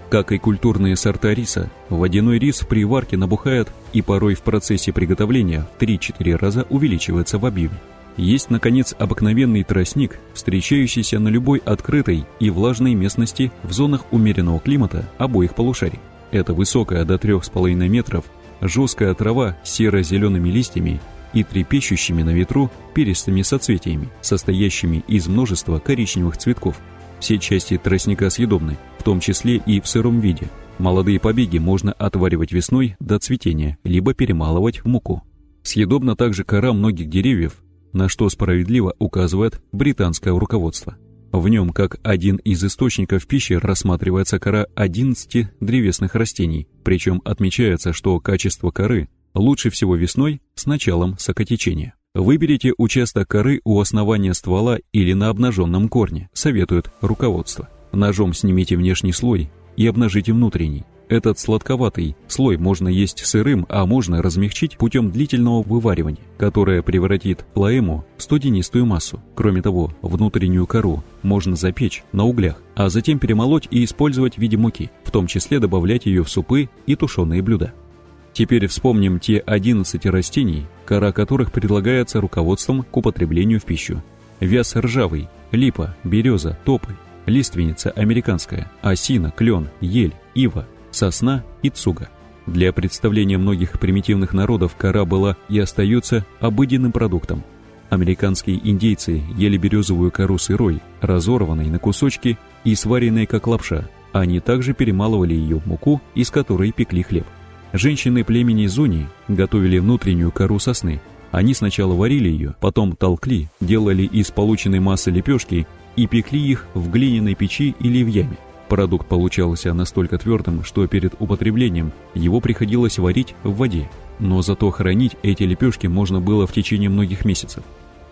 Как и культурные сорта риса, водяной рис при варке набухает и порой в процессе приготовления в 3-4 раза увеличивается в объеме. Есть, наконец, обыкновенный тростник, встречающийся на любой открытой и влажной местности в зонах умеренного климата обоих полушарий. Это высокая до 3,5 метров, жесткая трава с серо-зелеными листьями и трепещущими на ветру перистыми соцветиями, состоящими из множества коричневых цветков. Все части тростника съедобны, в том числе и в сыром виде. Молодые побеги можно отваривать весной до цветения, либо перемалывать в муку. Съедобна также кора многих деревьев, на что справедливо указывает британское руководство. В нем как один из источников пищи рассматривается кора 11 древесных растений, причем отмечается, что качество коры лучше всего весной с началом сокотечения. Выберите участок коры у основания ствола или на обнаженном корне, советует руководство. Ножом снимите внешний слой и обнажите внутренний. Этот сладковатый слой можно есть сырым, а можно размягчить путем длительного вываривания, которое превратит плоему в студенистую массу. Кроме того, внутреннюю кору можно запечь на углях, а затем перемолоть и использовать в виде муки, в том числе добавлять ее в супы и тушеные блюда. Теперь вспомним те 11 растений, кора которых предлагается руководством к употреблению в пищу. Вяз ржавый, липа, береза, тополь, лиственница американская, осина, клен, ель, ива, сосна и цуга. Для представления многих примитивных народов кора была и остается обыденным продуктом. Американские индейцы ели березовую кору сырой, разорванной на кусочки и сваренной как лапша. Они также перемалывали ее в муку, из которой пекли хлеб. Женщины племени Зуни готовили внутреннюю кору сосны. Они сначала варили ее, потом толкли, делали из полученной массы лепешки и пекли их в глиняной печи или в яме. Продукт получался настолько твердым, что перед употреблением его приходилось варить в воде, но зато хранить эти лепешки можно было в течение многих месяцев.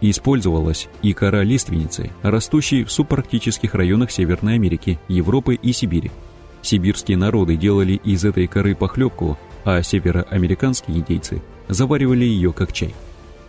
Использовалась и кора лиственницы, растущей в субарктических районах Северной Америки, Европы и Сибири. Сибирские народы делали из этой коры похлебку, а североамериканские индейцы заваривали ее как чай.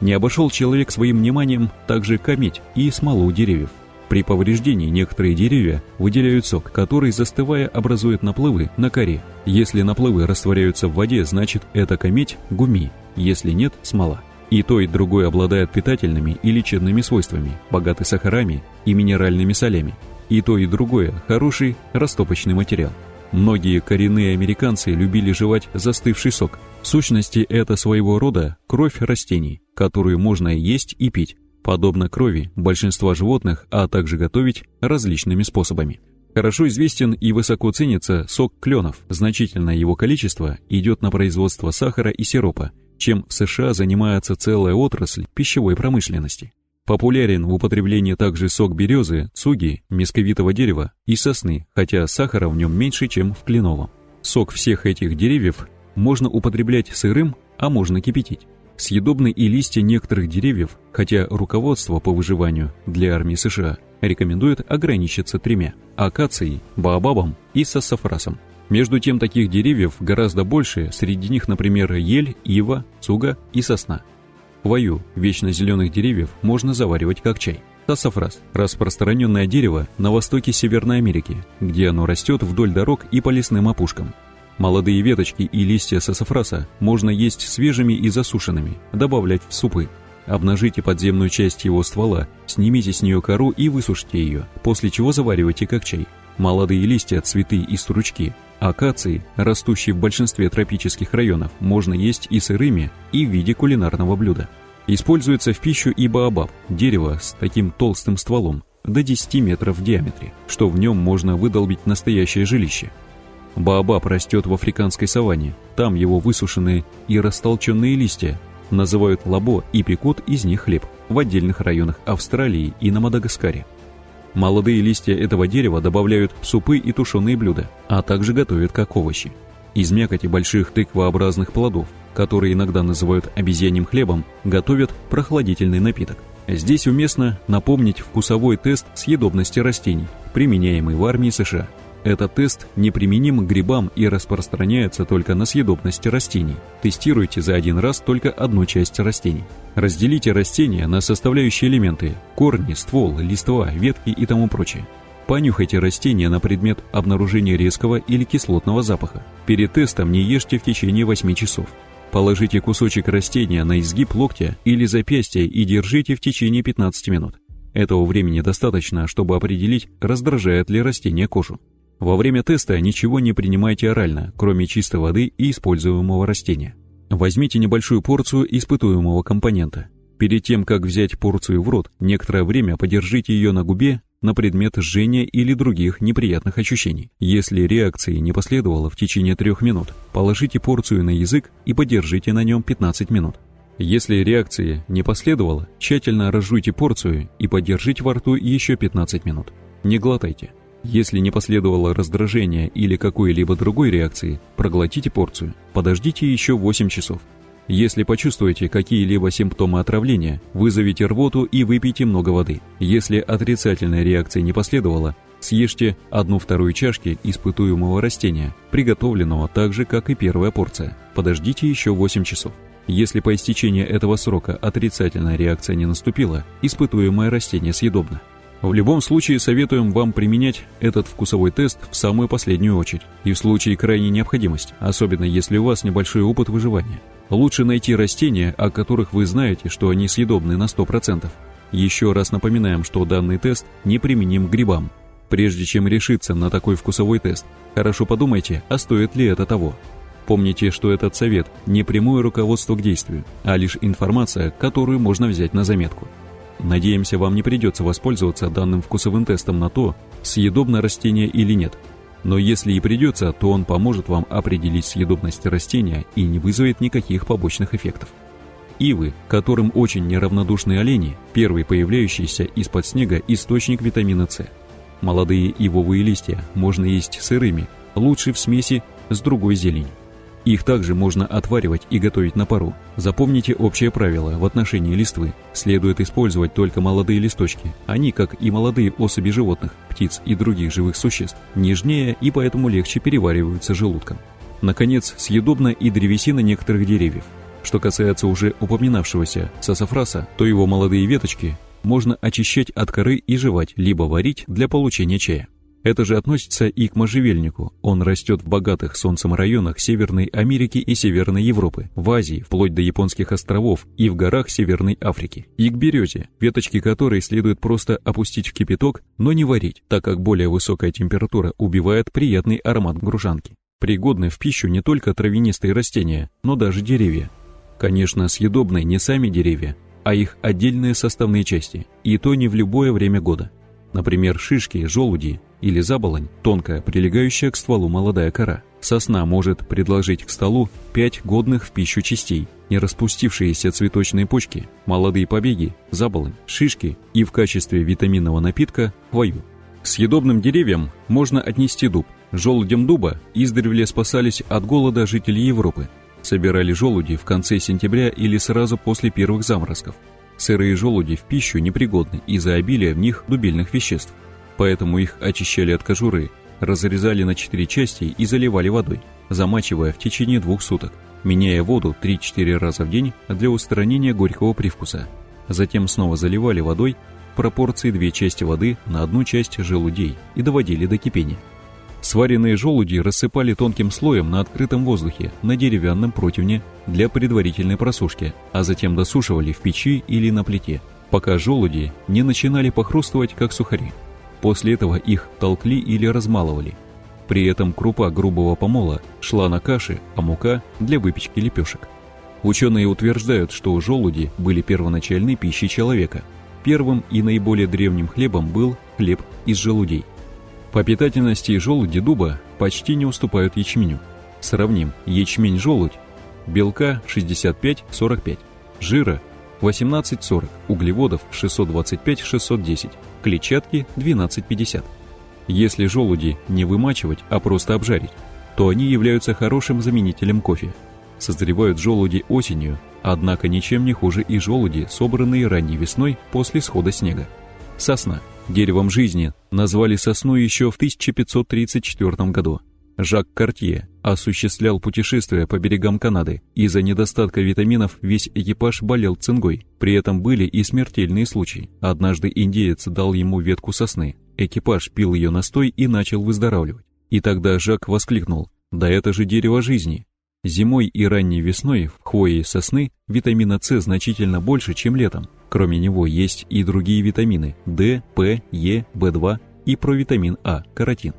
Не обошел человек своим вниманием также кометь и смолу деревьев. При повреждении некоторые деревья выделяют сок, который, застывая, образует наплывы на коре. Если наплывы растворяются в воде, значит это кометь – гуми, если нет – смола. И то, и другое обладает питательными и лечебными свойствами, богаты сахарами и минеральными солями. И то, и другое – хороший растопочный материал. Многие коренные американцы любили жевать застывший сок. В сущности, это своего рода кровь растений, которую можно есть и пить, подобно крови большинства животных, а также готовить различными способами. Хорошо известен и высоко ценится сок кленов. Значительное его количество идет на производство сахара и сиропа, чем в США занимается целая отрасль пищевой промышленности. Популярен в употреблении также сок березы, цуги, месковитого дерева и сосны, хотя сахара в нем меньше, чем в кленовом. Сок всех этих деревьев можно употреблять сырым, а можно кипятить. Съедобны и листья некоторых деревьев, хотя руководство по выживанию для армии США рекомендует ограничиться тремя – акацией, баобабом и сассафрасом. Между тем таких деревьев гораздо больше, среди них, например, ель, ива, цуга и сосна. Хвою, вечно зеленых деревьев, можно заваривать как чай. Сассафрас – распространенное дерево на востоке Северной Америки, где оно растет вдоль дорог и по лесным опушкам. Молодые веточки и листья сасафраса можно есть свежими и засушенными, добавлять в супы. Обнажите подземную часть его ствола, снимите с нее кору и высушите ее, после чего заваривайте как чай. молодые листья, цветы и стручки. Акации, растущие в большинстве тропических районов, можно есть и сырыми, и в виде кулинарного блюда. Используется в пищу и баобаб, дерево с таким толстым стволом, до 10 метров в диаметре, что в нем можно выдолбить настоящее жилище. Баобаб растет в африканской саванне, там его высушенные и растолченные листья называют лабо и пекут из них хлеб в отдельных районах Австралии и на Мадагаскаре. Молодые листья этого дерева добавляют в супы и тушеные блюда, а также готовят как овощи. Из мякоти больших тыквообразных плодов, которые иногда называют обезьяньим хлебом, готовят прохладительный напиток. Здесь уместно напомнить вкусовой тест съедобности растений, применяемый в армии США. Этот тест неприменим к грибам и распространяется только на съедобность растений. Тестируйте за один раз только одну часть растений. Разделите растения на составляющие элементы – корни, ствол, листва, ветки и тому прочее. Понюхайте растения на предмет обнаружения резкого или кислотного запаха. Перед тестом не ешьте в течение 8 часов. Положите кусочек растения на изгиб локтя или запястья и держите в течение 15 минут. Этого времени достаточно, чтобы определить, раздражает ли растение кожу. Во время теста ничего не принимайте орально, кроме чистой воды и используемого растения. Возьмите небольшую порцию испытуемого компонента. Перед тем, как взять порцию в рот, некоторое время подержите ее на губе на предмет жжения или других неприятных ощущений. Если реакции не последовало в течение трех минут, положите порцию на язык и подержите на нем 15 минут. Если реакции не последовало, тщательно разжуйте порцию и подержите во рту еще 15 минут. Не глотайте. Если не последовало раздражения или какой-либо другой реакции, проглотите порцию, подождите еще 8 часов. Если почувствуете какие-либо симптомы отравления, вызовите рвоту и выпейте много воды. Если отрицательной реакции не последовало, съешьте одну-вторую чашки испытуемого растения, приготовленного так же, как и первая порция. Подождите еще 8 часов. Если по истечении этого срока отрицательная реакция не наступила, испытуемое растение съедобно. В любом случае советуем вам применять этот вкусовой тест в самую последнюю очередь и в случае крайней необходимости, особенно если у вас небольшой опыт выживания. Лучше найти растения, о которых вы знаете, что они съедобны на 100%. Еще раз напоминаем, что данный тест не применим к грибам. Прежде чем решиться на такой вкусовой тест, хорошо подумайте, а стоит ли это того. Помните, что этот совет не прямое руководство к действию, а лишь информация, которую можно взять на заметку. Надеемся, вам не придется воспользоваться данным вкусовым тестом на то, съедобно растение или нет. Но если и придется, то он поможет вам определить съедобность растения и не вызовет никаких побочных эффектов. Ивы, которым очень неравнодушны олени, первый появляющийся из-под снега источник витамина С. Молодые ивовые листья можно есть сырыми, лучше в смеси с другой зеленью. Их также можно отваривать и готовить на пару. Запомните общее правило в отношении листвы. Следует использовать только молодые листочки. Они, как и молодые особи животных, птиц и других живых существ, нежнее и поэтому легче перевариваются желудком. Наконец, съедобна и древесина некоторых деревьев. Что касается уже упоминавшегося сасафраса, то его молодые веточки можно очищать от коры и жевать, либо варить для получения чая. Это же относится и к можжевельнику. Он растет в богатых солнцем районах Северной Америки и Северной Европы, в Азии, вплоть до японских островов и в горах Северной Африки. И к березе, веточки которой следует просто опустить в кипяток, но не варить, так как более высокая температура убивает приятный аромат грушанки. Пригодны в пищу не только травянистые растения, но даже деревья. Конечно, съедобны не сами деревья, а их отдельные составные части, и то не в любое время года. Например, шишки, желуди или заболонь, тонкая, прилегающая к стволу молодая кора. Сосна может предложить к столу пять годных в пищу частей, не распустившиеся цветочные почки, молодые побеги, заболонь, шишки и в качестве витаминного напитка – хвою. К съедобным деревьям можно отнести дуб. Желудем дуба издревле спасались от голода жители Европы. Собирали желуди в конце сентября или сразу после первых заморозков. Сырые желуди в пищу непригодны из-за обилия в них дубильных веществ, поэтому их очищали от кожуры, разрезали на четыре части и заливали водой, замачивая в течение двух суток, меняя воду 3-4 раза в день для устранения горького привкуса. Затем снова заливали водой в пропорции две части воды на одну часть желудей и доводили до кипения. Сваренные желуди рассыпали тонким слоем на открытом воздухе на деревянном противне для предварительной просушки, а затем досушивали в печи или на плите, пока желуди не начинали похрустывать, как сухари. После этого их толкли или размалывали. При этом крупа грубого помола шла на каши, а мука – для выпечки лепешек. Ученые утверждают, что желуди были первоначальной пищей человека. Первым и наиболее древним хлебом был хлеб из желудей. По питательности желуди дуба почти не уступают ячменю. Сравним ячмень-желудь, белка 65-45, жира 18-40, углеводов 625-610, клетчатки 12-50. Если желуди не вымачивать, а просто обжарить, то они являются хорошим заменителем кофе. Созревают желуди осенью, однако ничем не хуже и желуди, собранные ранней весной после схода снега. Сосна. Деревом жизни назвали сосну еще в 1534 году. Жак Картье осуществлял путешествия по берегам Канады. Из-за недостатка витаминов весь экипаж болел цингой. При этом были и смертельные случаи. Однажды индеец дал ему ветку сосны. Экипаж пил ее настой и начал выздоравливать. И тогда Жак воскликнул «Да это же дерево жизни!» Зимой и ранней весной в хвое сосны витамина С значительно больше, чем летом. Кроме него есть и другие витамины D, P, E, B2 и провитамин А, каротин.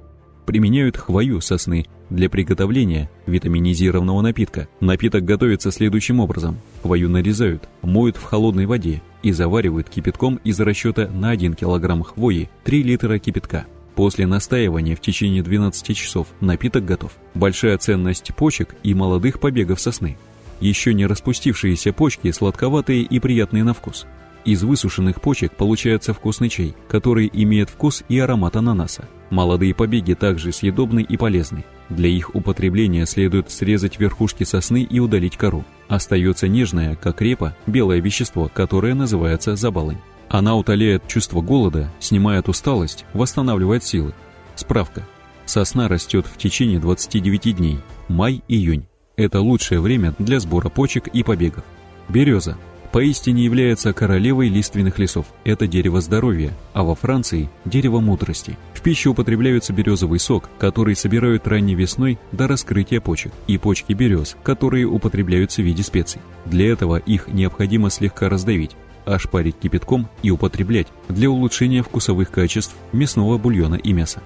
Применяют хвою сосны для приготовления витаминизированного напитка. Напиток готовится следующим образом. Хвою нарезают, моют в холодной воде и заваривают кипятком из расчета на 1 кг хвои 3 литра кипятка. После настаивания в течение 12 часов напиток готов. Большая ценность почек и молодых побегов сосны. Еще не распустившиеся почки сладковатые и приятные на вкус. Из высушенных почек получается вкусный чай, который имеет вкус и аромат ананаса. Молодые побеги также съедобны и полезны. Для их употребления следует срезать верхушки сосны и удалить кору. Остается нежное, как репа, белое вещество, которое называется забалань. Она утоляет чувство голода, снимает усталость, восстанавливает силы. Справка. Сосна растет в течение 29 дней, май-июнь. Это лучшее время для сбора почек и побегов. Береза. Поистине является королевой лиственных лесов. Это дерево здоровья, а во Франции – дерево мудрости. В пищу употребляются березовый сок, который собирают ранней весной до раскрытия почек, и почки берез, которые употребляются в виде специй. Для этого их необходимо слегка раздавить, ошпарить кипятком и употреблять для улучшения вкусовых качеств мясного бульона и мяса.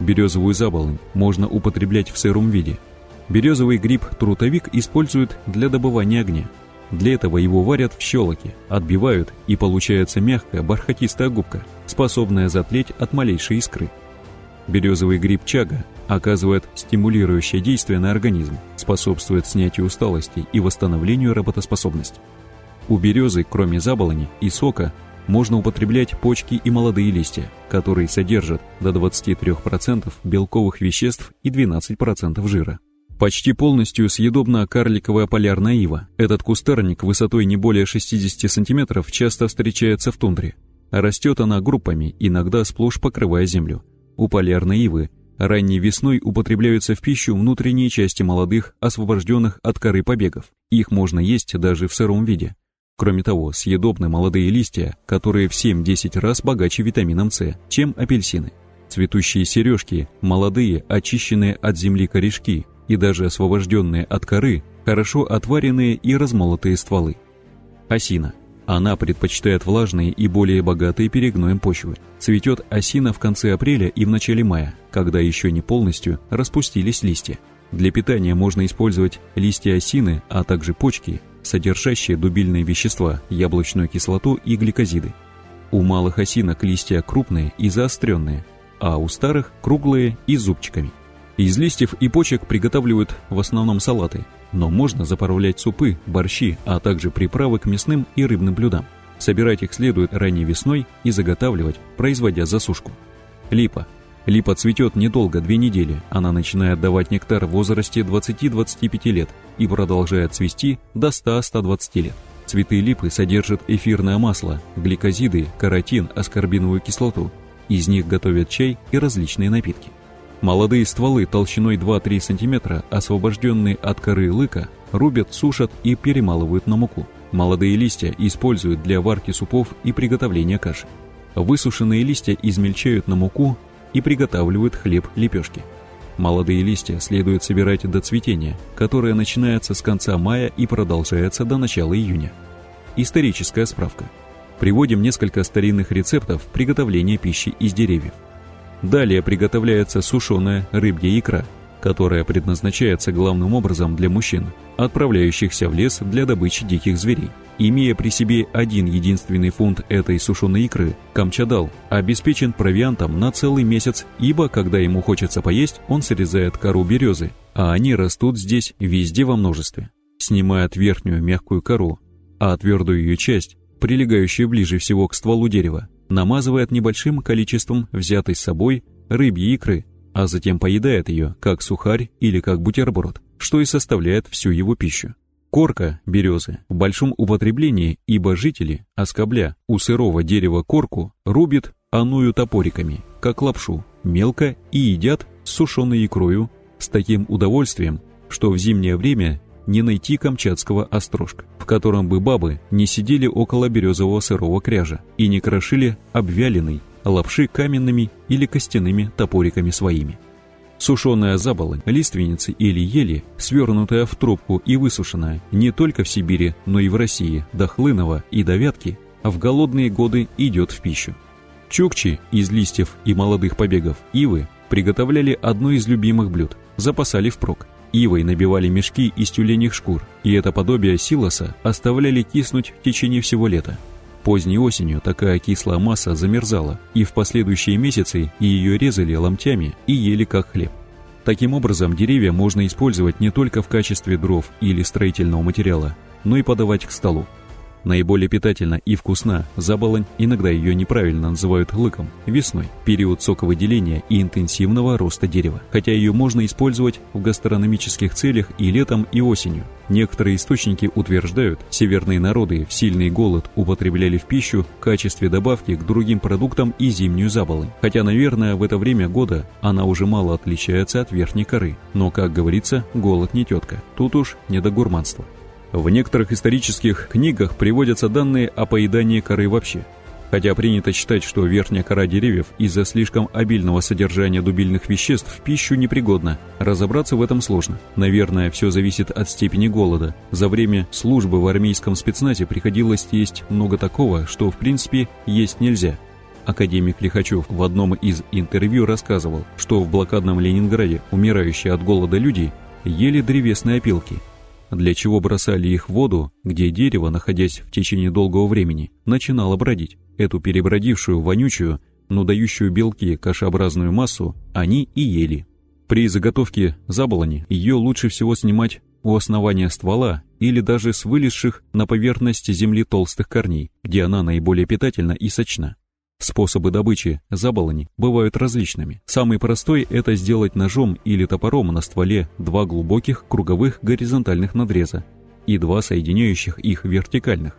Березовую заболонь можно употреблять в сыром виде. Березовый гриб-трутовик используют для добывания огня. Для этого его варят в щелоке, отбивают и получается мягкая бархатистая губка, способная затлеть от малейшей искры. Березовый гриб чага оказывает стимулирующее действие на организм, способствует снятию усталости и восстановлению работоспособности. У березы, кроме заболони и сока, можно употреблять почки и молодые листья, которые содержат до 23% белковых веществ и 12% жира. Почти полностью съедобна карликовая полярная ива. Этот кустарник высотой не более 60 см часто встречается в тундре. Растет она группами, иногда сплошь покрывая землю. У полярной ивы ранней весной употребляются в пищу внутренние части молодых, освобожденных от коры побегов. Их можно есть даже в сыром виде. Кроме того, съедобны молодые листья, которые в 7-10 раз богаче витамином С, чем апельсины. Цветущие сережки, молодые, очищенные от земли корешки и даже освобожденные от коры, хорошо отваренные и размолотые стволы. Осина. Она предпочитает влажные и более богатые перегноем почвы. Цветет осина в конце апреля и в начале мая, когда еще не полностью распустились листья. Для питания можно использовать листья осины, а также почки, содержащие дубильные вещества, яблочную кислоту и гликозиды. У малых осинок листья крупные и заостренные, а у старых круглые и зубчиками. Из листьев и почек приготавливают в основном салаты, но можно заправлять супы, борщи, а также приправы к мясным и рыбным блюдам. Собирать их следует ранней весной и заготавливать, производя засушку. Липа Липа цветет недолго, две недели. Она начинает давать нектар в возрасте 20-25 лет и продолжает цвести до 100-120 лет. Цветы липы содержат эфирное масло, гликозиды, каротин, аскорбиновую кислоту. Из них готовят чай и различные напитки. Молодые стволы толщиной 2-3 см, освобожденные от коры лыка, рубят, сушат и перемалывают на муку. Молодые листья используют для варки супов и приготовления каши. Высушенные листья измельчают на муку и приготавливают хлеб-лепешки. Молодые листья следует собирать до цветения, которое начинается с конца мая и продолжается до начала июня. Историческая справка. Приводим несколько старинных рецептов приготовления пищи из деревьев. Далее приготовляется сушеная рыбья икра, которая предназначается главным образом для мужчин, отправляющихся в лес для добычи диких зверей. Имея при себе один единственный фунт этой сушеной икры, Камчадал обеспечен провиантом на целый месяц, ибо когда ему хочется поесть, он срезает кору березы, а они растут здесь везде во множестве. Снимает верхнюю мягкую кору, а твердую ее часть, прилегающую ближе всего к стволу дерева, намазывает небольшим количеством взятой с собой рыбьей икры, а затем поедает ее, как сухарь или как бутерброд, что и составляет всю его пищу. Корка березы в большом употреблении, ибо жители, оскобля у сырого дерева корку, рубят аную топориками, как лапшу, мелко и едят с сушеной икрою с таким удовольствием, что в зимнее время не найти камчатского острожка, в котором бы бабы не сидели около березового сырого кряжа и не крошили обвяленный лапши каменными или костяными топориками своими. Сушеная заболонь, лиственницы или ели, свернутая в трубку и высушенная не только в Сибири, но и в России, до хлынова и до вятки, а в голодные годы идет в пищу. Чукчи из листьев и молодых побегов ивы приготовляли одно из любимых блюд, запасали впрок. Ивой набивали мешки из тюленьих шкур, и это подобие силоса оставляли киснуть в течение всего лета. Поздней осенью такая кислая масса замерзала, и в последующие месяцы ее резали ломтями и ели как хлеб. Таким образом, деревья можно использовать не только в качестве дров или строительного материала, но и подавать к столу. Наиболее питательна и вкусна заболонь, иногда ее неправильно называют лыком, весной, период соковыделения и интенсивного роста дерева, хотя ее можно использовать в гастрономических целях и летом, и осенью. Некоторые источники утверждают, северные народы в сильный голод употребляли в пищу в качестве добавки к другим продуктам и зимнюю заболонь, хотя, наверное, в это время года она уже мало отличается от верхней коры, но, как говорится, голод не тетка, тут уж не до гурманства. В некоторых исторических книгах приводятся данные о поедании коры вообще. Хотя принято считать, что верхняя кора деревьев из-за слишком обильного содержания дубильных веществ в пищу непригодна, разобраться в этом сложно. Наверное, все зависит от степени голода. За время службы в армейском спецназе приходилось есть много такого, что в принципе есть нельзя. Академик Лихачев в одном из интервью рассказывал, что в блокадном Ленинграде умирающие от голода люди ели древесные опилки – для чего бросали их в воду, где дерево, находясь в течение долгого времени, начинало бродить. Эту перебродившую, вонючую, но дающую белки кашеобразную массу они и ели. При заготовке заболони ее лучше всего снимать у основания ствола или даже с вылезших на поверхность земли толстых корней, где она наиболее питательна и сочна. Способы добычи заболони бывают различными. Самый простой – это сделать ножом или топором на стволе два глубоких круговых горизонтальных надреза и два соединяющих их вертикальных.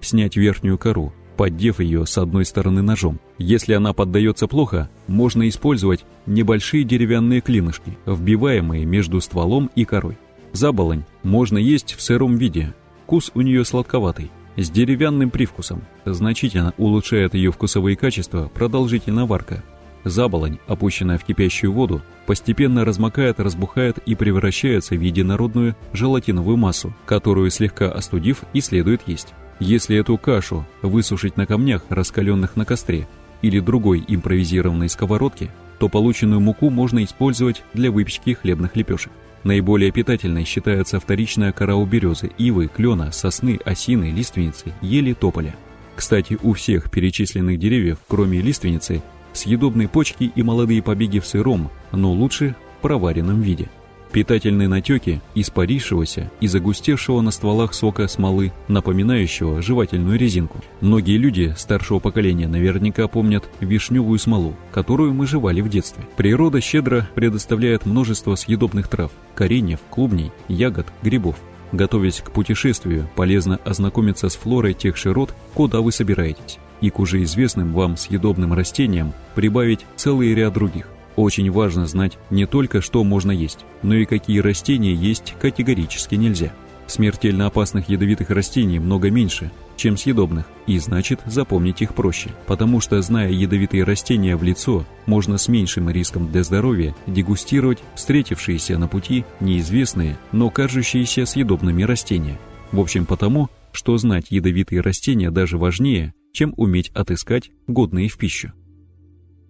Снять верхнюю кору, поддев ее с одной стороны ножом. Если она поддается плохо, можно использовать небольшие деревянные клинышки, вбиваемые между стволом и корой. Заболонь можно есть в сыром виде, вкус у нее сладковатый с деревянным привкусом. Значительно улучшает ее вкусовые качества продолжительная варка. Заболонь, опущенная в кипящую воду, постепенно размокает, разбухает и превращается в единородную желатиновую массу, которую слегка остудив и следует есть. Если эту кашу высушить на камнях, раскаленных на костре, или другой импровизированной сковородке, то полученную муку можно использовать для выпечки хлебных лепешек. Наиболее питательной считается вторичная кора у березы, ивы, клена, сосны, осины, лиственницы, ели, тополя. Кстати, у всех перечисленных деревьев, кроме лиственницы, съедобные почки и молодые побеги в сыром, но лучше в проваренном виде – Питательные натеки испарившегося и загустевшего на стволах сока смолы, напоминающего жевательную резинку. Многие люди старшего поколения наверняка помнят вишневую смолу, которую мы жевали в детстве. Природа щедро предоставляет множество съедобных трав, кореньев, клубней, ягод, грибов. Готовясь к путешествию, полезно ознакомиться с флорой тех широт, куда вы собираетесь, и к уже известным вам съедобным растениям прибавить целый ряд других. Очень важно знать не только, что можно есть, но и какие растения есть категорически нельзя. Смертельно опасных ядовитых растений много меньше, чем съедобных, и значит запомнить их проще, потому что, зная ядовитые растения в лицо, можно с меньшим риском для здоровья дегустировать встретившиеся на пути неизвестные, но кажущиеся съедобными растения. В общем, потому, что знать ядовитые растения даже важнее, чем уметь отыскать годные в пищу.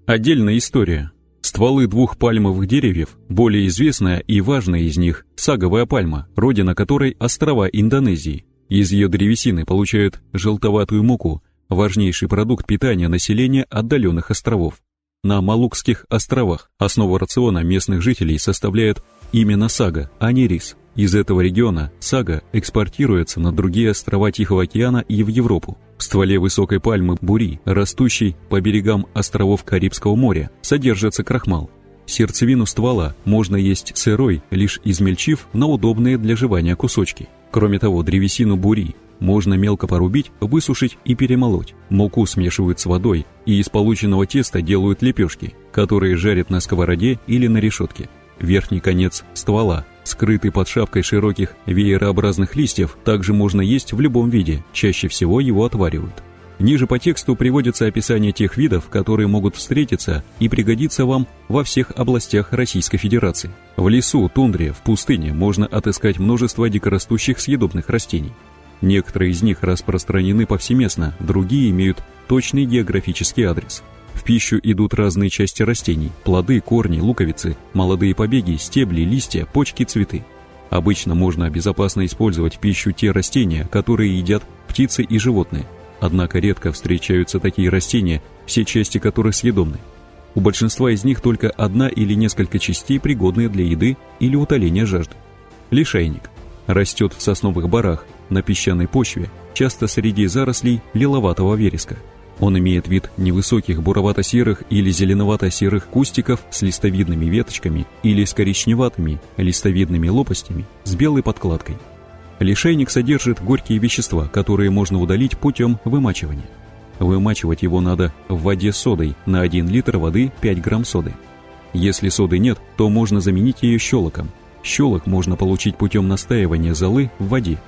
Отдельная история. Стволы двух пальмовых деревьев, более известная и важная из них – саговая пальма, родина которой – острова Индонезии. Из ее древесины получают желтоватую муку, важнейший продукт питания населения отдаленных островов. На Малукских островах основу рациона местных жителей составляет именно сага, а не рис. Из этого региона сага экспортируется на другие острова Тихого океана и в Европу. В стволе высокой пальмы бури, растущей по берегам островов Карибского моря, содержится крахмал. Сердцевину ствола можно есть сырой, лишь измельчив на удобные для жевания кусочки. Кроме того, древесину бури можно мелко порубить, высушить и перемолоть. Муку смешивают с водой, и из полученного теста делают лепешки, которые жарят на сковороде или на решетке. Верхний конец ствола, скрытый под шапкой широких веерообразных листьев, также можно есть в любом виде, чаще всего его отваривают. Ниже по тексту приводится описание тех видов, которые могут встретиться и пригодиться вам во всех областях Российской Федерации. В лесу, тундре, в пустыне можно отыскать множество дикорастущих съедобных растений. Некоторые из них распространены повсеместно, другие имеют точный географический адрес. В пищу идут разные части растений – плоды, корни, луковицы, молодые побеги, стебли, листья, почки, цветы. Обычно можно безопасно использовать в пищу те растения, которые едят птицы и животные. Однако редко встречаются такие растения, все части которых съедобны. У большинства из них только одна или несколько частей, пригодные для еды или утоления жажды. Лишайник. Растет в сосновых барах, на песчаной почве, часто среди зарослей лиловатого вереска – он имеет вид невысоких буровато-серых или зеленовато-серых кустиков с листовидными веточками или с коричневатыми листовидными лопастями с белой подкладкой. Лишайник содержит горькие вещества, которые можно удалить путем вымачивания. Вымачивать его надо в воде с содой, на 1 литр воды 5 грамм соды. Если соды нет, то можно заменить ее щелоком. Щелок можно получить путем настаивания золы в воде.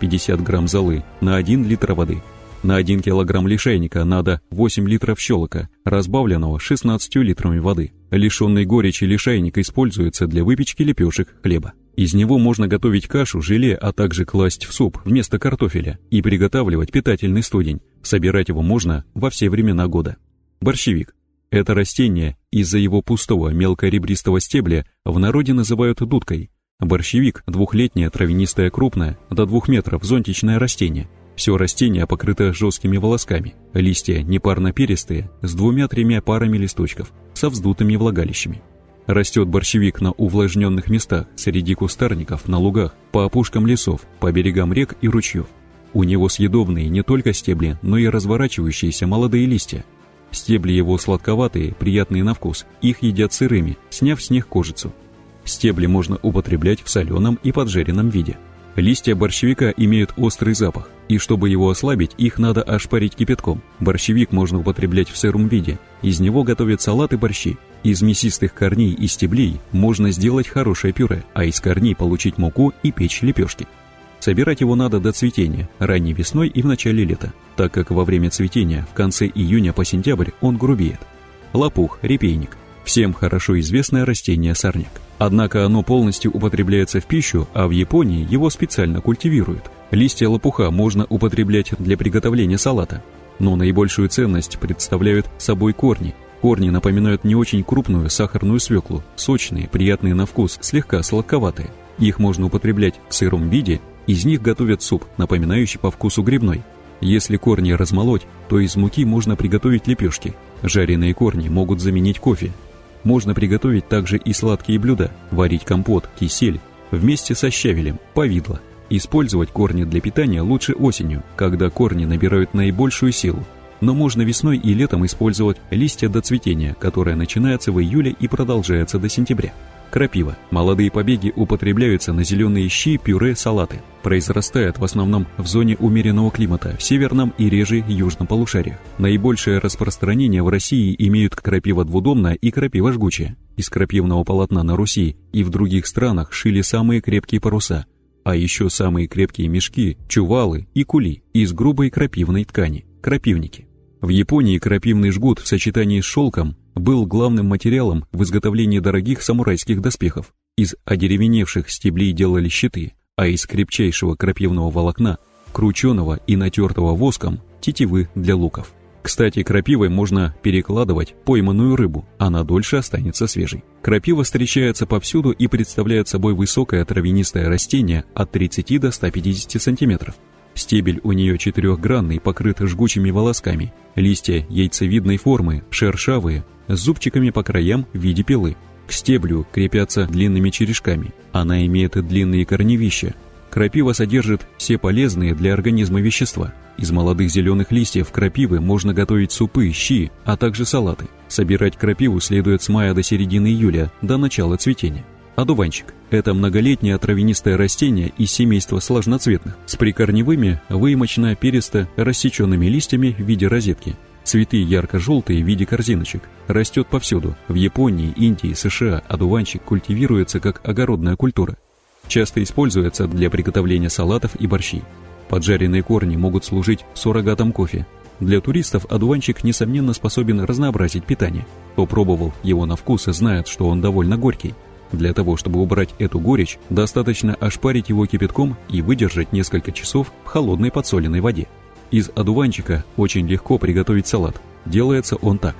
50 грамм золы на 1 литр воды – на 1 килограмм лишайника надо 8 литров щелока, разбавленного 16 литрами воды. Лишенный горечи лишайник используется для выпечки лепешек хлеба. Из него можно готовить кашу, желе, а также класть в суп вместо картофеля и приготавливать питательный студень. Собирать его можно во все времена года. Борщевик. Это растение из-за его пустого мелкоребристого стебля в народе называют дудкой. Борщевик – двухлетнее травянистое крупное, до двух метров зонтичное растение – все растение покрыто жесткими волосками, листья непарно-перистые, с двумя-тремя парами листочков, со вздутыми влагалищами. Растет борщевик на увлажненных местах, среди кустарников, на лугах, по опушкам лесов, по берегам рек и ручьев. У него съедобные не только стебли, но и разворачивающиеся молодые листья. Стебли его сладковатые, приятные на вкус, их едят сырыми, сняв с них кожицу. Стебли можно употреблять в соленом и поджаренном виде. Листья борщевика имеют острый запах, и чтобы его ослабить, их надо ошпарить кипятком. Борщевик можно употреблять в сыром виде. Из него готовят салат и борщи. Из мясистых корней и стеблей можно сделать хорошее пюре, а из корней получить муку и печь лепешки. Собирать его надо до цветения, ранней весной и в начале лета, так как во время цветения, в конце июня по сентябрь, он грубеет. Лопух, репейник. Всем хорошо известное растение сорняк. Однако оно полностью употребляется в пищу, а в Японии его специально культивируют. Листья лопуха можно употреблять для приготовления салата. Но наибольшую ценность представляют собой корни. Корни напоминают не очень крупную сахарную свеклу, сочные, приятные на вкус, слегка сладковатые. Их можно употреблять в сыром виде, из них готовят суп, напоминающий по вкусу грибной. Если корни размолоть, то из муки можно приготовить лепешки. Жареные корни могут заменить кофе, можно приготовить также и сладкие блюда, варить компот, кисель, вместе со щавелем, повидло. Использовать корни для питания лучше осенью, когда корни набирают наибольшую силу. Но можно весной и летом использовать листья до цветения, которое начинается в июле и продолжается до сентября. Крапива. Молодые побеги употребляются на зеленые щи, пюре, салаты. Произрастает в основном в зоне умеренного климата, в северном и реже южном полушариях. Наибольшее распространение в России имеют крапива двудомная и крапива жгучая. Из крапивного полотна на Руси и в других странах шили самые крепкие паруса, а еще самые крепкие мешки, чувалы и кули из грубой крапивной ткани, крапивники. В Японии крапивный жгут в сочетании с шелком был главным материалом в изготовлении дорогих самурайских доспехов. Из одеревеневших стеблей делали щиты, а из крепчайшего крапивного волокна, крученого и натертого воском, тетивы для луков. Кстати, крапивой можно перекладывать пойманную рыбу, она дольше останется свежей. Крапива встречается повсюду и представляет собой высокое травянистое растение от 30 до 150 сантиметров. Стебель у нее четырехгранный, покрыт жгучими волосками. Листья яйцевидной формы, шершавые, с зубчиками по краям в виде пилы. К стеблю крепятся длинными черешками. Она имеет длинные корневища. Крапива содержит все полезные для организма вещества – из молодых зеленых листьев крапивы можно готовить супы, щи, а также салаты. Собирать крапиву следует с мая до середины июля, до начала цветения. Одуванчик – это многолетнее травянистое растение из семейства сложноцветных, с прикорневыми, выемочно-перисто рассеченными листьями в виде розетки. Цветы ярко-желтые в виде корзиночек. Растет повсюду. В Японии, Индии, США одуванчик культивируется как огородная культура. Часто используется для приготовления салатов и борщей. Поджаренные корни могут служить суррогатом кофе. Для туристов одуванчик, несомненно, способен разнообразить питание. Кто пробовал его на вкус и знает, что он довольно горький. Для того, чтобы убрать эту горечь, достаточно ошпарить его кипятком и выдержать несколько часов в холодной подсоленной воде. Из одуванчика очень легко приготовить салат. Делается он так.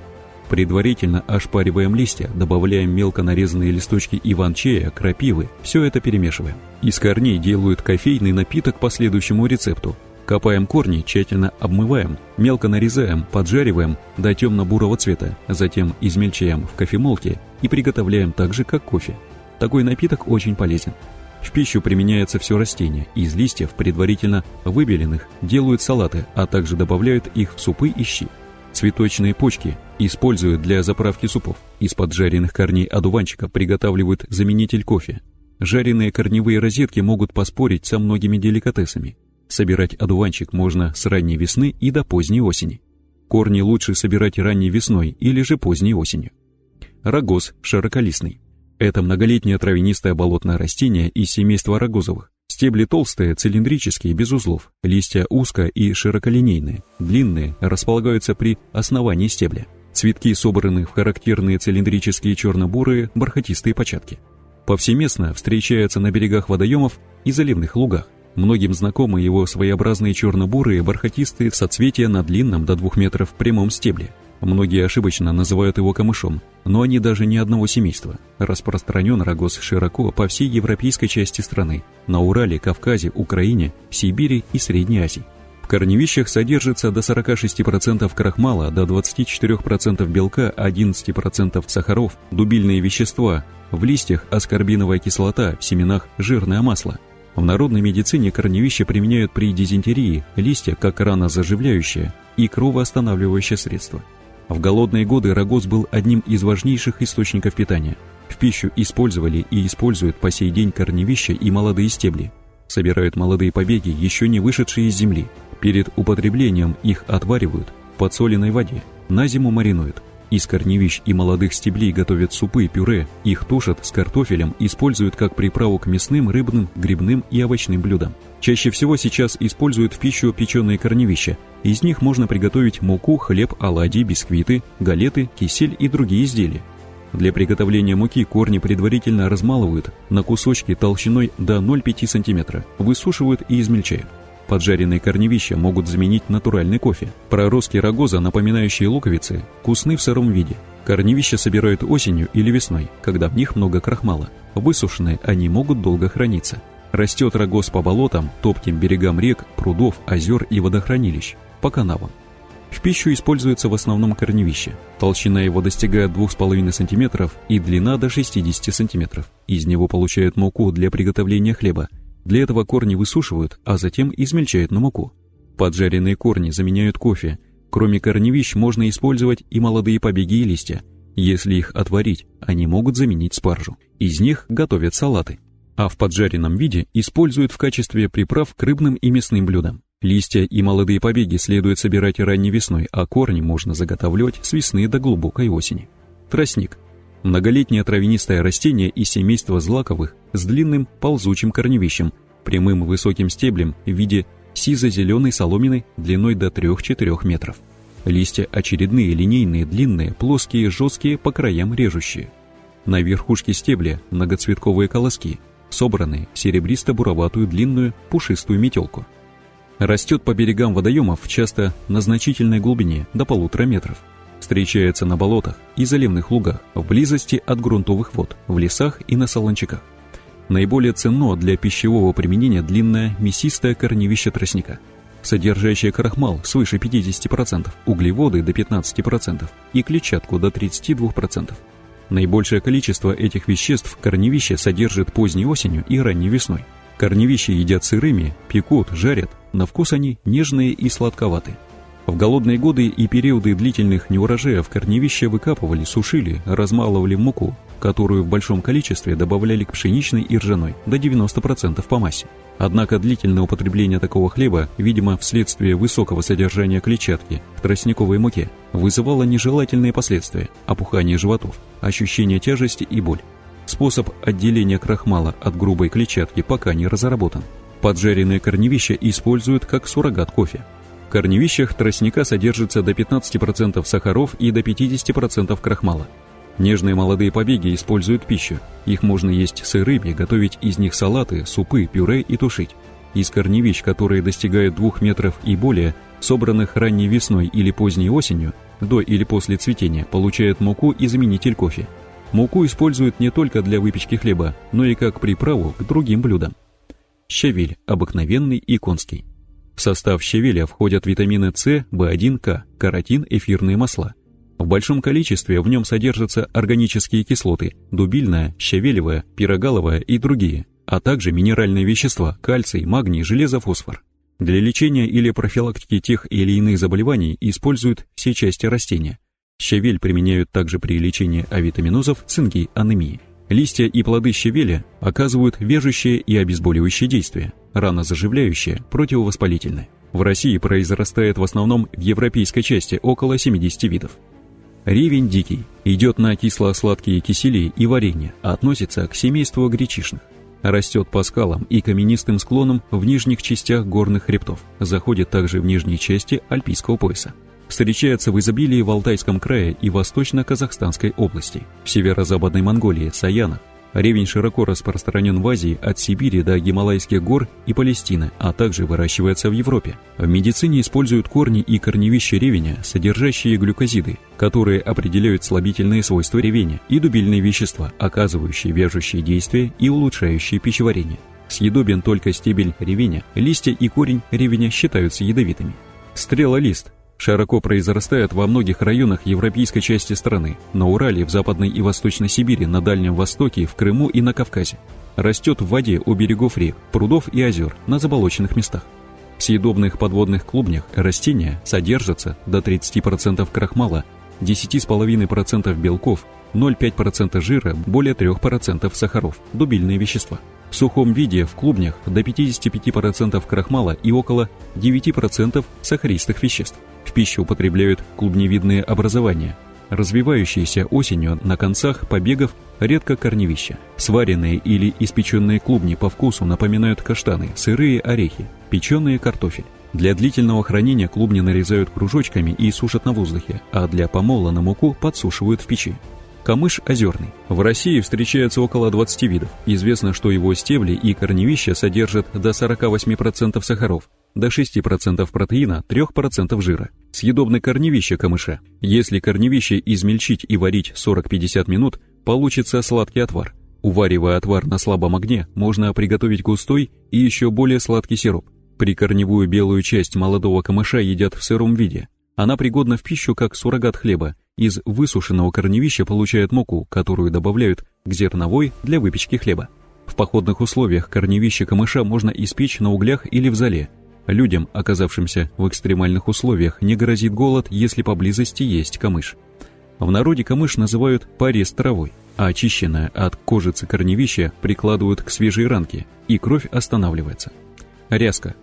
Предварительно ошпариваем листья, добавляем мелко нарезанные листочки иван-чая, крапивы, все это перемешиваем. Из корней делают кофейный напиток по следующему рецепту. Копаем корни, тщательно обмываем, мелко нарезаем, поджариваем до темно-бурого цвета, затем измельчаем в кофемолке и приготовляем так же, как кофе. Такой напиток очень полезен. В пищу применяется все растение, из листьев, предварительно выбеленных, делают салаты, а также добавляют их в супы и щи. Цветочные почки используют для заправки супов. Из поджаренных корней одуванчика приготавливают заменитель кофе. Жареные корневые розетки могут поспорить со многими деликатесами. Собирать одуванчик можно с ранней весны и до поздней осени. Корни лучше собирать ранней весной или же поздней осенью. Рогоз широколистный. Это многолетнее травянистое болотное растение из семейства рогозовых. Стебли толстые, цилиндрические, без узлов, листья узко и широколинейные, длинные, располагаются при основании стебля. Цветки собраны в характерные цилиндрические черно-бурые бархатистые початки. Повсеместно встречается на берегах водоемов и заливных лугах. Многим знакомы его своеобразные черно-бурые бархатистые соцветия на длинном до двух метров прямом стебле, Многие ошибочно называют его камышом, но они даже не одного семейства. Распространен рогоз широко по всей европейской части страны, на Урале, Кавказе, Украине, Сибири и Средней Азии. В корневищах содержится до 46% крахмала, до 24% белка, 11% сахаров, дубильные вещества, в листьях аскорбиновая кислота, в семенах жирное масло. В народной медицине корневища применяют при дизентерии, листья как ранозаживляющее и кровоостанавливающее средство – в голодные годы рогоз был одним из важнейших источников питания. В пищу использовали и используют по сей день корневища и молодые стебли. Собирают молодые побеги, еще не вышедшие из земли. Перед употреблением их отваривают в подсоленной воде, на зиму маринуют. Из корневищ и молодых стеблей готовят супы, пюре, их тушат с картофелем, используют как приправу к мясным, рыбным, грибным и овощным блюдам. Чаще всего сейчас используют в пищу печеные корневища. Из них можно приготовить муку, хлеб, оладьи, бисквиты, галеты, кисель и другие изделия. Для приготовления муки корни предварительно размалывают на кусочки толщиной до 0,5 см, высушивают и измельчают. Поджаренные корневища могут заменить натуральный кофе. Проростки рогоза, напоминающие луковицы, вкусны в сыром виде. Корневища собирают осенью или весной, когда в них много крахмала. Высушенные они могут долго храниться. Растет рогоз по болотам, топким берегам рек, прудов, озер и водохранилищ, по канавам. В пищу используется в основном корневище. Толщина его достигает 2,5 см и длина до 60 см. Из него получают муку для приготовления хлеба, для этого корни высушивают, а затем измельчают на муку. Поджаренные корни заменяют кофе. Кроме корневищ можно использовать и молодые побеги и листья. Если их отварить, они могут заменить спаржу. Из них готовят салаты. А в поджаренном виде используют в качестве приправ к рыбным и мясным блюдам. Листья и молодые побеги следует собирать ранней весной, а корни можно заготавливать с весны до глубокой осени. Тростник Многолетнее травянистое растение из семейства злаковых с длинным ползучим корневищем, прямым высоким стеблем в виде сизо-зеленой соломины длиной до 3-4 метров. Листья очередные, линейные, длинные, плоские, жесткие, по краям режущие. На верхушке стебля многоцветковые колоски, собранные в серебристо-буроватую длинную пушистую метелку. Растет по берегам водоемов, часто на значительной глубине, до полутора метров. Встречается на болотах и заливных лугах, в близости от грунтовых вод, в лесах и на солончаках. Наиболее ценно для пищевого применения длинное мясистое корневище тростника, содержащее крахмал свыше 50%, углеводы до 15% и клетчатку до 32%. Наибольшее количество этих веществ корневище содержит поздней осенью и ранней весной. Корневища едят сырыми, пекут, жарят, на вкус они нежные и сладковатые. В голодные годы и периоды длительных неурожаев корневища выкапывали, сушили, размалывали муку, которую в большом количестве добавляли к пшеничной и ржаной до 90% по массе. Однако длительное употребление такого хлеба, видимо, вследствие высокого содержания клетчатки в тростниковой муке, вызывало нежелательные последствия – опухание животов, ощущение тяжести и боль. Способ отделения крахмала от грубой клетчатки пока не разработан. Поджаренные корневища используют как суррогат кофе. Корневищах тростника содержится до 15% сахаров и до 50% крахмала. Нежные молодые побеги используют пищу. Их можно есть сырыми, готовить из них салаты, супы, пюре и тушить. Из корневищ, которые достигают 2 метров и более, собранных ранней весной или поздней осенью, до или после цветения, получают муку и заменитель кофе. Муку используют не только для выпечки хлеба, но и как приправу к другим блюдам. Щавель – обыкновенный и конский. В состав щавеля входят витамины С, В1, К, каротин, эфирные масла – в большом количестве в нем содержатся органические кислоты – дубильная, щавелевая, пирогаловая и другие, а также минеральные вещества – кальций, магний, железо, фосфор. Для лечения или профилактики тех или иных заболеваний используют все части растения. Щавель применяют также при лечении авитаминозов, цинги, анемии. Листья и плоды щавеля оказывают вяжущее и обезболивающее действие, ранозаживляющее, противовоспалительное. В России произрастает в основном в европейской части около 70 видов. Ревень дикий, идет на кисло-сладкие кисели и варенье, а относится к семейству гречишных. Растет по скалам и каменистым склонам в нижних частях горных хребтов, заходит также в нижние части альпийского пояса. Встречается в изобилии в Алтайском крае и Восточно-Казахстанской области, в северо-западной Монголии, Саянах, Ревень широко распространен в Азии от Сибири до Гималайских гор и Палестины, а также выращивается в Европе. В медицине используют корни и корневища ревеня, содержащие глюкозиды, которые определяют слабительные свойства ревеня и дубильные вещества, оказывающие вяжущие действия и улучшающие пищеварение. Съедобен только стебель ревеня, листья и корень ревеня считаются ядовитыми. Стрелолист Широко произрастает во многих районах европейской части страны, на Урале, в Западной и Восточной Сибири, на Дальнем Востоке, в Крыму и на Кавказе. Растет в воде у берегов рек, прудов и озер, на заболоченных местах. В съедобных подводных клубнях растения содержатся до 30% крахмала, 10,5% белков, 0,5% жира, более 3% сахаров, дубильные вещества. В сухом виде в клубнях до 55% крахмала и около 9% сахаристых веществ. Пищу употребляют клубневидные образования, развивающиеся осенью на концах побегов редко корневища. Сваренные или испеченные клубни по вкусу напоминают каштаны, сырые орехи, печеные картофель. Для длительного хранения клубни нарезают кружочками и сушат на воздухе, а для помола на муку подсушивают в печи. Камыш озерный. В России встречается около 20 видов. Известно, что его стебли и корневища содержат до 48% сахаров, до 6% протеина, 3% жира. Съедобны корневища камыша. Если корневище измельчить и варить 40-50 минут, получится сладкий отвар. Уваривая отвар на слабом огне, можно приготовить густой и еще более сладкий сироп. Прикорневую белую часть молодого камыша едят в сыром виде. Она пригодна в пищу как суррогат хлеба. Из высушенного корневища получают муку, которую добавляют к зерновой для выпечки хлеба. В походных условиях корневище камыша можно испечь на углях или в зале, Людям, оказавшимся в экстремальных условиях, не грозит голод, если поблизости есть камыш. В народе камыш называют порез травой, а очищенное от кожицы корневище прикладывают к свежей ранке, и кровь останавливается. Ряска.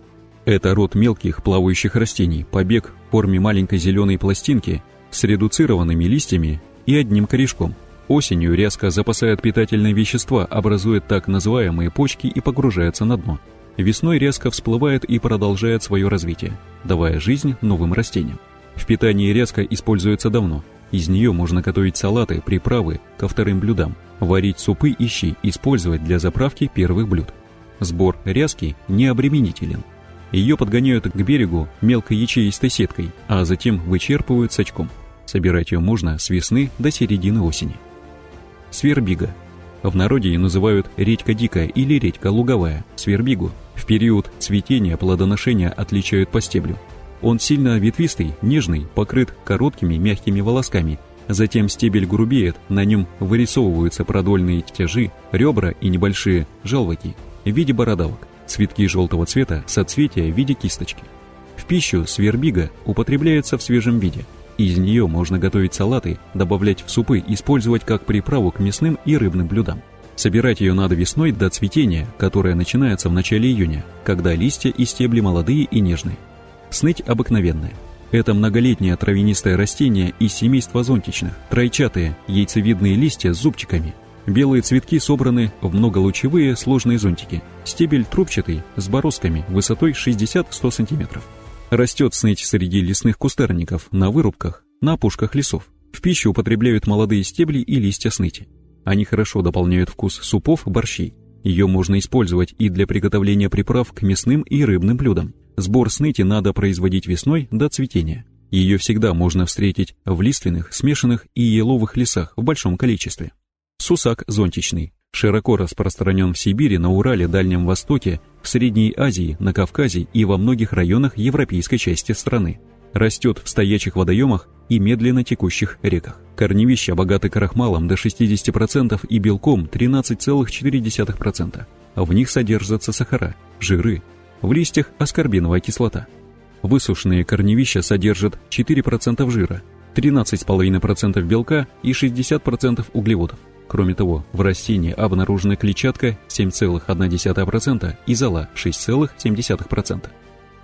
Это род мелких плавающих растений, побег в форме маленькой зеленой пластинки с редуцированными листьями и одним корешком. Осенью ряска запасает питательные вещества, образует так называемые почки и погружается на дно весной резко всплывает и продолжает свое развитие, давая жизнь новым растениям. В питании резко используется давно. Из нее можно готовить салаты, приправы ко вторым блюдам, варить супы и щи, использовать для заправки первых блюд. Сбор резки не обременителен. Ее подгоняют к берегу мелкой ячеистой сеткой, а затем вычерпывают с. Собирать ее можно с весны до середины осени. Свербига. В народе ее называют редька дикая или редька луговая, свербигу. В период цветения плодоношения отличают по стеблю. Он сильно ветвистый, нежный, покрыт короткими мягкими волосками. Затем стебель грубеет, на нем вырисовываются продольные тяжи, ребра и небольшие желваки в виде бородавок. Цветки желтого цвета, соцветия в виде кисточки. В пищу свербига употребляется в свежем виде. Из нее можно готовить салаты, добавлять в супы, использовать как приправу к мясным и рыбным блюдам. Собирать ее надо весной до цветения, которое начинается в начале июня, когда листья и стебли молодые и нежные. Сныть обыкновенная. Это многолетнее травянистое растение из семейства зонтичных, тройчатые, яйцевидные листья с зубчиками, Белые цветки собраны в многолучевые сложные зонтики. Стебель трубчатый, с бороздками, высотой 60-100 см. Растет сныть среди лесных кустарников, на вырубках, на опушках лесов. В пищу употребляют молодые стебли и листья сныти. Они хорошо дополняют вкус супов, борщей. Ее можно использовать и для приготовления приправ к мясным и рыбным блюдам. Сбор сныти надо производить весной до цветения. Ее всегда можно встретить в лиственных, смешанных и еловых лесах в большом количестве. Сусак зонтичный. Широко распространен в Сибири, на Урале, Дальнем Востоке, в Средней Азии, на Кавказе и во многих районах европейской части страны. Растет в стоячих водоемах и медленно текущих реках. Корневища богаты крахмалом до 60% и белком 13,4%. В них содержатся сахара, жиры. В листьях аскорбиновая кислота. Высушенные корневища содержат 4% жира, 13,5% белка и 60% углеводов. Кроме того, в растении обнаружена клетчатка 7,1% и зола 6,7%.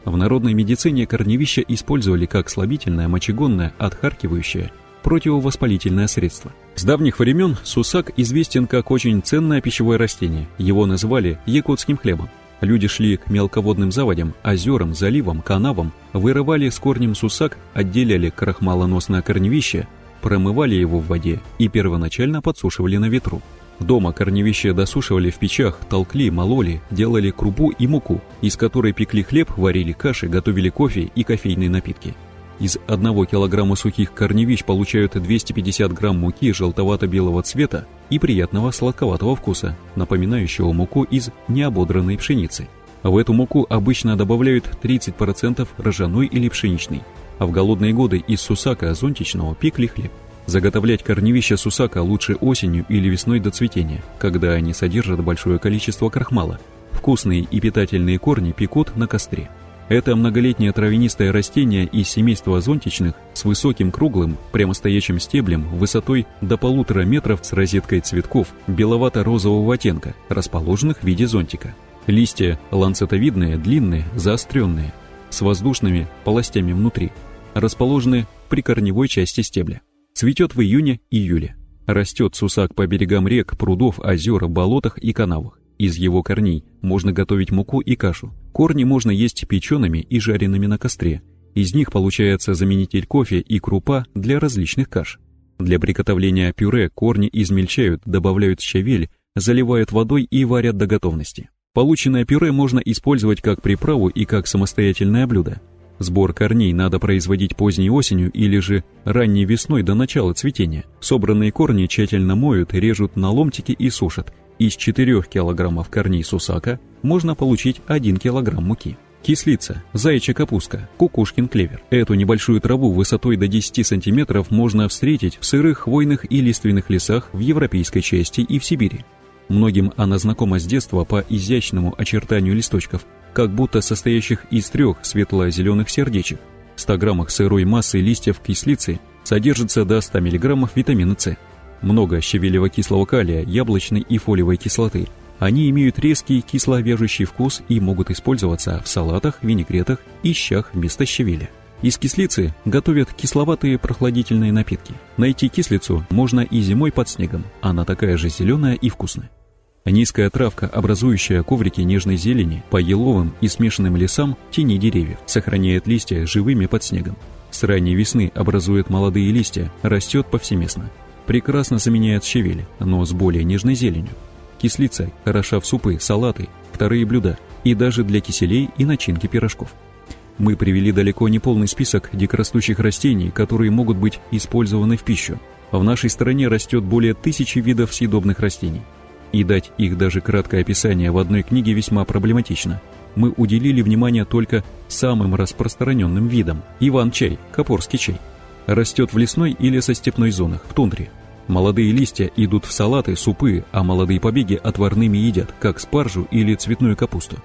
В народной медицине корневища использовали как слабительное, мочегонное, отхаркивающее, противовоспалительное средство. С давних времен сусак известен как очень ценное пищевое растение. Его называли якутским хлебом. Люди шли к мелководным заводям, озерам, заливам, канавам, вырывали с корнем сусак, отделяли крахмалоносное корневище, промывали его в воде и первоначально подсушивали на ветру. Дома корневище досушивали в печах, толкли, мололи, делали крупу и муку, из которой пекли хлеб, варили каши, готовили кофе и кофейные напитки. Из 1 килограмма сухих корневищ получают 250 грамм муки желтовато-белого цвета и приятного сладковатого вкуса, напоминающего муку из неободранной пшеницы. В эту муку обычно добавляют 30% ржаной или пшеничной, а в голодные годы из сусака зонтичного пекли хлеб. Заготовлять корневища сусака лучше осенью или весной до цветения, когда они содержат большое количество крахмала. Вкусные и питательные корни пекут на костре. Это многолетнее травянистое растение из семейства зонтичных с высоким круглым, прямостоящим стеблем высотой до полутора метров с розеткой цветков беловато-розового оттенка, расположенных в виде зонтика. Листья ланцетовидные, длинные, заостренные, с воздушными полостями внутри – расположены при корневой части стебля. Цветет в июне-июле. Растет сусак по берегам рек, прудов, озер, болотах и канавах. Из его корней можно готовить муку и кашу. Корни можно есть печеными и жареными на костре. Из них получается заменитель кофе и крупа для различных каш. Для приготовления пюре корни измельчают, добавляют щавель, заливают водой и варят до готовности. Полученное пюре можно использовать как приправу и как самостоятельное блюдо. Сбор корней надо производить поздней осенью или же ранней весной до начала цветения. Собранные корни тщательно моют, режут на ломтики и сушат. Из 4 килограммов корней сусака можно получить 1 килограмм муки. Кислица, заячья капустка, кукушкин клевер. Эту небольшую траву высотой до 10 сантиметров можно встретить в сырых хвойных и лиственных лесах в европейской части и в Сибири. Многим она знакома с детства по изящному очертанию листочков, как будто состоящих из трех светло-зеленых сердечек. В 100 граммах сырой массы листьев кислицы содержится до 100 мг витамина С. Много щавелево-кислого калия, яблочной и фолиевой кислоты. Они имеют резкий кисловяжущий вкус и могут использоваться в салатах, винегретах и щах вместо щавеля. Из кислицы готовят кисловатые прохладительные напитки. Найти кислицу можно и зимой под снегом, она такая же зеленая и вкусная. Низкая травка, образующая коврики нежной зелени по еловым и смешанным лесам тени деревьев, сохраняет листья живыми под снегом. С ранней весны образует молодые листья, растет повсеместно. Прекрасно заменяет щавель, но с более нежной зеленью. Кислица хороша в супы, салаты, вторые блюда. и даже для киселей и начинки пирожков. Мы привели далеко не полный список дикорастущих растений, которые могут быть использованы в пищу. В нашей стране растет более тысячи видов съедобных растений. И дать их даже краткое описание в одной книге весьма проблематично. Мы уделили внимание только самым распространенным видам. Иван-чай, копорский чай. Растет в лесной или состепной зонах, в тундре. Молодые листья идут в салаты, супы, а молодые побеги отварными едят, как спаржу или цветную капусту.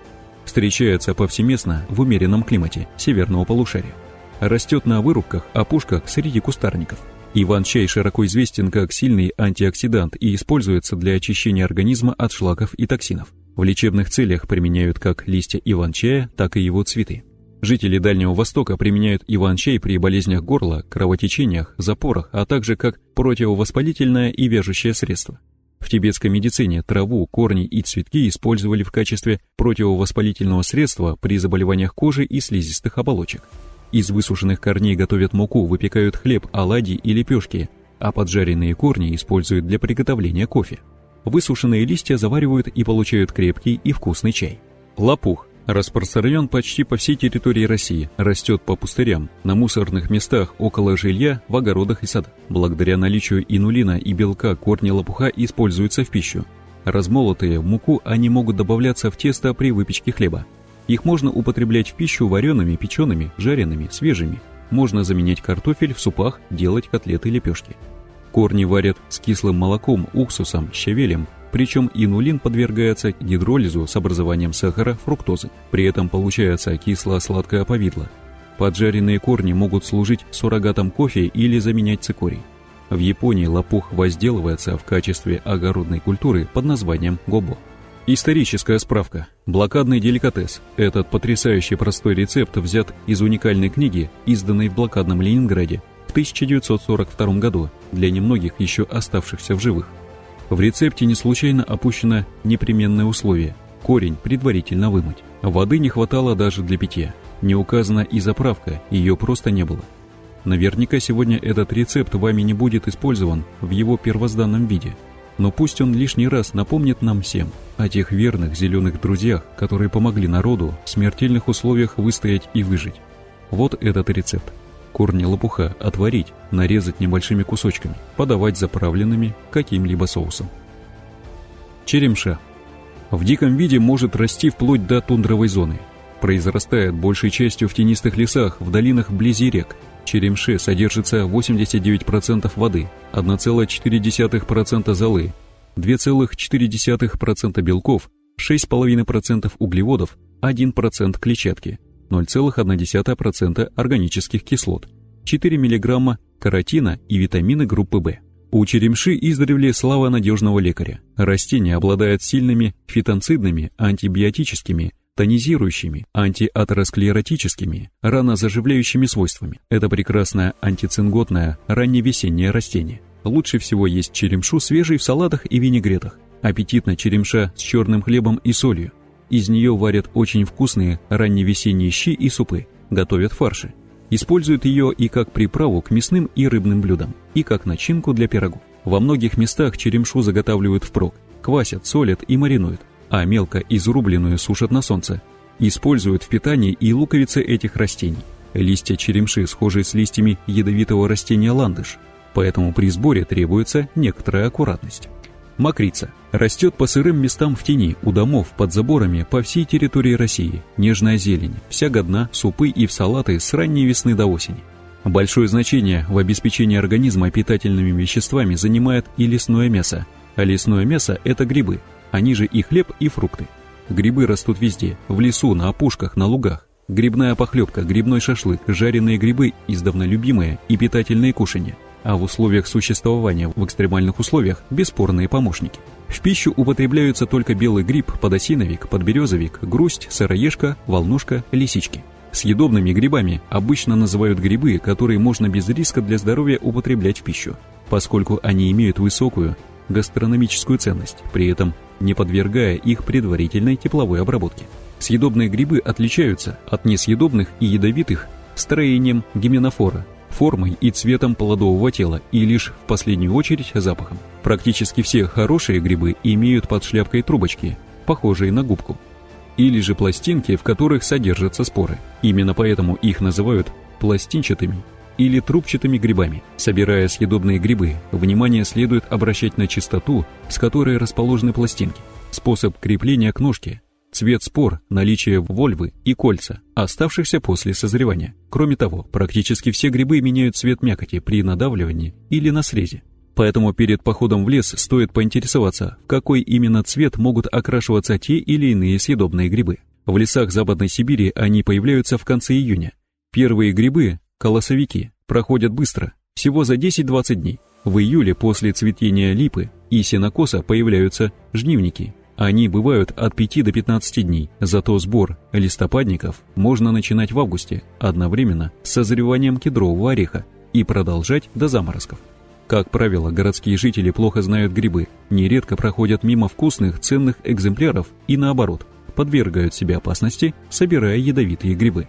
Встречается повсеместно в умеренном климате северного полушария. Растет на вырубках, опушках среди кустарников. Иван-чай широко известен как сильный антиоксидант и используется для очищения организма от шлаков и токсинов. В лечебных целях применяют как листья иван-чая, так и его цветы. Жители Дальнего Востока применяют иван-чай при болезнях горла, кровотечениях, запорах, а также как противовоспалительное и вяжущее средство. В тибетской медицине траву, корни и цветки использовали в качестве противовоспалительного средства при заболеваниях кожи и слизистых оболочек. Из высушенных корней готовят муку, выпекают хлеб, оладьи и лепешки, а поджаренные корни используют для приготовления кофе. Высушенные листья заваривают и получают крепкий и вкусный чай. Лопух Распространен почти по всей территории России, растет по пустырям, на мусорных местах, около жилья, в огородах и садах. Благодаря наличию инулина и белка корни лопуха используются в пищу. Размолотые в муку они могут добавляться в тесто при выпечке хлеба. Их можно употреблять в пищу вареными, печеными, жареными, свежими. Можно заменять картофель в супах, делать котлеты и лепешки. Корни варят с кислым молоком, уксусом, щавелем, причем инулин подвергается гидролизу с образованием сахара, фруктозы. При этом получается кисло-сладкое повидло. Поджаренные корни могут служить суррогатом кофе или заменять цикорий. В Японии лопух возделывается в качестве огородной культуры под названием гобо. Историческая справка. Блокадный деликатес. Этот потрясающий простой рецепт взят из уникальной книги, изданной в блокадном Ленинграде в 1942 году для немногих еще оставшихся в живых. В рецепте не случайно опущено непременное условие – корень предварительно вымыть. Воды не хватало даже для питья. Не указана и заправка, ее просто не было. Наверняка сегодня этот рецепт вами не будет использован в его первозданном виде. Но пусть он лишний раз напомнит нам всем о тех верных зеленых друзьях, которые помогли народу в смертельных условиях выстоять и выжить. Вот этот рецепт корни лопуха отварить, нарезать небольшими кусочками, подавать заправленными каким-либо соусом. Черемша. В диком виде может расти вплоть до тундровой зоны. Произрастает большей частью в тенистых лесах, в долинах вблизи рек. Черемше содержится 89% воды, 1,4% золы, 2,4% белков, 6,5% углеводов, 1% клетчатки – 0,1% органических кислот, 4 мг каротина и витамины группы В. У черемши издревле слава надежного лекаря. Растение обладает сильными фитонцидными, антибиотическими, тонизирующими, антиатеросклеротическими, ранозаживляющими свойствами. Это прекрасное антицинготное ранневесеннее растение. Лучше всего есть черемшу свежей в салатах и винегретах. Аппетитно черемша с черным хлебом и солью. Из нее варят очень вкусные ранневесенние щи и супы, готовят фарши. Используют ее и как приправу к мясным и рыбным блюдам, и как начинку для пирогов. Во многих местах черемшу заготавливают впрок, квасят, солят и маринуют, а мелко изрубленную сушат на солнце. Используют в питании и луковицы этих растений. Листья черемши схожи с листьями ядовитого растения ландыш, поэтому при сборе требуется некоторая аккуратность. Мокрица. Растет по сырым местам в тени, у домов, под заборами по всей территории России. Нежная зелень, вся годна, супы и в салаты с ранней весны до осени. Большое значение в обеспечении организма питательными веществами занимает и лесное мясо. А лесное мясо – это грибы, они же и хлеб, и фрукты. Грибы растут везде, в лесу, на опушках, на лугах. Грибная похлебка, грибной шашлык, жареные грибы – издавна любимые и питательные кушанья а в условиях существования в экстремальных условиях бесспорные помощники. В пищу употребляются только белый гриб, подосиновик, подберезовик, грусть, сыроежка, волнушка, лисички. Съедобными грибами обычно называют грибы, которые можно без риска для здоровья употреблять в пищу, поскольку они имеют высокую гастрономическую ценность, при этом не подвергая их предварительной тепловой обработке. Съедобные грибы отличаются от несъедобных и ядовитых строением гименофора, формой и цветом плодового тела и лишь в последнюю очередь запахом. Практически все хорошие грибы имеют под шляпкой трубочки, похожие на губку. или же пластинки, в которых содержатся споры. Именно поэтому их называют пластинчатыми или трубчатыми грибами. Собирая съедобные грибы, внимание следует обращать на частоту, с которой расположены пластинки, способ крепления к ножке, цвет спор, наличие вольвы и кольца, оставшихся после созревания. Кроме того, практически все грибы меняют цвет мякоти при надавливании или на срезе. Поэтому перед походом в лес стоит поинтересоваться, в какой именно цвет могут окрашиваться те или иные съедобные грибы. В лесах Западной Сибири они появляются в конце июня. Первые грибы, колосовики, проходят быстро, всего за 10-20 дней. В июле после цветения липы и сенокоса появляются жнивники. Они бывают от 5 до 15 дней, зато сбор листопадников можно начинать в августе, одновременно с созреванием кедрового ореха и продолжать до заморозков. Как правило, городские жители плохо знают грибы, нередко проходят мимо вкусных, ценных экземпляров и наоборот, подвергают себе опасности, собирая ядовитые грибы.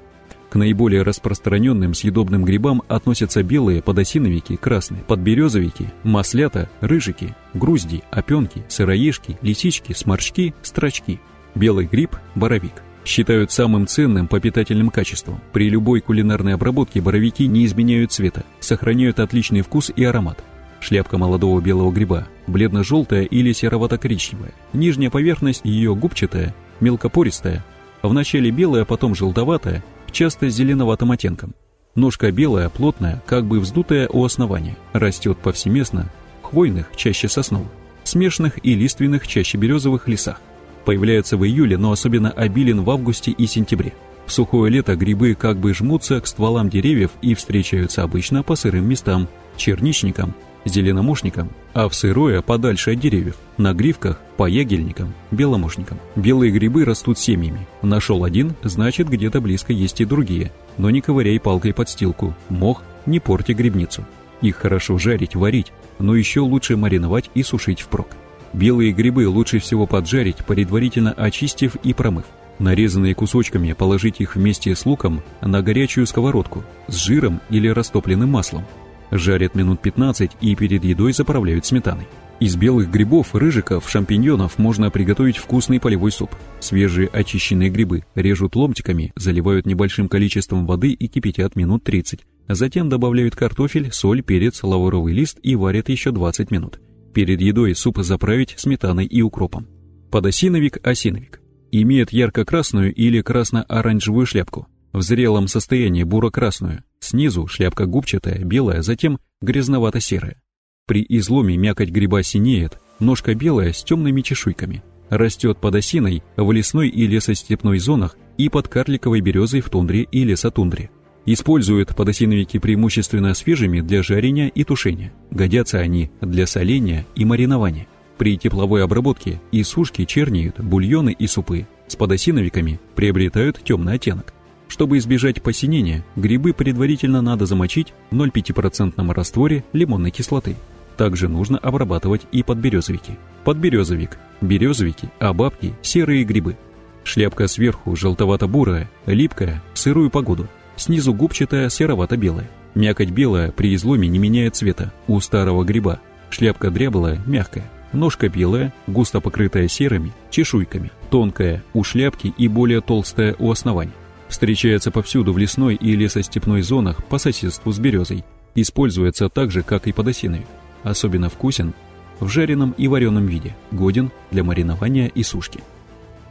Наиболее распространенным съедобным грибам относятся белые подосиновики, красные подберезовики, маслята, рыжики, грузди, опенки, сыроежки, лисички, сморчки, строчки. Белый гриб – боровик считают самым ценным по питательным качествам. При любой кулинарной обработке боровики не изменяют цвета, сохраняют отличный вкус и аромат. Шляпка молодого белого гриба, бледно-желтая или серовато-коричневая. Нижняя поверхность ее губчатая, мелкопористая. Вначале белая, потом желтоватая, часто зеленоватым оттенком. Ножка белая, плотная, как бы вздутая у основания. Растет повсеместно, хвойных, чаще сосновых, смешанных и лиственных, чаще березовых лесах. Появляется в июле, но особенно обилен в августе и сентябре. В сухое лето грибы как бы жмутся к стволам деревьев и встречаются обычно по сырым местам, черничникам, зеленомошникам, а в сырое подальше от деревьев, на гривках, по ягельникам, беломошникам. Белые грибы растут семьями. Нашел один, значит где-то близко есть и другие. Но не ковыряй палкой подстилку, мох, не порти грибницу. Их хорошо жарить, варить, но еще лучше мариновать и сушить впрок. Белые грибы лучше всего поджарить, предварительно очистив и промыв. Нарезанные кусочками положить их вместе с луком на горячую сковородку с жиром или растопленным маслом. Жарят минут 15 и перед едой заправляют сметаной. Из белых грибов, рыжиков, шампиньонов можно приготовить вкусный полевой суп. Свежие очищенные грибы режут ломтиками, заливают небольшим количеством воды и кипятят минут 30. Затем добавляют картофель, соль, перец, лавровый лист и варят еще 20 минут. Перед едой суп заправить сметаной и укропом. Подосиновик-осиновик. Имеет ярко-красную или красно-оранжевую шляпку. В зрелом состоянии буро-красную. Снизу шляпка губчатая, белая, затем грязновато-серая. При изломе мякоть гриба синеет, ножка белая с темными чешуйками. Растет под осиной в лесной и лесостепной зонах и под карликовой березой в тундре и лесотундре. Используют подосиновики преимущественно свежими для жарения и тушения. Годятся они для соления и маринования. При тепловой обработке и сушке чернеют бульоны и супы. С подосиновиками приобретают темный оттенок. Чтобы избежать посинения, грибы предварительно надо замочить в 0,5% растворе лимонной кислоты. Также нужно обрабатывать и подберезовики. Подберезовик, березовики, обабки, серые грибы. Шляпка сверху желтовато-бурая, липкая, в сырую погоду – Снизу губчатая серовато-белая. Мякоть белая при изломе не меняет цвета. У старого гриба. Шляпка дряблая, мягкая. Ножка белая, густо покрытая серыми, чешуйками. Тонкая у шляпки и более толстая у основания. Встречается повсюду в лесной и лесостепной зонах по соседству с березой. Используется так же, как и подосиновик. Особенно вкусен в жареном и вареном виде. Годен для маринования и сушки.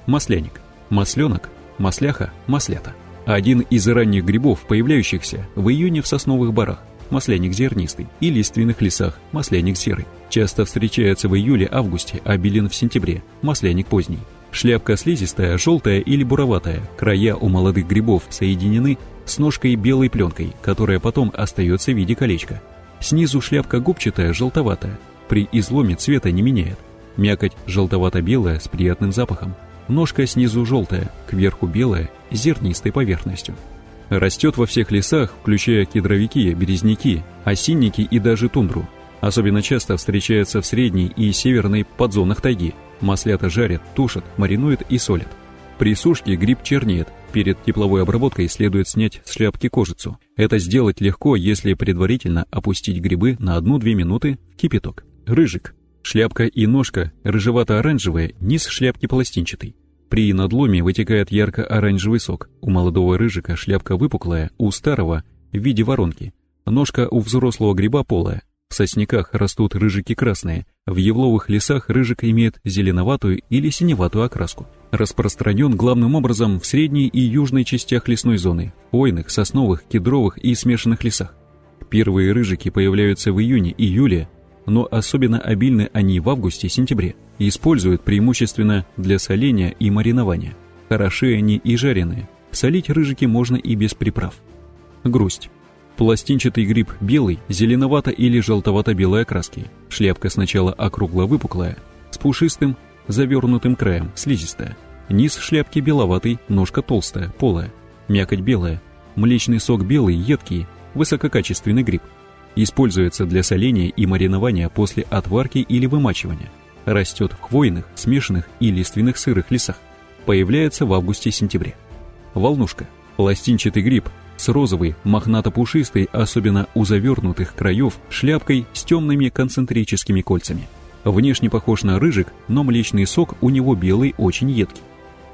Масляник. Масленок, масляха, маслята – один из ранних грибов, появляющихся в июне в сосновых барах, масляник зернистый, и лиственных лесах, масляник серый. Часто встречается в июле-августе, а в сентябре, масляник поздний. Шляпка слизистая, желтая или буроватая, края у молодых грибов соединены с ножкой белой пленкой, которая потом остается в виде колечка. Снизу шляпка губчатая, желтоватая, при изломе цвета не меняет. Мякоть желтовато-белая с приятным запахом. Ножка снизу желтая, кверху белая, с зернистой поверхностью. Растет во всех лесах, включая кедровики, березняки, осинники и даже тундру. Особенно часто встречается в средней и северной подзонах тайги. Маслята жарят, тушат, маринуют и солят. При сушке гриб чернеет. Перед тепловой обработкой следует снять с шляпки кожицу. Это сделать легко, если предварительно опустить грибы на 1-2 минуты в кипяток. Рыжик. Шляпка и ножка рыжевато-оранжевая, низ шляпки пластинчатый. При надломе вытекает ярко-оранжевый сок. У молодого рыжика шляпка выпуклая, у старого в виде воронки. Ножка у взрослого гриба полая. В сосняках растут рыжики красные. В евловых лесах рыжик имеет зеленоватую или синеватую окраску. Распространен главным образом в средней и южной частях лесной зоны, хвойных, сосновых, кедровых и смешанных лесах. Первые рыжики появляются в июне-июле, но особенно обильны они в августе-сентябре используют преимущественно для соления и маринования. Хороши они и жареные. Солить рыжики можно и без приправ. Грусть. Пластинчатый гриб белый, зеленовато- или желтовато-белой окраски. Шляпка сначала округло-выпуклая, с пушистым, завернутым краем, слизистая. Низ шляпки беловатый, ножка толстая, полая. Мякоть белая. Млечный сок белый, едкий, высококачественный гриб. Используется для соления и маринования после отварки или вымачивания. Растет в хвойных, смешанных и лиственных сырых лесах. Появляется в августе-сентябре. Волнушка. Пластинчатый гриб с розовой, мохнато-пушистой, особенно у завернутых краев, шляпкой с темными концентрическими кольцами. Внешне похож на рыжик, но млечный сок у него белый, очень едкий.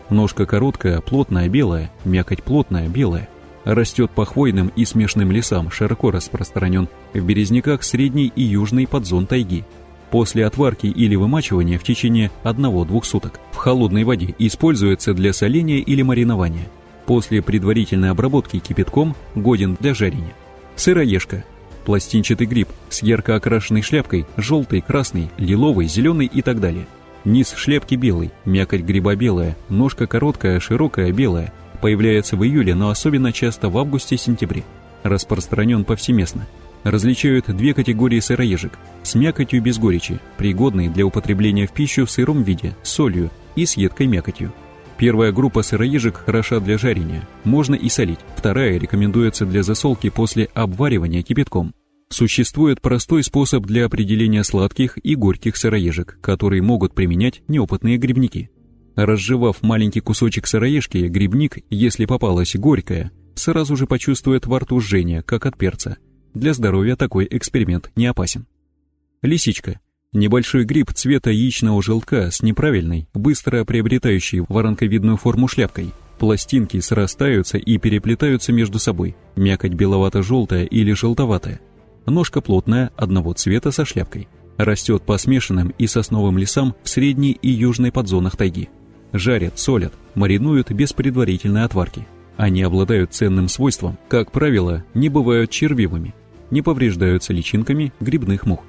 Ножка короткая, плотная, белая, мякоть плотная, белая. Растет по хвойным и смешным лесам, широко распространен в березняках средней и южной подзон тайги. После отварки или вымачивания в течение 1-2 суток в холодной воде используется для соления или маринования. После предварительной обработки кипятком годен для жарения. Сыроежка. Пластинчатый гриб с ярко окрашенной шляпкой, желтый, красный, лиловый, зеленый и так далее. Низ шляпки белый, мякоть гриба белая, ножка короткая, широкая, белая, появляется в июле, но особенно часто в августе-сентябре. Распространен повсеместно. Различают две категории сыроежек с мякотью без горечи, пригодные для употребления в пищу в сыром виде, солью и с едкой мякотью. Первая группа сыроежек хороша для жарения, можно и солить. Вторая рекомендуется для засолки после обваривания кипятком. Существует простой способ для определения сладких и горьких сыроежек, которые могут применять неопытные грибники. Разжевав маленький кусочек сыроежки, грибник, если попалась горькая, сразу же почувствует во рту жжение, как от перца. Для здоровья такой эксперимент не опасен. Лисичка. Небольшой гриб цвета яичного желтка с неправильной, быстро приобретающей воронковидную форму шляпкой. Пластинки срастаются и переплетаются между собой. Мякоть беловато-желтая или желтоватая. Ножка плотная, одного цвета со шляпкой. Растет по смешанным и сосновым лесам в средней и южной подзонах тайги жарят, солят, маринуют без предварительной отварки. Они обладают ценным свойством, как правило, не бывают червивыми, не повреждаются личинками грибных мух.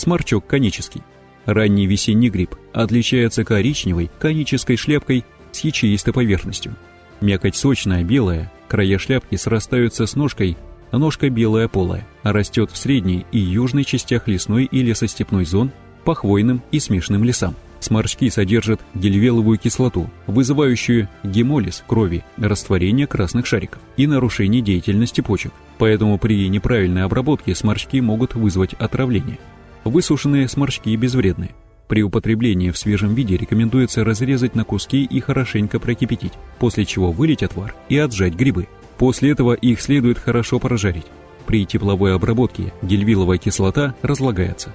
Сморчок конический. Ранний весенний гриб отличается коричневой конической шляпкой с ячеистой поверхностью. Мякоть сочная, белая, края шляпки срастаются с ножкой, а ножка белая полая, растет в средней и южной частях лесной и лесостепной зон по хвойным и смешным лесам. Сморчки содержат гельвеловую кислоту, вызывающую гемолиз крови, растворение красных шариков и нарушение деятельности почек. Поэтому при неправильной обработке сморчки могут вызвать отравление. Высушенные сморчки безвредны. При употреблении в свежем виде рекомендуется разрезать на куски и хорошенько прокипятить, после чего вылить отвар и отжать грибы. После этого их следует хорошо прожарить. При тепловой обработке гельвиловая кислота разлагается.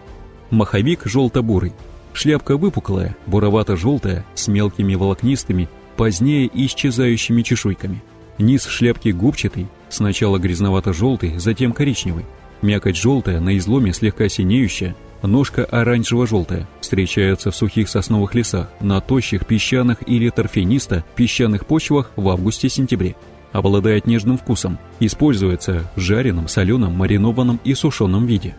Маховик желто-бурый Шляпка выпуклая, буровато-желтая, с мелкими волокнистыми, позднее исчезающими чешуйками. Низ шляпки губчатый, сначала грязновато-желтый, затем коричневый. Мякоть желтая, на изломе слегка синеющая, ножка оранжево-желтая, встречается в сухих сосновых лесах, на тощих песчаных или торфянисто-песчаных почвах в августе-сентябре. Обладает нежным вкусом, используется в жареном, соленом, маринованном и сушеном виде.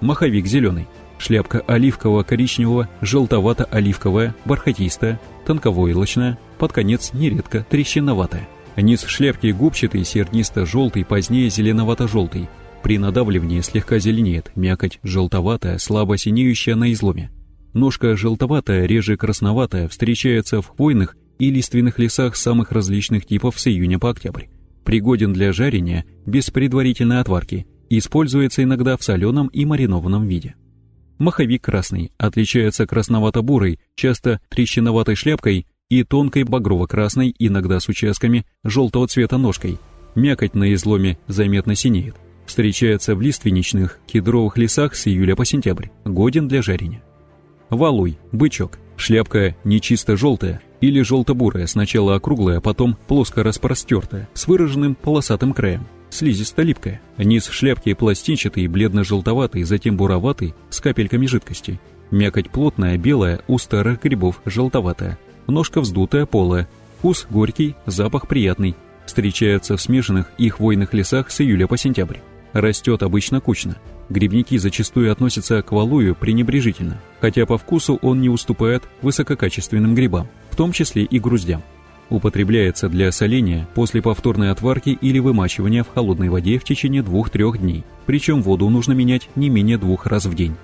Маховик зеленый, Шляпка оливково-коричневого, желтовато-оливковая, бархатистая, тонковойлочная, под конец нередко трещиноватая. Низ шляпки губчатый, сернисто-желтый, позднее зеленовато-желтый. При надавливании слегка зеленеет, мякоть желтоватая, слабо синеющая на изломе. Ножка желтоватая, реже красноватая, встречается в хвойных и лиственных лесах самых различных типов с июня по октябрь. Пригоден для жарения без предварительной отварки, используется иногда в соленом и маринованном виде. Маховик красный отличается красновато-бурой, часто трещиноватой шляпкой и тонкой багрово-красной, иногда с участками желтого цвета ножкой. Мякоть на изломе заметно синеет. Встречается в лиственничных, кедровых лесах с июля по сентябрь, годен для жарения. Валуй, бычок. Шляпка не чисто желтая или желто-бурая, сначала округлая, потом плоско распростертая, с выраженным полосатым краем. Слизисто-липкая. Низ шляпки пластинчатый, бледно-желтоватый, затем буроватый, с капельками жидкости. Мякоть плотная, белая, у старых грибов желтоватая. Ножка вздутая, полая. Вкус горький, запах приятный. Встречается в смешанных и хвойных лесах с июля по сентябрь. Растет обычно кучно. Грибники зачастую относятся к валую пренебрежительно, хотя по вкусу он не уступает высококачественным грибам, в том числе и груздям. Употребляется для соления после повторной отварки или вымачивания в холодной воде в течение 2-3 дней, причем воду нужно менять не менее двух раз в день.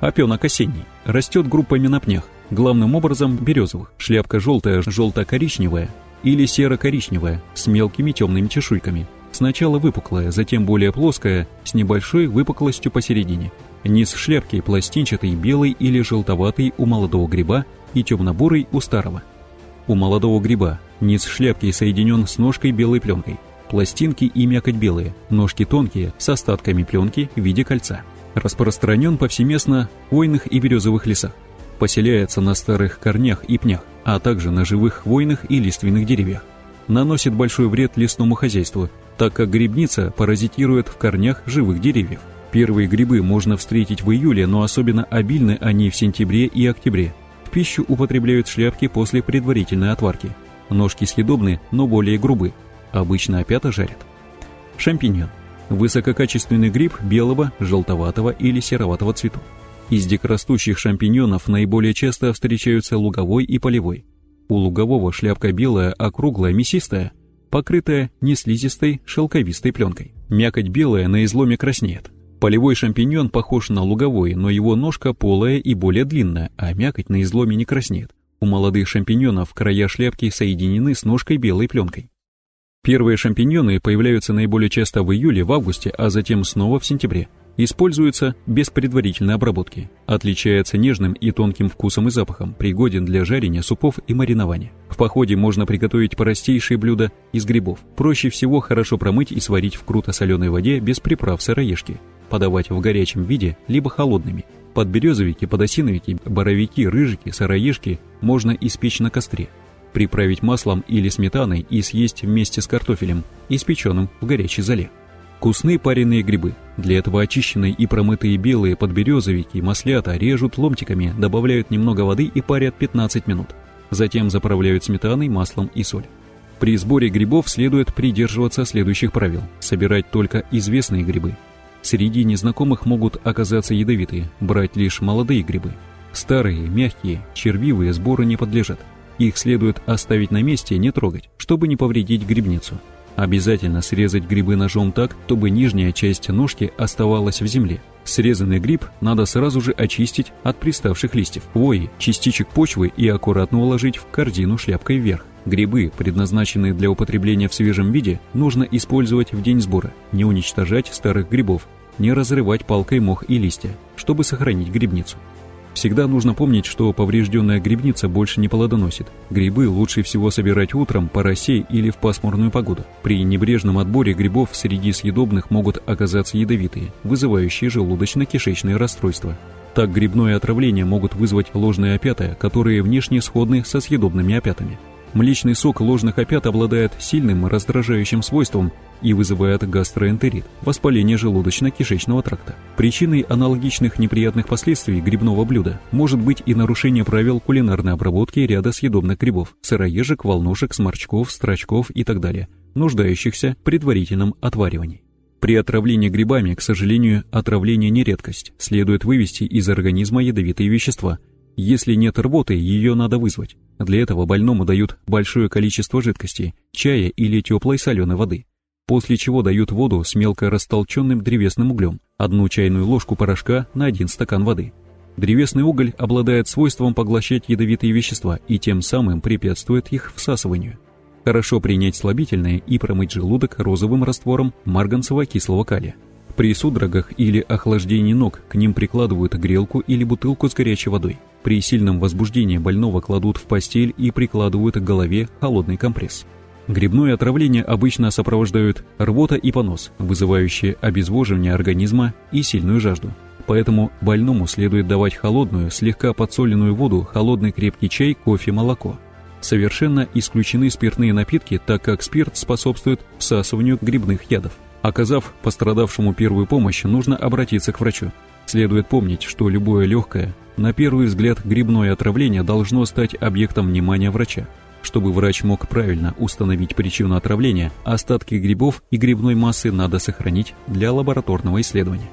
Опенок осенний. Растет группами на пнях, главным образом березовых. Шляпка желтая, желто-коричневая или серо-коричневая с мелкими темными чешуйками – Сначала выпуклая, затем более плоская, с небольшой выпуклостью посередине. Низ шляпки пластинчатый, белый или желтоватый у молодого гриба и темно-бурый у старого. У молодого гриба низ шляпки соединен с ножкой белой пленкой. Пластинки и мякоть белые, ножки тонкие, с остатками пленки в виде кольца. Распространен повсеместно в хвойных и березовых лесах. Поселяется на старых корнях и пнях, а также на живых хвойных и лиственных деревьях. Наносит большой вред лесному хозяйству, так как грибница паразитирует в корнях живых деревьев. Первые грибы можно встретить в июле, но особенно обильны они в сентябре и октябре. В пищу употребляют шляпки после предварительной отварки. Ножки съедобны, но более грубы. Обычно опята жарят. Шампиньон. Высококачественный гриб белого, желтоватого или сероватого цветов. Из дикорастущих шампиньонов наиболее часто встречаются луговой и полевой. У лугового шляпка белая, округлая, мясистая, покрытая неслизистой шелковистой пленкой. Мякоть белая на изломе краснеет. Полевой шампиньон похож на луговой, но его ножка полая и более длинная, а мякоть на изломе не краснеет. У молодых шампиньонов края шляпки соединены с ножкой белой пленкой. Первые шампиньоны появляются наиболее часто в июле, в августе, а затем снова в сентябре. Используется без предварительной обработки. Отличается нежным и тонким вкусом и запахом, пригоден для жарения супов и маринования. В походе можно приготовить простейшие блюда из грибов. Проще всего хорошо промыть и сварить в круто-соленой воде без приправ сыроежки. Подавать в горячем виде, либо холодными. Подберезовики, подосиновики, боровики, рыжики, сыроежки можно испечь на костре. Приправить маслом или сметаной и съесть вместе с картофелем, испеченным в горячей зале. Вкусные пареные грибы. Для этого очищенные и промытые белые подберезовики, маслята режут ломтиками, добавляют немного воды и парят 15 минут. Затем заправляют сметаной, маслом и соль. При сборе грибов следует придерживаться следующих правил. Собирать только известные грибы. Среди незнакомых могут оказаться ядовитые, брать лишь молодые грибы. Старые, мягкие, червивые сборы не подлежат. Их следует оставить на месте, не трогать, чтобы не повредить грибницу. Обязательно срезать грибы ножом так, чтобы нижняя часть ножки оставалась в земле. Срезанный гриб надо сразу же очистить от приставших листьев, хвои, частичек почвы и аккуратно уложить в корзину шляпкой вверх. Грибы, предназначенные для употребления в свежем виде, нужно использовать в день сбора, не уничтожать старых грибов, не разрывать палкой мох и листья, чтобы сохранить грибницу. Всегда нужно помнить, что поврежденная грибница больше не плодоносит. Грибы лучше всего собирать утром по росе или в пасмурную погоду. При небрежном отборе грибов среди съедобных могут оказаться ядовитые, вызывающие желудочно-кишечные расстройства. Так грибное отравление могут вызвать ложные опята, которые внешне сходны со съедобными опятами. Млечный сок ложных опят обладает сильным раздражающим свойством и вызывает гастроэнтерит, воспаление желудочно-кишечного тракта. Причиной аналогичных неприятных последствий грибного блюда может быть и нарушение правил кулинарной обработки ряда съедобных грибов, сыроежек, волнушек, сморчков, строчков и так далее, нуждающихся в предварительном отваривании. При отравлении грибами, к сожалению, отравление не редкость. Следует вывести из организма ядовитые вещества – если нет рвоты, ее надо вызвать. Для этого больному дают большое количество жидкости, чая или теплой соленой воды. После чего дают воду с мелко растолченным древесным углем, одну чайную ложку порошка на один стакан воды. Древесный уголь обладает свойством поглощать ядовитые вещества и тем самым препятствует их всасыванию. Хорошо принять слабительное и промыть желудок розовым раствором марганцево кислого калия. При судорогах или охлаждении ног к ним прикладывают грелку или бутылку с горячей водой. При сильном возбуждении больного кладут в постель и прикладывают к голове холодный компресс. Грибное отравление обычно сопровождают рвота и понос, вызывающие обезвоживание организма и сильную жажду. Поэтому больному следует давать холодную, слегка подсоленную воду, холодный крепкий чай, кофе, молоко. Совершенно исключены спиртные напитки, так как спирт способствует всасыванию грибных ядов. Оказав пострадавшему первую помощь, нужно обратиться к врачу. Следует помнить, что любое легкое, на первый взгляд грибное отравление должно стать объектом внимания врача. Чтобы врач мог правильно установить причину отравления, остатки грибов и грибной массы надо сохранить для лабораторного исследования.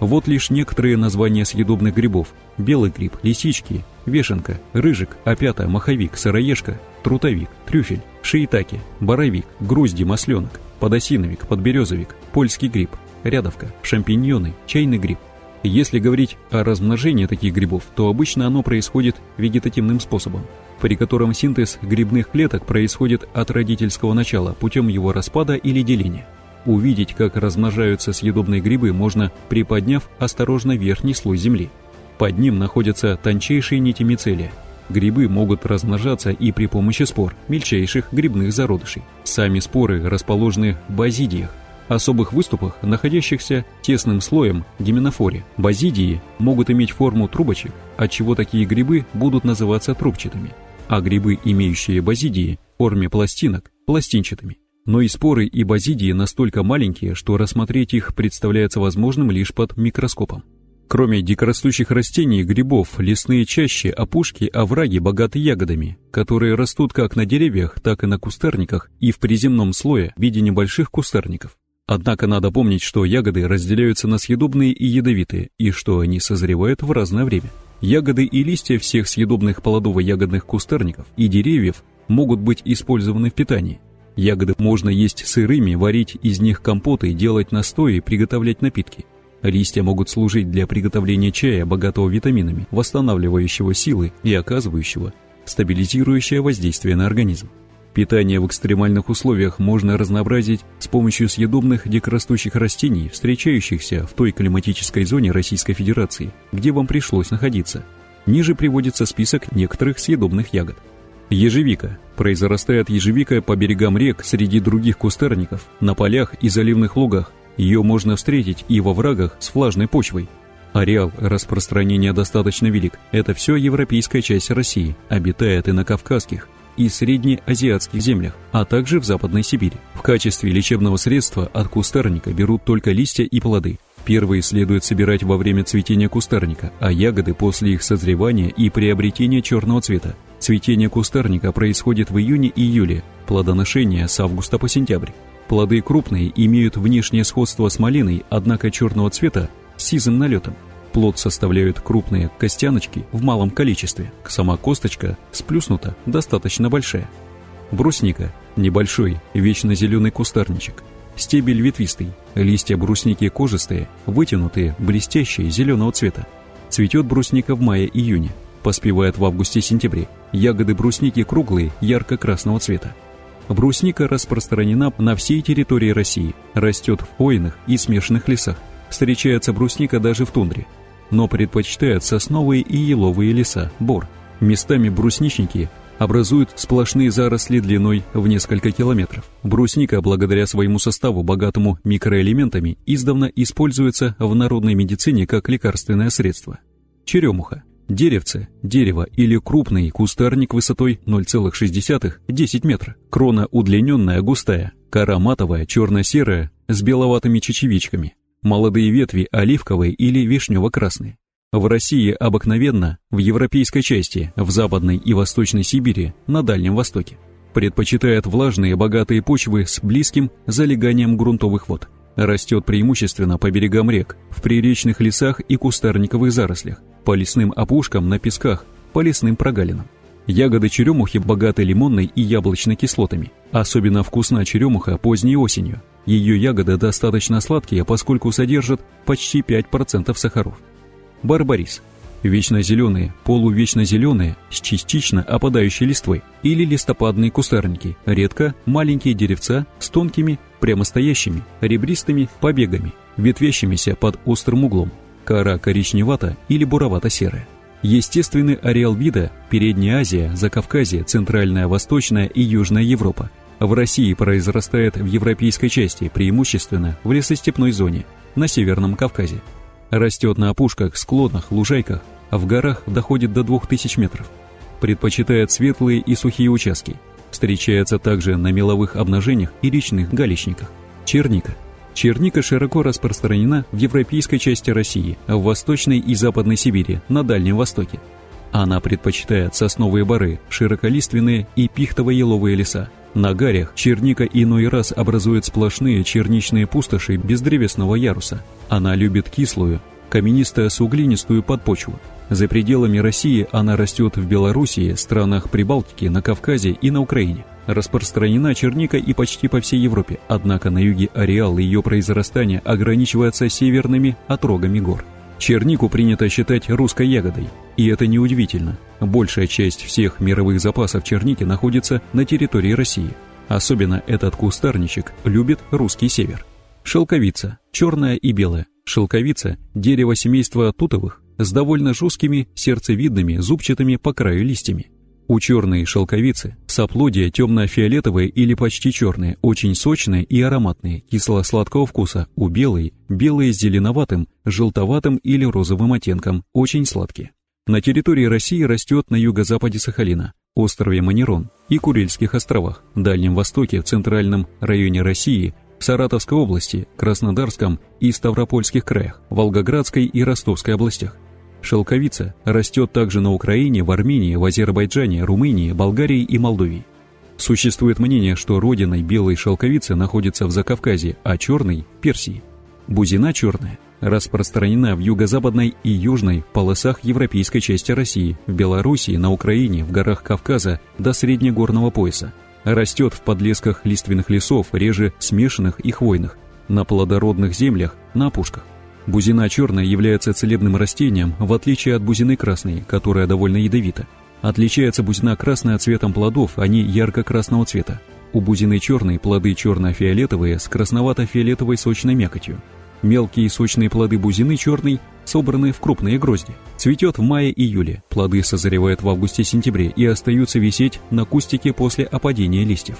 Вот лишь некоторые названия съедобных грибов. Белый гриб, лисички, вешенка, рыжик, опята, маховик, сыроежка, трутовик, трюфель, шиитаки, боровик, грузди, масленок, подосиновик, подберезовик, польский гриб, рядовка, шампиньоны, чайный гриб. Если говорить о размножении таких грибов, то обычно оно происходит вегетативным способом, при котором синтез грибных клеток происходит от родительского начала путем его распада или деления. Увидеть, как размножаются съедобные грибы, можно, приподняв осторожно верхний слой земли. Под ним находятся тончайшие нити мицелия. Грибы могут размножаться и при помощи спор, мельчайших грибных зародышей. Сами споры расположены в базидиях, особых выступах, находящихся тесным слоем гименофоре. Базидии могут иметь форму трубочек, отчего такие грибы будут называться трубчатыми, а грибы, имеющие базидии, в форме пластинок, пластинчатыми но и споры и базидии настолько маленькие, что рассмотреть их представляется возможным лишь под микроскопом. Кроме дикорастущих растений, грибов, лесные чащи, опушки, овраги богаты ягодами, которые растут как на деревьях, так и на кустарниках и в приземном слое в виде небольших кустарников. Однако надо помнить, что ягоды разделяются на съедобные и ядовитые, и что они созревают в разное время. Ягоды и листья всех съедобных плодово-ягодных кустарников и деревьев могут быть использованы в питании, Ягоды можно есть сырыми, варить из них компоты, делать настои, приготовлять напитки. Листья могут служить для приготовления чая, богатого витаминами, восстанавливающего силы и оказывающего стабилизирующее воздействие на организм. Питание в экстремальных условиях можно разнообразить с помощью съедобных дикорастущих растений, встречающихся в той климатической зоне Российской Федерации, где вам пришлось находиться. Ниже приводится список некоторых съедобных ягод. Ежевика. Произрастает ежевика по берегам рек среди других кустарников, на полях и заливных лугах. Ее можно встретить и во врагах с влажной почвой. Ареал распространения достаточно велик. Это все европейская часть России, обитает и на Кавказских и среднеазиатских землях, а также в Западной Сибири. В качестве лечебного средства от кустарника берут только листья и плоды. Первые следует собирать во время цветения кустарника, а ягоды после их созревания и приобретения черного цвета. Цветение кустарника происходит в июне-июле, плодоношение с августа по сентябрь. Плоды крупные, имеют внешнее сходство с малиной, однако черного цвета, с сизым налетом. Плод составляют крупные костяночки в малом количестве. Сама косточка сплюснута, достаточно большая. Брусника – небольшой, вечно зеленый кустарничек. Стебель ветвистый, листья брусники кожистые, вытянутые, блестящие, зеленого цвета. Цветет брусника в мае-июне, поспевает в августе-сентябре. Ягоды брусники круглые, ярко-красного цвета. Брусника распространена на всей территории России, растет в хвойных и смешанных лесах. Встречается брусника даже в тундре, но предпочитают сосновые и еловые леса, бор. Местами брусничники образуют сплошные заросли длиной в несколько километров. Брусника, благодаря своему составу, богатому микроэлементами, издавна используется в народной медицине как лекарственное средство. Черемуха Деревце, дерево или крупный кустарник высотой 0,6-10 метра. Крона удлиненная, густая, кора матовая, черно-серая, с беловатыми чечевичками. Молодые ветви оливковые или вишнево-красные. В России обыкновенно, в европейской части, в Западной и Восточной Сибири, на Дальнем Востоке. Предпочитает влажные богатые почвы с близким залеганием грунтовых вод. Растет преимущественно по берегам рек, в приречных лесах и кустарниковых зарослях, по лесным опушкам на песках, по лесным прогалинам. Ягоды черемухи богаты лимонной и яблочной кислотами. Особенно вкусна черемуха поздней осенью. Ее ягоды достаточно сладкие, поскольку содержат почти 5% сахаров. Барбарис. Вечно зеленые, полувечно зеленые, с частично опадающей листвой или листопадные кустарники, редко маленькие деревца с тонкими, прямостоящими, ребристыми побегами, ветвящимися под острым углом, кора коричневата или буровато-серая. Естественный ареал вида – Передняя Азия, Закавказье, Центральная, Восточная и Южная Европа. В России произрастает в европейской части, преимущественно в лесостепной зоне, на Северном Кавказе. Растет на опушках, склонах, лужайках, а в горах доходит до 2000 метров. Предпочитает светлые и сухие участки. Встречается также на меловых обнажениях и речных галечниках. Черника. Черника широко распространена в европейской части России, в Восточной и Западной Сибири, на Дальнем Востоке. Она предпочитает сосновые бары, широколиственные и пихтово-еловые леса. На гарях черника иной раз образует сплошные черничные пустоши без древесного яруса. Она любит кислую, каменисто-суглинистую подпочву. За пределами России она растет в Белоруссии, странах Прибалтики, на Кавказе и на Украине. Распространена черника и почти по всей Европе, однако на юге ареал ее произрастания ограничивается северными отрогами гор. Чернику принято считать русской ягодой, и это неудивительно. Большая часть всех мировых запасов черники находится на территории России. Особенно этот кустарничек любит русский север. Шелковица, черная и белая. Шелковица – дерево семейства тутовых с довольно жесткими, сердцевидными, зубчатыми по краю листьями. У черной шелковицы соплодия темно-фиолетовые или почти черные, очень сочные и ароматные, кисло-сладкого вкуса. У белой – белые с зеленоватым, желтоватым или розовым оттенком, очень сладкие. На территории России растет на юго-западе Сахалина, острове Манерон и Курильских островах, Дальнем Востоке, центральном районе России, в Саратовской области, Краснодарском и Ставропольских краях, Волгоградской и Ростовской областях. Шелковица растет также на Украине, в Армении, в Азербайджане, Румынии, Болгарии и Молдовии. Существует мнение, что родиной белой шелковицы находится в Закавказье, а черной – Персии. Бузина черная распространена в юго-западной и южной полосах европейской части России, в Белоруссии, на Украине, в горах Кавказа до среднегорного пояса. Растет в подлесках лиственных лесов, реже смешанных и хвойных, на плодородных землях, на опушках. Бузина черная является целебным растением, в отличие от бузины красной, которая довольно ядовита. Отличается бузина красная цветом плодов, они ярко-красного цвета. У бузины черной плоды черно-фиолетовые с красновато-фиолетовой сочной мякотью. Мелкие сочные плоды бузины черной собраны в крупные грозди. Цветет в мае-июле, плоды созревают в августе-сентябре и остаются висеть на кустике после опадения листьев.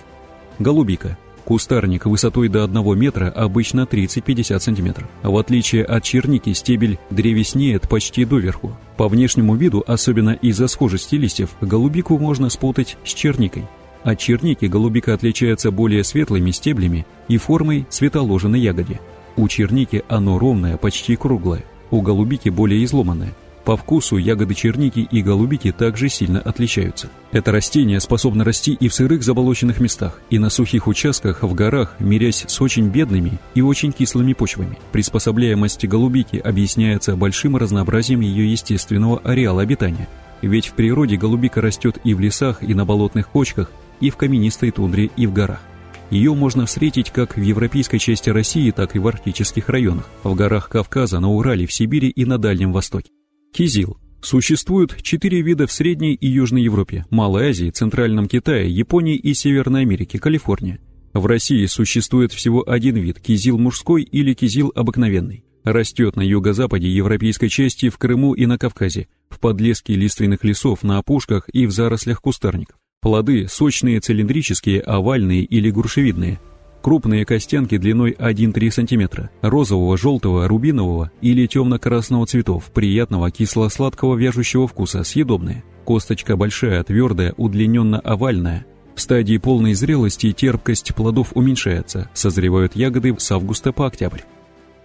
Голубика Кустарник высотой до 1 метра обычно 30-50 см. В отличие от черники, стебель древеснеет почти доверху. По внешнему виду, особенно из-за схожести листьев, голубику можно спутать с черникой. От черники голубика отличается более светлыми стеблями и формой цветоложенной ягоде. У черники оно ровное, почти круглое, у голубики более изломанное – по вкусу ягоды черники и голубики также сильно отличаются. Это растение способно расти и в сырых заболоченных местах, и на сухих участках в горах, мирясь с очень бедными и очень кислыми почвами. Приспособляемость голубики объясняется большим разнообразием ее естественного ареала обитания. Ведь в природе голубика растет и в лесах, и на болотных почках, и в каменистой тундре, и в горах. Ее можно встретить как в европейской части России, так и в арктических районах, в горах Кавказа, на Урале, в Сибири и на Дальнем Востоке. Кизил. Существует четыре вида в Средней и Южной Европе, Малой Азии, Центральном Китае, Японии и Северной Америке, Калифорния. В России существует всего один вид – кизил мужской или кизил обыкновенный. Растет на юго-западе европейской части, в Крыму и на Кавказе, в подлеске лиственных лесов, на опушках и в зарослях кустарников. Плоды сочные, цилиндрические, овальные или грушевидные, Крупные костянки длиной 1-3 см, розового, желтого, рубинового или темно-красного цветов, приятного кисло-сладкого вяжущего вкуса, съедобные. Косточка большая, твердая, удлиненно-овальная. В стадии полной зрелости терпкость плодов уменьшается, созревают ягоды с августа по октябрь.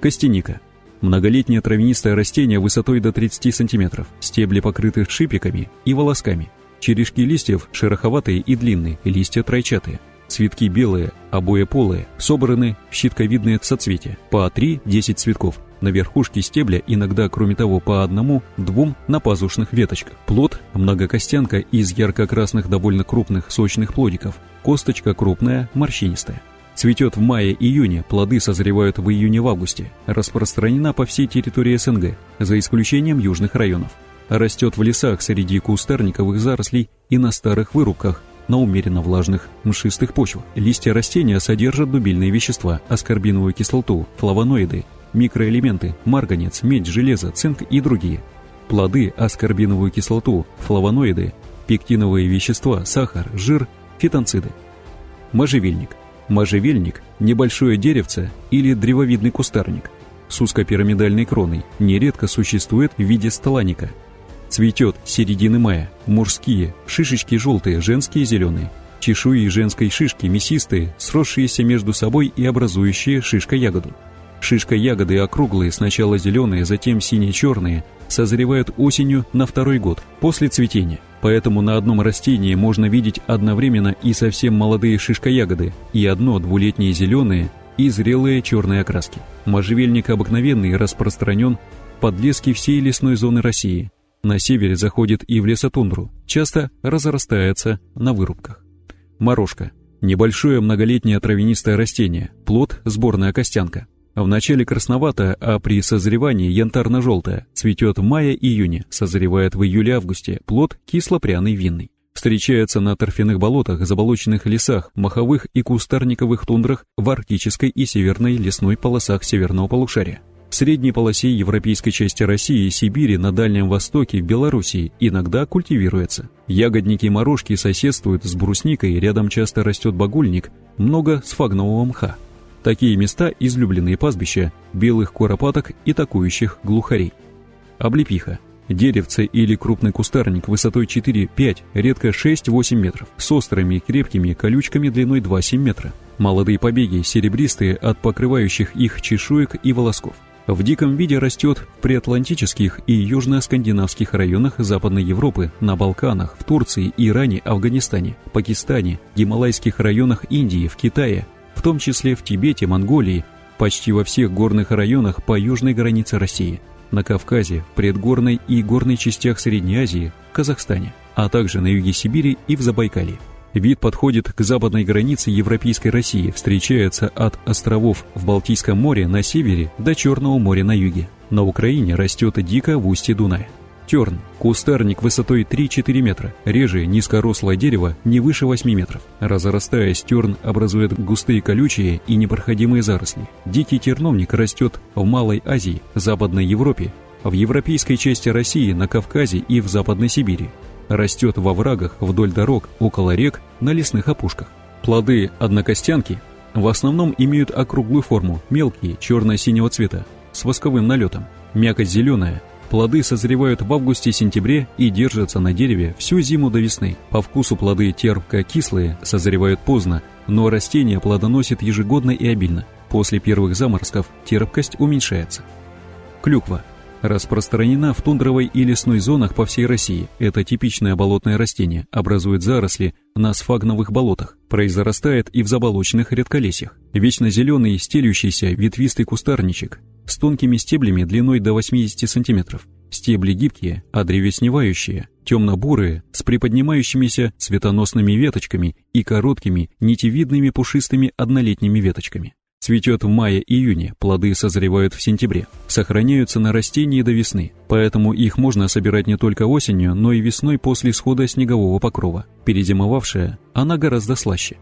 Костяника. Многолетнее травянистое растение высотой до 30 см, стебли покрыты шипиками и волосками. Черешки листьев шероховатые и длинные, листья тройчатые. Цветки белые, обоеполые, собраны в щитковидные соцветия, по 3-10 цветков. На верхушке стебля иногда, кроме того, по одному-двум на пазушных веточках. Плод – многокостянка из ярко-красных довольно крупных сочных плодиков. Косточка крупная, морщинистая. Цветет в мае-июне, плоды созревают в июне-августе. Распространена по всей территории СНГ, за исключением южных районов. Растет в лесах среди кустарниковых зарослей и на старых вырубках, на умеренно влажных мшистых почвах. Листья растения содержат дубильные вещества, аскорбиновую кислоту, флавоноиды, микроэлементы, марганец, медь, железо, цинк и другие. Плоды – аскорбиновую кислоту, флавоноиды, пектиновые вещества, сахар, жир, фитонциды. Можжевельник. Можжевельник – небольшое деревце или древовидный кустарник. с узкопирамидальной кроной, нередко существует в виде столаника. Цветет с середины мая, мужские, шишечки желтые, женские зеленые, чешуи женской шишки мясистые, сросшиеся между собой и образующие шишка-ягоду. Шишка-ягоды округлые, сначала зеленые, затем сине-черные, созревают осенью на второй год, после цветения. Поэтому на одном растении можно видеть одновременно и совсем молодые шишка-ягоды, и одно двулетние зеленые, и зрелые черные окраски. Можжевельник обыкновенный распространен в подлеске всей лесной зоны России. На севере заходит и в лесотундру, часто разрастается на вырубках. Морожка – небольшое многолетнее травянистое растение, плод – сборная костянка. В начале красноватая, а при созревании янтарно-желтая, цветет в мае-июне, созревает в июле-августе, плод кисло-пряный винный. Встречается на торфяных болотах, заболоченных лесах, маховых и кустарниковых тундрах в арктической и северной лесной полосах северного полушария. В средней полосе европейской части России и Сибири, на Дальнем Востоке, в Белоруссии иногда культивируется. Ягодники и морожки соседствуют с брусникой, рядом часто растет багульник, много сфагнового мха. Такие места – излюбленные пастбища белых куропаток и такующих глухарей. Облепиха – деревце или крупный кустарник высотой 4-5, редко 6-8 метров, с острыми крепкими колючками длиной 2-7 метра. Молодые побеги серебристые от покрывающих их чешуек и волосков. В диком виде растет в приатлантических и южно-скандинавских районах Западной Европы, на Балканах, в Турции, Иране, Афганистане, Пакистане, Гималайских районах Индии, в Китае, в том числе в Тибете, Монголии, почти во всех горных районах по южной границе России, на Кавказе, предгорной и горной частях Средней Азии, Казахстане, а также на юге Сибири и в Забайкалье. Вид подходит к западной границе Европейской России, встречается от островов в Балтийском море на севере до Черного моря на юге. На Украине растет дико в устье Дуная. Терн – кустарник высотой 3-4 метра, реже низкорослое дерево не выше 8 метров. Разрастаясь, терн образует густые колючие и непроходимые заросли. Дикий терновник растет в Малой Азии, Западной Европе, в европейской части России, на Кавказе и в Западной Сибири. Растет во врагах, вдоль дорог, около рек, на лесных опушках. Плоды однокостянки в основном имеют округлую форму, мелкие, черно-синего цвета, с восковым налетом. Мякоть зеленая, Плоды созревают в августе-сентябре и держатся на дереве всю зиму до весны. По вкусу плоды терпко-кислые, созревают поздно, но растение плодоносит ежегодно и обильно. После первых заморозков терпкость уменьшается. Клюква. Распространена в тундровой и лесной зонах по всей России. Это типичное болотное растение, образует заросли на сфагновых болотах, произрастает и в заболоченных редколесьях. Вечно зеленый, стелющийся ветвистый кустарничек, с тонкими стеблями длиной до 80 см. Стебли гибкие, а древесневающие, темно-бурые, с приподнимающимися цветоносными веточками и короткими, нитевидными пушистыми однолетними веточками. Цветет в мае-июне, плоды созревают в сентябре. Сохраняются на растении до весны, поэтому их можно собирать не только осенью, но и весной после схода снегового покрова. Перезимовавшая, она гораздо слаще.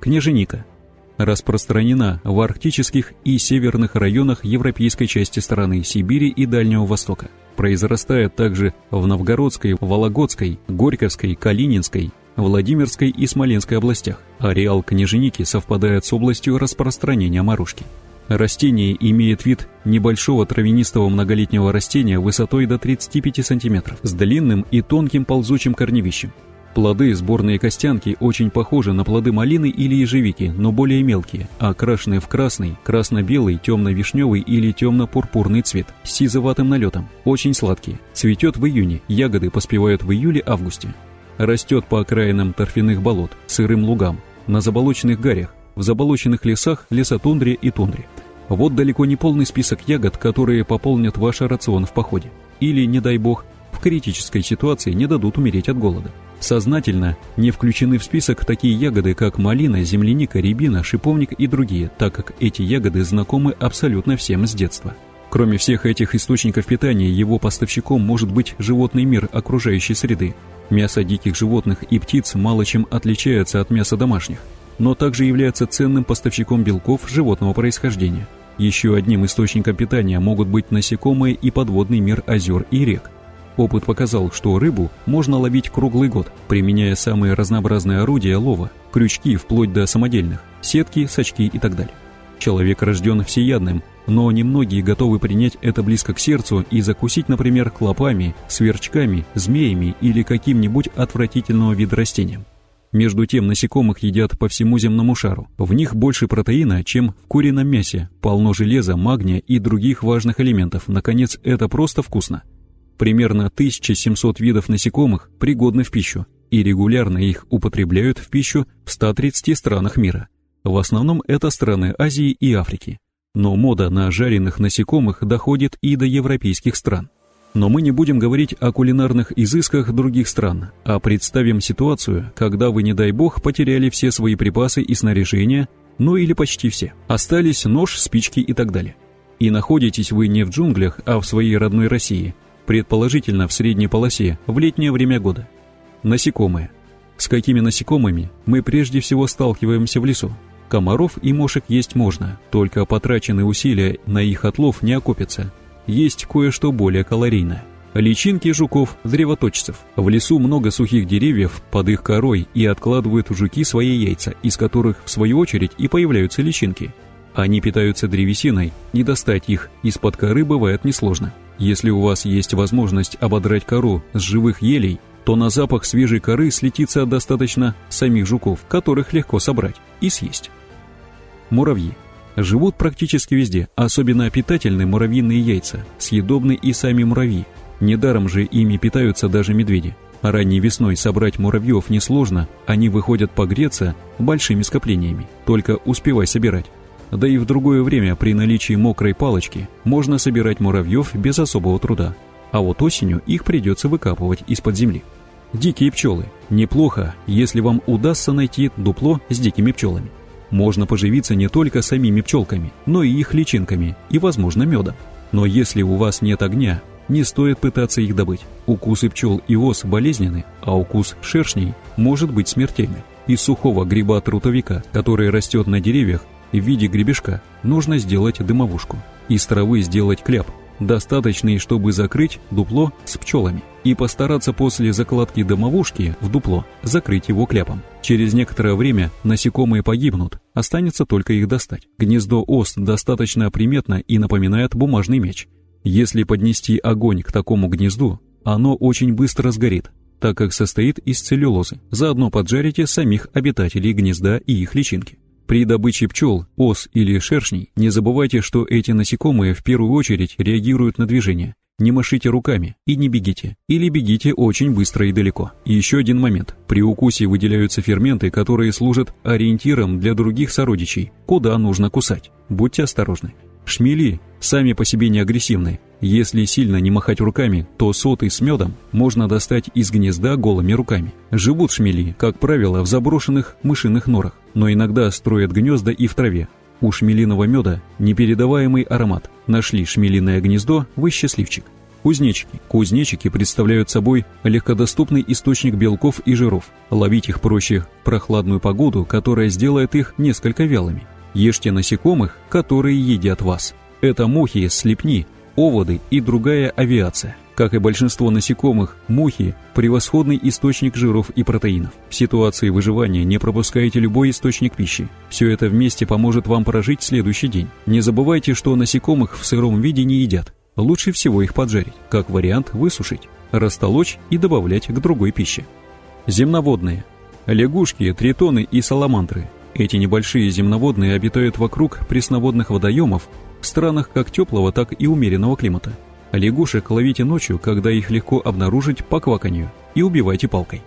Княженика – распространена в арктических и северных районах европейской части страны Сибири и Дальнего Востока. Произрастает также в Новгородской, Вологодской, Горьковской, Калининской, Владимирской и Смоленской областях. Ареал княженики совпадает с областью распространения морожки. Растение имеет вид небольшого травянистого многолетнего растения высотой до 35 см с длинным и тонким ползучим корневищем. Плоды сборные костянки очень похожи на плоды малины или ежевики, но более мелкие, окрашенные в красный, красно-белый, темно-вишневый или темно-пурпурный цвет, с сизоватым налетом, очень сладкие. Цветет в июне, ягоды поспевают в июле-августе. Растет по окраинам торфяных болот, сырым лугам, на заболоченных гарях, в заболоченных лесах, лесотундре и тундре. Вот далеко не полный список ягод, которые пополнят ваш рацион в походе. Или, не дай бог, в критической ситуации не дадут умереть от голода. Сознательно не включены в список такие ягоды, как малина, земляника, рябина, шиповник и другие, так как эти ягоды знакомы абсолютно всем с детства. Кроме всех этих источников питания, его поставщиком может быть животный мир окружающей среды. Мясо диких животных и птиц мало чем отличается от мяса домашних, но также является ценным поставщиком белков животного происхождения. Еще одним источником питания могут быть насекомые и подводный мир озер и рек. Опыт показал, что рыбу можно ловить круглый год, применяя самые разнообразные орудия лова, крючки вплоть до самодельных, сетки, сачки и так далее. Человек рожден всеядным, но немногие готовы принять это близко к сердцу и закусить, например, клопами, сверчками, змеями или каким-нибудь отвратительного вида растением. Между тем насекомых едят по всему земному шару. В них больше протеина, чем в курином мясе, полно железа, магния и других важных элементов. Наконец, это просто вкусно. Примерно 1700 видов насекомых пригодны в пищу, и регулярно их употребляют в пищу в 130 странах мира. В основном это страны Азии и Африки. Но мода на жареных насекомых доходит и до европейских стран. Но мы не будем говорить о кулинарных изысках других стран, а представим ситуацию, когда вы, не дай бог, потеряли все свои припасы и снаряжение, ну или почти все. Остались нож, спички и так далее. И находитесь вы не в джунглях, а в своей родной России, предположительно в средней полосе, в летнее время года. Насекомые. С какими насекомыми мы прежде всего сталкиваемся в лесу? Комаров и мошек есть можно, только потраченные усилия на их отлов не окупятся. Есть кое-что более калорийное. Личинки жуков, древоточцев. В лесу много сухих деревьев под их корой и откладывают жуки свои яйца, из которых, в свою очередь, и появляются личинки. Они питаются древесиной, не достать их из-под коры бывает несложно. Если у вас есть возможность ободрать кору с живых елей, то на запах свежей коры слетится достаточно самих жуков, которых легко собрать и съесть. Муравьи. Живут практически везде, особенно питательные муравьиные яйца, съедобны и сами муравьи. Недаром же ими питаются даже медведи. Ранней весной собрать муравьев несложно, они выходят погреться большими скоплениями, только успевай собирать. Да и в другое время при наличии мокрой палочки можно собирать муравьев без особого труда. А вот осенью их придется выкапывать из-под земли. Дикие пчелы. Неплохо, если вам удастся найти дупло с дикими пчелами. Можно поживиться не только самими пчелками, но и их личинками и, возможно, медом. Но если у вас нет огня, не стоит пытаться их добыть. Укусы пчел и ос болезненны, а укус шершней может быть смертельный. Из сухого гриба-трутовика, который растет на деревьях в виде гребешка, нужно сделать дымовушку. Из травы сделать кляп, достаточный, чтобы закрыть дупло с пчелами, и постараться после закладки домовушки в дупло закрыть его кляпом. Через некоторое время насекомые погибнут, останется только их достать. Гнездо ос достаточно приметно и напоминает бумажный меч. Если поднести огонь к такому гнезду, оно очень быстро сгорит, так как состоит из целлюлозы. Заодно поджарите самих обитателей гнезда и их личинки. При добыче пчел, ос или шершней не забывайте, что эти насекомые в первую очередь реагируют на движение. Не машите руками и не бегите, или бегите очень быстро и далеко. Еще один момент. При укусе выделяются ферменты, которые служат ориентиром для других сородичей, куда нужно кусать. Будьте осторожны. Шмели сами по себе не агрессивны. Если сильно не махать руками, то соты с медом можно достать из гнезда голыми руками. Живут шмели, как правило, в заброшенных мышиных норах, но иногда строят гнезда и в траве. У шмелиного меда непередаваемый аромат. Нашли шмелиное гнездо, вы счастливчик. Кузнечики. Кузнечики представляют собой легкодоступный источник белков и жиров. Ловить их проще в прохладную погоду, которая сделает их несколько вялыми. Ешьте насекомых, которые едят вас. Это мухи, слепни, оводы и другая авиация. Как и большинство насекомых, мухи – превосходный источник жиров и протеинов. В ситуации выживания не пропускайте любой источник пищи. Все это вместе поможет вам прожить следующий день. Не забывайте, что насекомых в сыром виде не едят. Лучше всего их поджарить, как вариант высушить, растолочь и добавлять к другой пище. Земноводные. Лягушки, тритоны и саламандры эти небольшие земноводные обитают вокруг пресноводных водоемов в странах как теплого, так и умеренного климата. Лягушек ловите ночью, когда их легко обнаружить по кваканью, и убивайте палкой.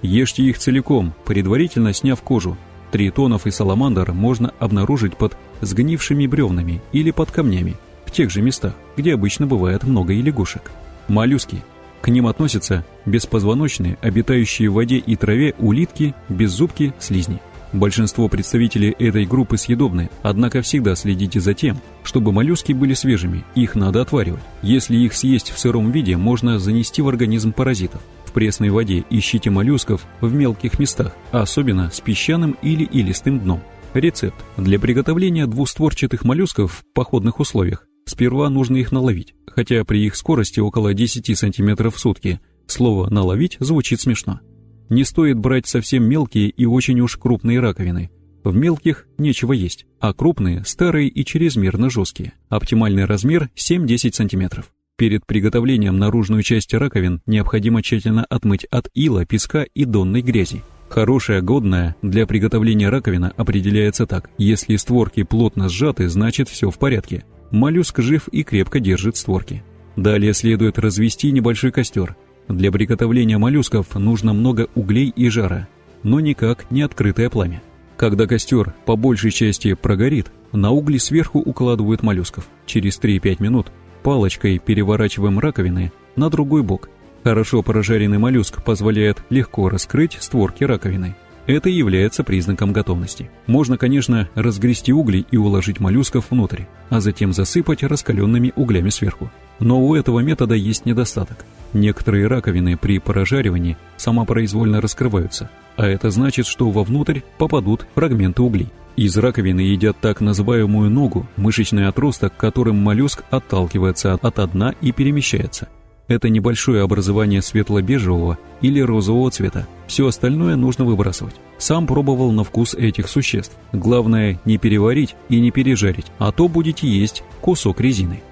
Ешьте их целиком, предварительно сняв кожу. Тритонов и саламандр можно обнаружить под сгнившими бревнами или под камнями, в тех же местах, где обычно бывает много и лягушек. Моллюски. К ним относятся беспозвоночные, обитающие в воде и траве улитки, беззубки, слизни. Большинство представителей этой группы съедобны, однако всегда следите за тем, чтобы моллюски были свежими, их надо отваривать. Если их съесть в сыром виде, можно занести в организм паразитов. В пресной воде ищите моллюсков в мелких местах, особенно с песчаным или илистым дном. Рецепт. Для приготовления двустворчатых моллюсков в походных условиях сперва нужно их наловить, хотя при их скорости около 10 см в сутки слово «наловить» звучит смешно. Не стоит брать совсем мелкие и очень уж крупные раковины. В мелких нечего есть, а крупные, старые и чрезмерно жесткие. Оптимальный размер 7-10 см. Перед приготовлением наружную часть раковин необходимо тщательно отмыть от ила, песка и донной грязи. Хорошая, годная для приготовления раковина определяется так. Если створки плотно сжаты, значит все в порядке. Моллюск жив и крепко держит створки. Далее следует развести небольшой костер. Для приготовления моллюсков нужно много углей и жара, но никак не открытое пламя. Когда костер по большей части прогорит, на угли сверху укладывают моллюсков. Через 3-5 минут палочкой переворачиваем раковины на другой бок. Хорошо прожаренный моллюск позволяет легко раскрыть створки раковины. Это является признаком готовности. Можно, конечно, разгрести угли и уложить моллюсков внутрь, а затем засыпать раскаленными углями сверху. Но у этого метода есть недостаток. Некоторые раковины при прожаривании самопроизвольно раскрываются, а это значит, что вовнутрь попадут фрагменты углей. Из раковины едят так называемую ногу, мышечный отросток, которым моллюск отталкивается от дна и перемещается. Это небольшое образование светло-бежевого или розового цвета. Все остальное нужно выбрасывать. Сам пробовал на вкус этих существ. Главное не переварить и не пережарить, а то будете есть кусок резины.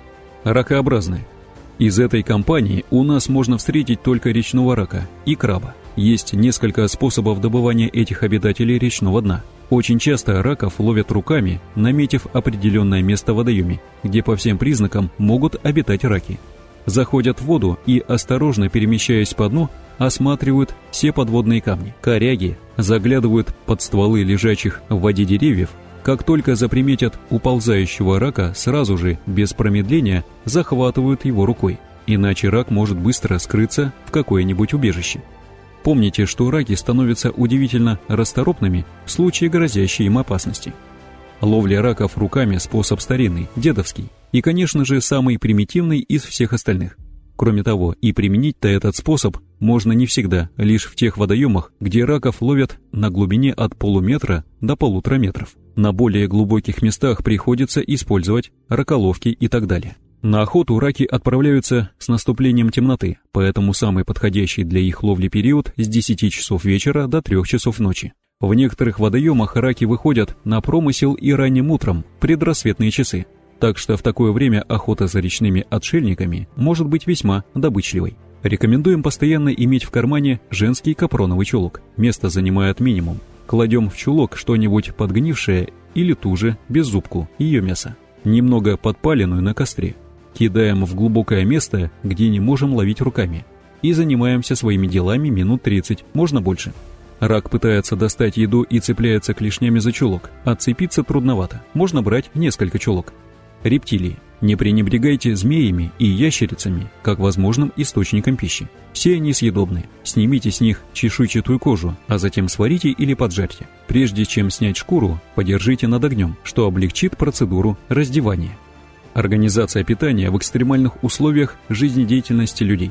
Ракообразные. Из этой компании у нас можно встретить только речного рака и краба. Есть несколько способов добывания этих обитателей речного дна. Очень часто раков ловят руками, наметив определенное место в водоеме, где по всем признакам могут обитать раки заходят в воду и, осторожно перемещаясь по дну, осматривают все подводные камни. Коряги заглядывают под стволы лежачих в воде деревьев, как только заприметят уползающего рака, сразу же, без промедления, захватывают его рукой, иначе рак может быстро скрыться в какое-нибудь убежище. Помните, что раки становятся удивительно расторопными в случае грозящей им опасности. Ловля раков руками – способ старинный, дедовский – и, конечно же, самый примитивный из всех остальных. Кроме того, и применить-то этот способ можно не всегда, лишь в тех водоемах, где раков ловят на глубине от полуметра до полутора метров. На более глубоких местах приходится использовать раколовки и так далее. На охоту раки отправляются с наступлением темноты, поэтому самый подходящий для их ловли период с 10 часов вечера до 3 часов ночи. В некоторых водоемах раки выходят на промысел и ранним утром, предрассветные часы, так что в такое время охота за речными отшельниками может быть весьма добычливой. Рекомендуем постоянно иметь в кармане женский капроновый чулок. Место занимает минимум. Кладем в чулок что-нибудь подгнившее или ту же, без зубку, ее мясо. Немного подпаленную на костре. Кидаем в глубокое место, где не можем ловить руками. И занимаемся своими делами минут 30, можно больше. Рак пытается достать еду и цепляется клешнями за чулок. Отцепиться трудновато. Можно брать несколько чулок. Рептилии. Не пренебрегайте змеями и ящерицами как возможным источником пищи. Все они съедобны. Снимите с них чешуйчатую кожу, а затем сварите или поджарьте. Прежде чем снять шкуру, подержите над огнем, что облегчит процедуру раздевания. Организация питания в экстремальных условиях жизнедеятельности людей.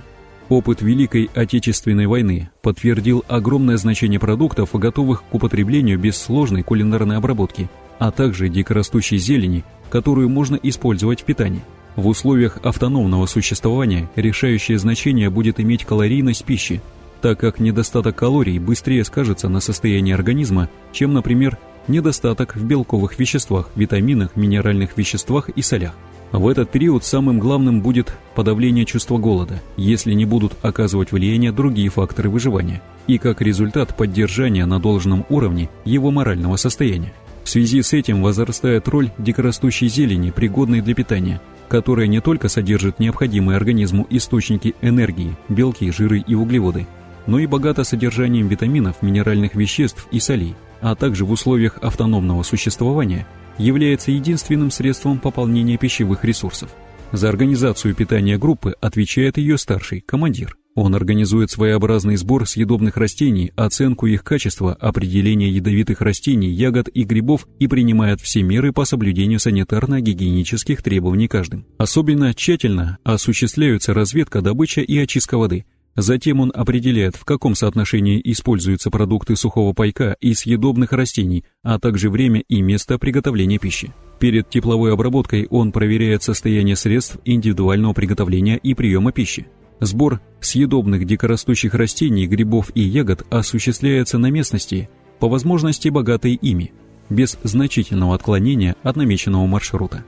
Опыт Великой Отечественной войны подтвердил огромное значение продуктов, готовых к употреблению без сложной кулинарной обработки, а также дикорастущей зелени которую можно использовать в питании. В условиях автономного существования решающее значение будет иметь калорийность пищи, так как недостаток калорий быстрее скажется на состоянии организма, чем, например, недостаток в белковых веществах, витаминах, минеральных веществах и солях. В этот период самым главным будет подавление чувства голода, если не будут оказывать влияние другие факторы выживания, и как результат поддержания на должном уровне его морального состояния. В связи с этим возрастает роль дикорастущей зелени, пригодной для питания, которая не только содержит необходимые организму источники энергии, белки, жиры и углеводы, но и богата содержанием витаминов, минеральных веществ и солей, а также в условиях автономного существования является единственным средством пополнения пищевых ресурсов. За организацию питания группы отвечает ее старший командир. Он организует своеобразный сбор съедобных растений, оценку их качества, определение ядовитых растений, ягод и грибов и принимает все меры по соблюдению санитарно-гигиенических требований каждым. Особенно тщательно осуществляются разведка, добыча и очистка воды. Затем он определяет, в каком соотношении используются продукты сухого пайка и съедобных растений, а также время и место приготовления пищи. Перед тепловой обработкой он проверяет состояние средств индивидуального приготовления и приема пищи. Сбор съедобных дикорастущих растений, грибов и ягод осуществляется на местности, по возможности богатой ими. без значительного отклонения от намеченного маршрута.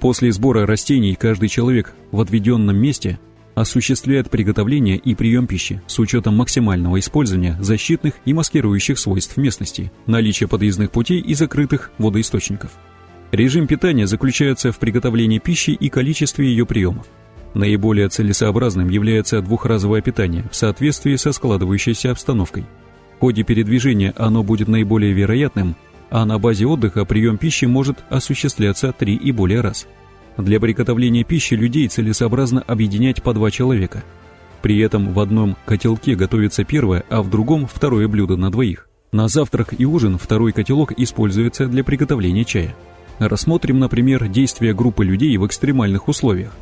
После сбора растений каждый человек в отведенном месте осуществляет приготовление и прием пищи с учетом максимального использования защитных и маскирующих свойств местности, наличия подъездных путей и закрытых водоисточников. Режим питания заключается в приготовлении пищи и количестве ее приемов. Наиболее целесообразным является двухразовое питание в соответствии со складывающейся обстановкой. В ходе передвижения оно будет наиболее вероятным, а на базе отдыха прием пищи может осуществляться три и более раз – для приготовления пищи людей целесообразно объединять по два человека. При этом в одном котелке готовится первое, а в другом второе блюдо на двоих. На завтрак и ужин второй котелок используется для приготовления чая. Рассмотрим, например, действия группы людей в экстремальных условиях.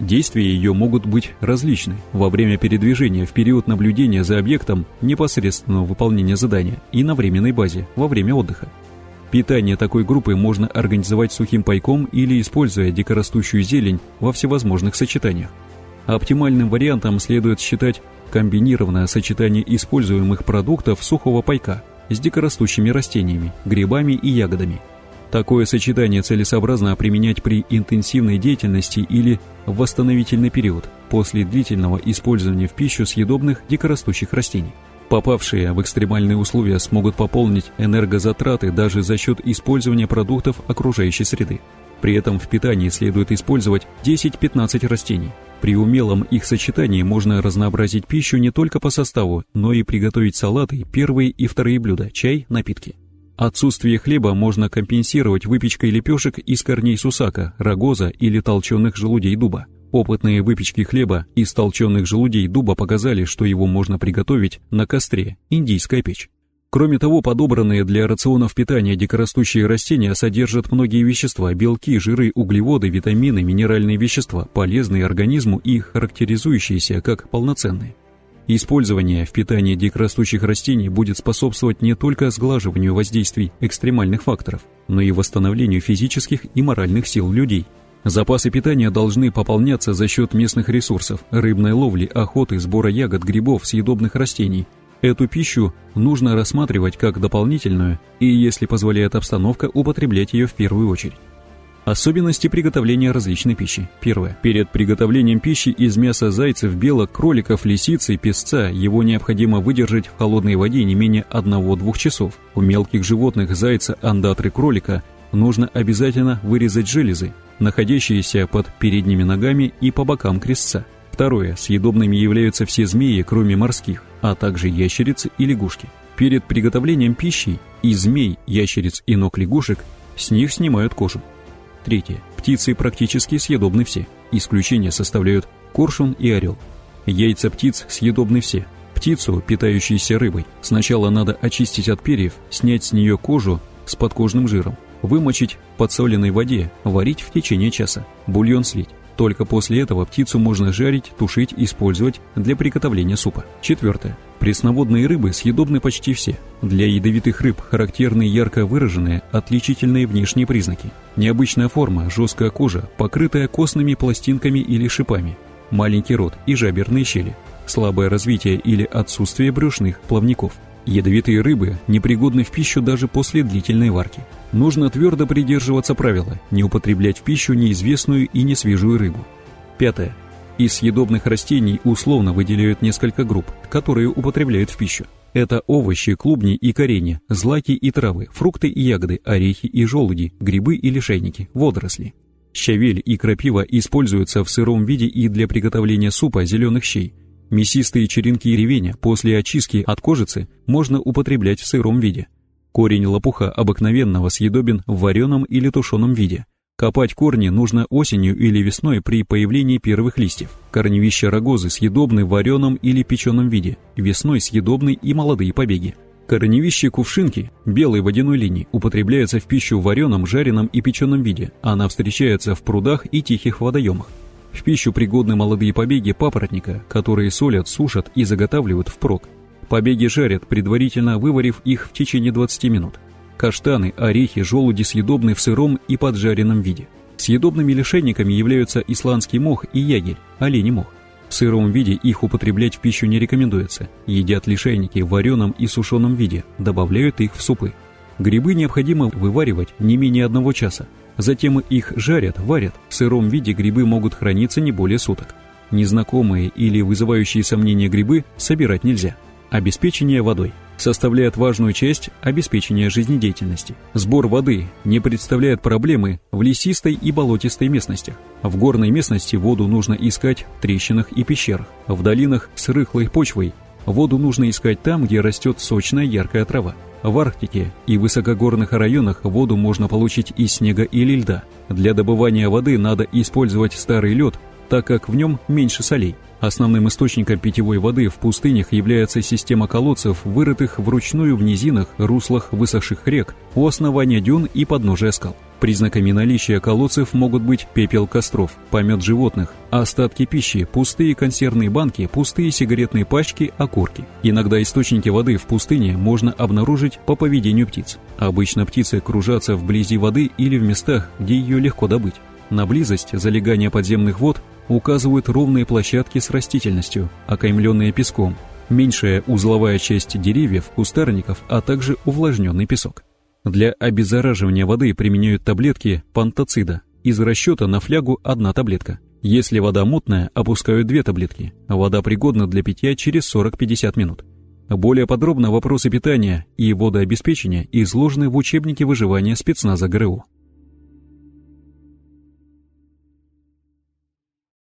Действия ее могут быть различны во время передвижения, в период наблюдения за объектом непосредственного выполнения задания и на временной базе во время отдыха. Питание такой группы можно организовать сухим пайком или используя дикорастущую зелень во всевозможных сочетаниях. Оптимальным вариантом следует считать комбинированное сочетание используемых продуктов сухого пайка с дикорастущими растениями, грибами и ягодами. Такое сочетание целесообразно применять при интенсивной деятельности или в восстановительный период после длительного использования в пищу съедобных дикорастущих растений. Попавшие в экстремальные условия смогут пополнить энергозатраты даже за счет использования продуктов окружающей среды. При этом в питании следует использовать 10-15 растений. При умелом их сочетании можно разнообразить пищу не только по составу, но и приготовить салаты, первые и вторые блюда, чай, напитки. Отсутствие хлеба можно компенсировать выпечкой лепешек из корней сусака, рогоза или толченых желудей дуба. Опытные выпечки хлеба из толченых желудей дуба показали, что его можно приготовить на костре, индийская печь. Кроме того, подобранные для рационов питания дикорастущие растения содержат многие вещества, белки, жиры, углеводы, витамины, минеральные вещества, полезные организму и характеризующиеся как полноценные. Использование в питании дикорастущих растений будет способствовать не только сглаживанию воздействий экстремальных факторов, но и восстановлению физических и моральных сил людей – Запасы питания должны пополняться за счет местных ресурсов, рыбной ловли, охоты, сбора ягод, грибов, съедобных растений. Эту пищу нужно рассматривать как дополнительную и, если позволяет обстановка, употреблять ее в первую очередь. Особенности приготовления различной пищи. Первое. Перед приготовлением пищи из мяса зайцев, белок, кроликов, лисицы, песца его необходимо выдержать в холодной воде не менее 1-2 часов. У мелких животных зайца, андатры, кролика нужно обязательно вырезать железы, находящиеся под передними ногами и по бокам крестца. Второе. Съедобными являются все змеи, кроме морских, а также ящерицы и лягушки. Перед приготовлением пищи и змей, ящериц и ног лягушек с них снимают кожу. Третье. Птицы практически съедобны все. Исключение составляют коршун и орел. Яйца птиц съедобны все. Птицу, питающуюся рыбой, сначала надо очистить от перьев, снять с нее кожу с подкожным жиром, Вымочить в подсоленной воде, варить в течение часа, бульон слить. Только после этого птицу можно жарить, тушить, использовать для приготовления супа. Четвертое. Пресноводные рыбы съедобны почти все. Для ядовитых рыб характерны ярко выраженные отличительные внешние признаки. Необычная форма, жесткая кожа, покрытая костными пластинками или шипами, маленький рот и жаберные щели, слабое развитие или отсутствие брюшных плавников – Ядовитые рыбы непригодны в пищу даже после длительной варки. Нужно твердо придерживаться правила не употреблять в пищу неизвестную и несвежую рыбу. Пятое. Из съедобных растений условно выделяют несколько групп, которые употребляют в пищу. Это овощи, клубни и коренья, злаки и травы, фрукты и ягоды, орехи и желуди, грибы и лишайники, водоросли. Щавель и крапива используются в сыром виде и для приготовления супа зеленых щей, Мясистые черенки ревеня после очистки от кожицы можно употреблять в сыром виде. Корень лопуха обыкновенного съедобен в вареном или тушеном виде. Копать корни нужно осенью или весной при появлении первых листьев. Корневища рогозы съедобны в вареном или печеном виде, весной съедобны и молодые побеги. Корневище кувшинки белой водяной линии употребляется в пищу в вареном, жареном и печеном виде. Она встречается в прудах и тихих водоемах. В пищу пригодны молодые побеги папоротника, которые солят, сушат и заготавливают впрок. Побеги жарят, предварительно выварив их в течение 20 минут. Каштаны, орехи, желуди съедобны в сыром и поджаренном виде. Съедобными лишайниками являются исландский мох и ягель, оленей мох. В сыром виде их употреблять в пищу не рекомендуется. Едят лишайники в вареном и сушеном виде, добавляют их в супы. Грибы необходимо вываривать не менее одного часа. Затем их жарят, варят. В сыром виде грибы могут храниться не более суток. Незнакомые или вызывающие сомнения грибы собирать нельзя. Обеспечение водой составляет важную часть обеспечения жизнедеятельности. Сбор воды не представляет проблемы в лесистой и болотистой местностях. В горной местности воду нужно искать в трещинах и пещерах. В долинах с рыхлой почвой воду нужно искать там, где растет сочная яркая трава. В Арктике и высокогорных районах воду можно получить из снега или льда. Для добывания воды надо использовать старый лед, так как в нем меньше солей. Основным источником питьевой воды в пустынях является система колодцев, вырытых вручную в низинах, руслах высохших рек, у основания дюн и подножия скал. Признаками наличия колодцев могут быть пепел костров, помет животных, остатки пищи, пустые консервные банки, пустые сигаретные пачки, окурки. Иногда источники воды в пустыне можно обнаружить по поведению птиц. Обычно птицы кружатся вблизи воды или в местах, где ее легко добыть. На близость залегания подземных вод указывают ровные площадки с растительностью, окаймленные песком, меньшая узловая часть деревьев, кустарников, а также увлажненный песок. Для обеззараживания воды применяют таблетки пантоцида. Из расчета на флягу одна таблетка. Если вода мутная, опускают две таблетки. Вода пригодна для питья через 40-50 минут. Более подробно вопросы питания и водообеспечения изложены в учебнике выживания спецназа ГРУ.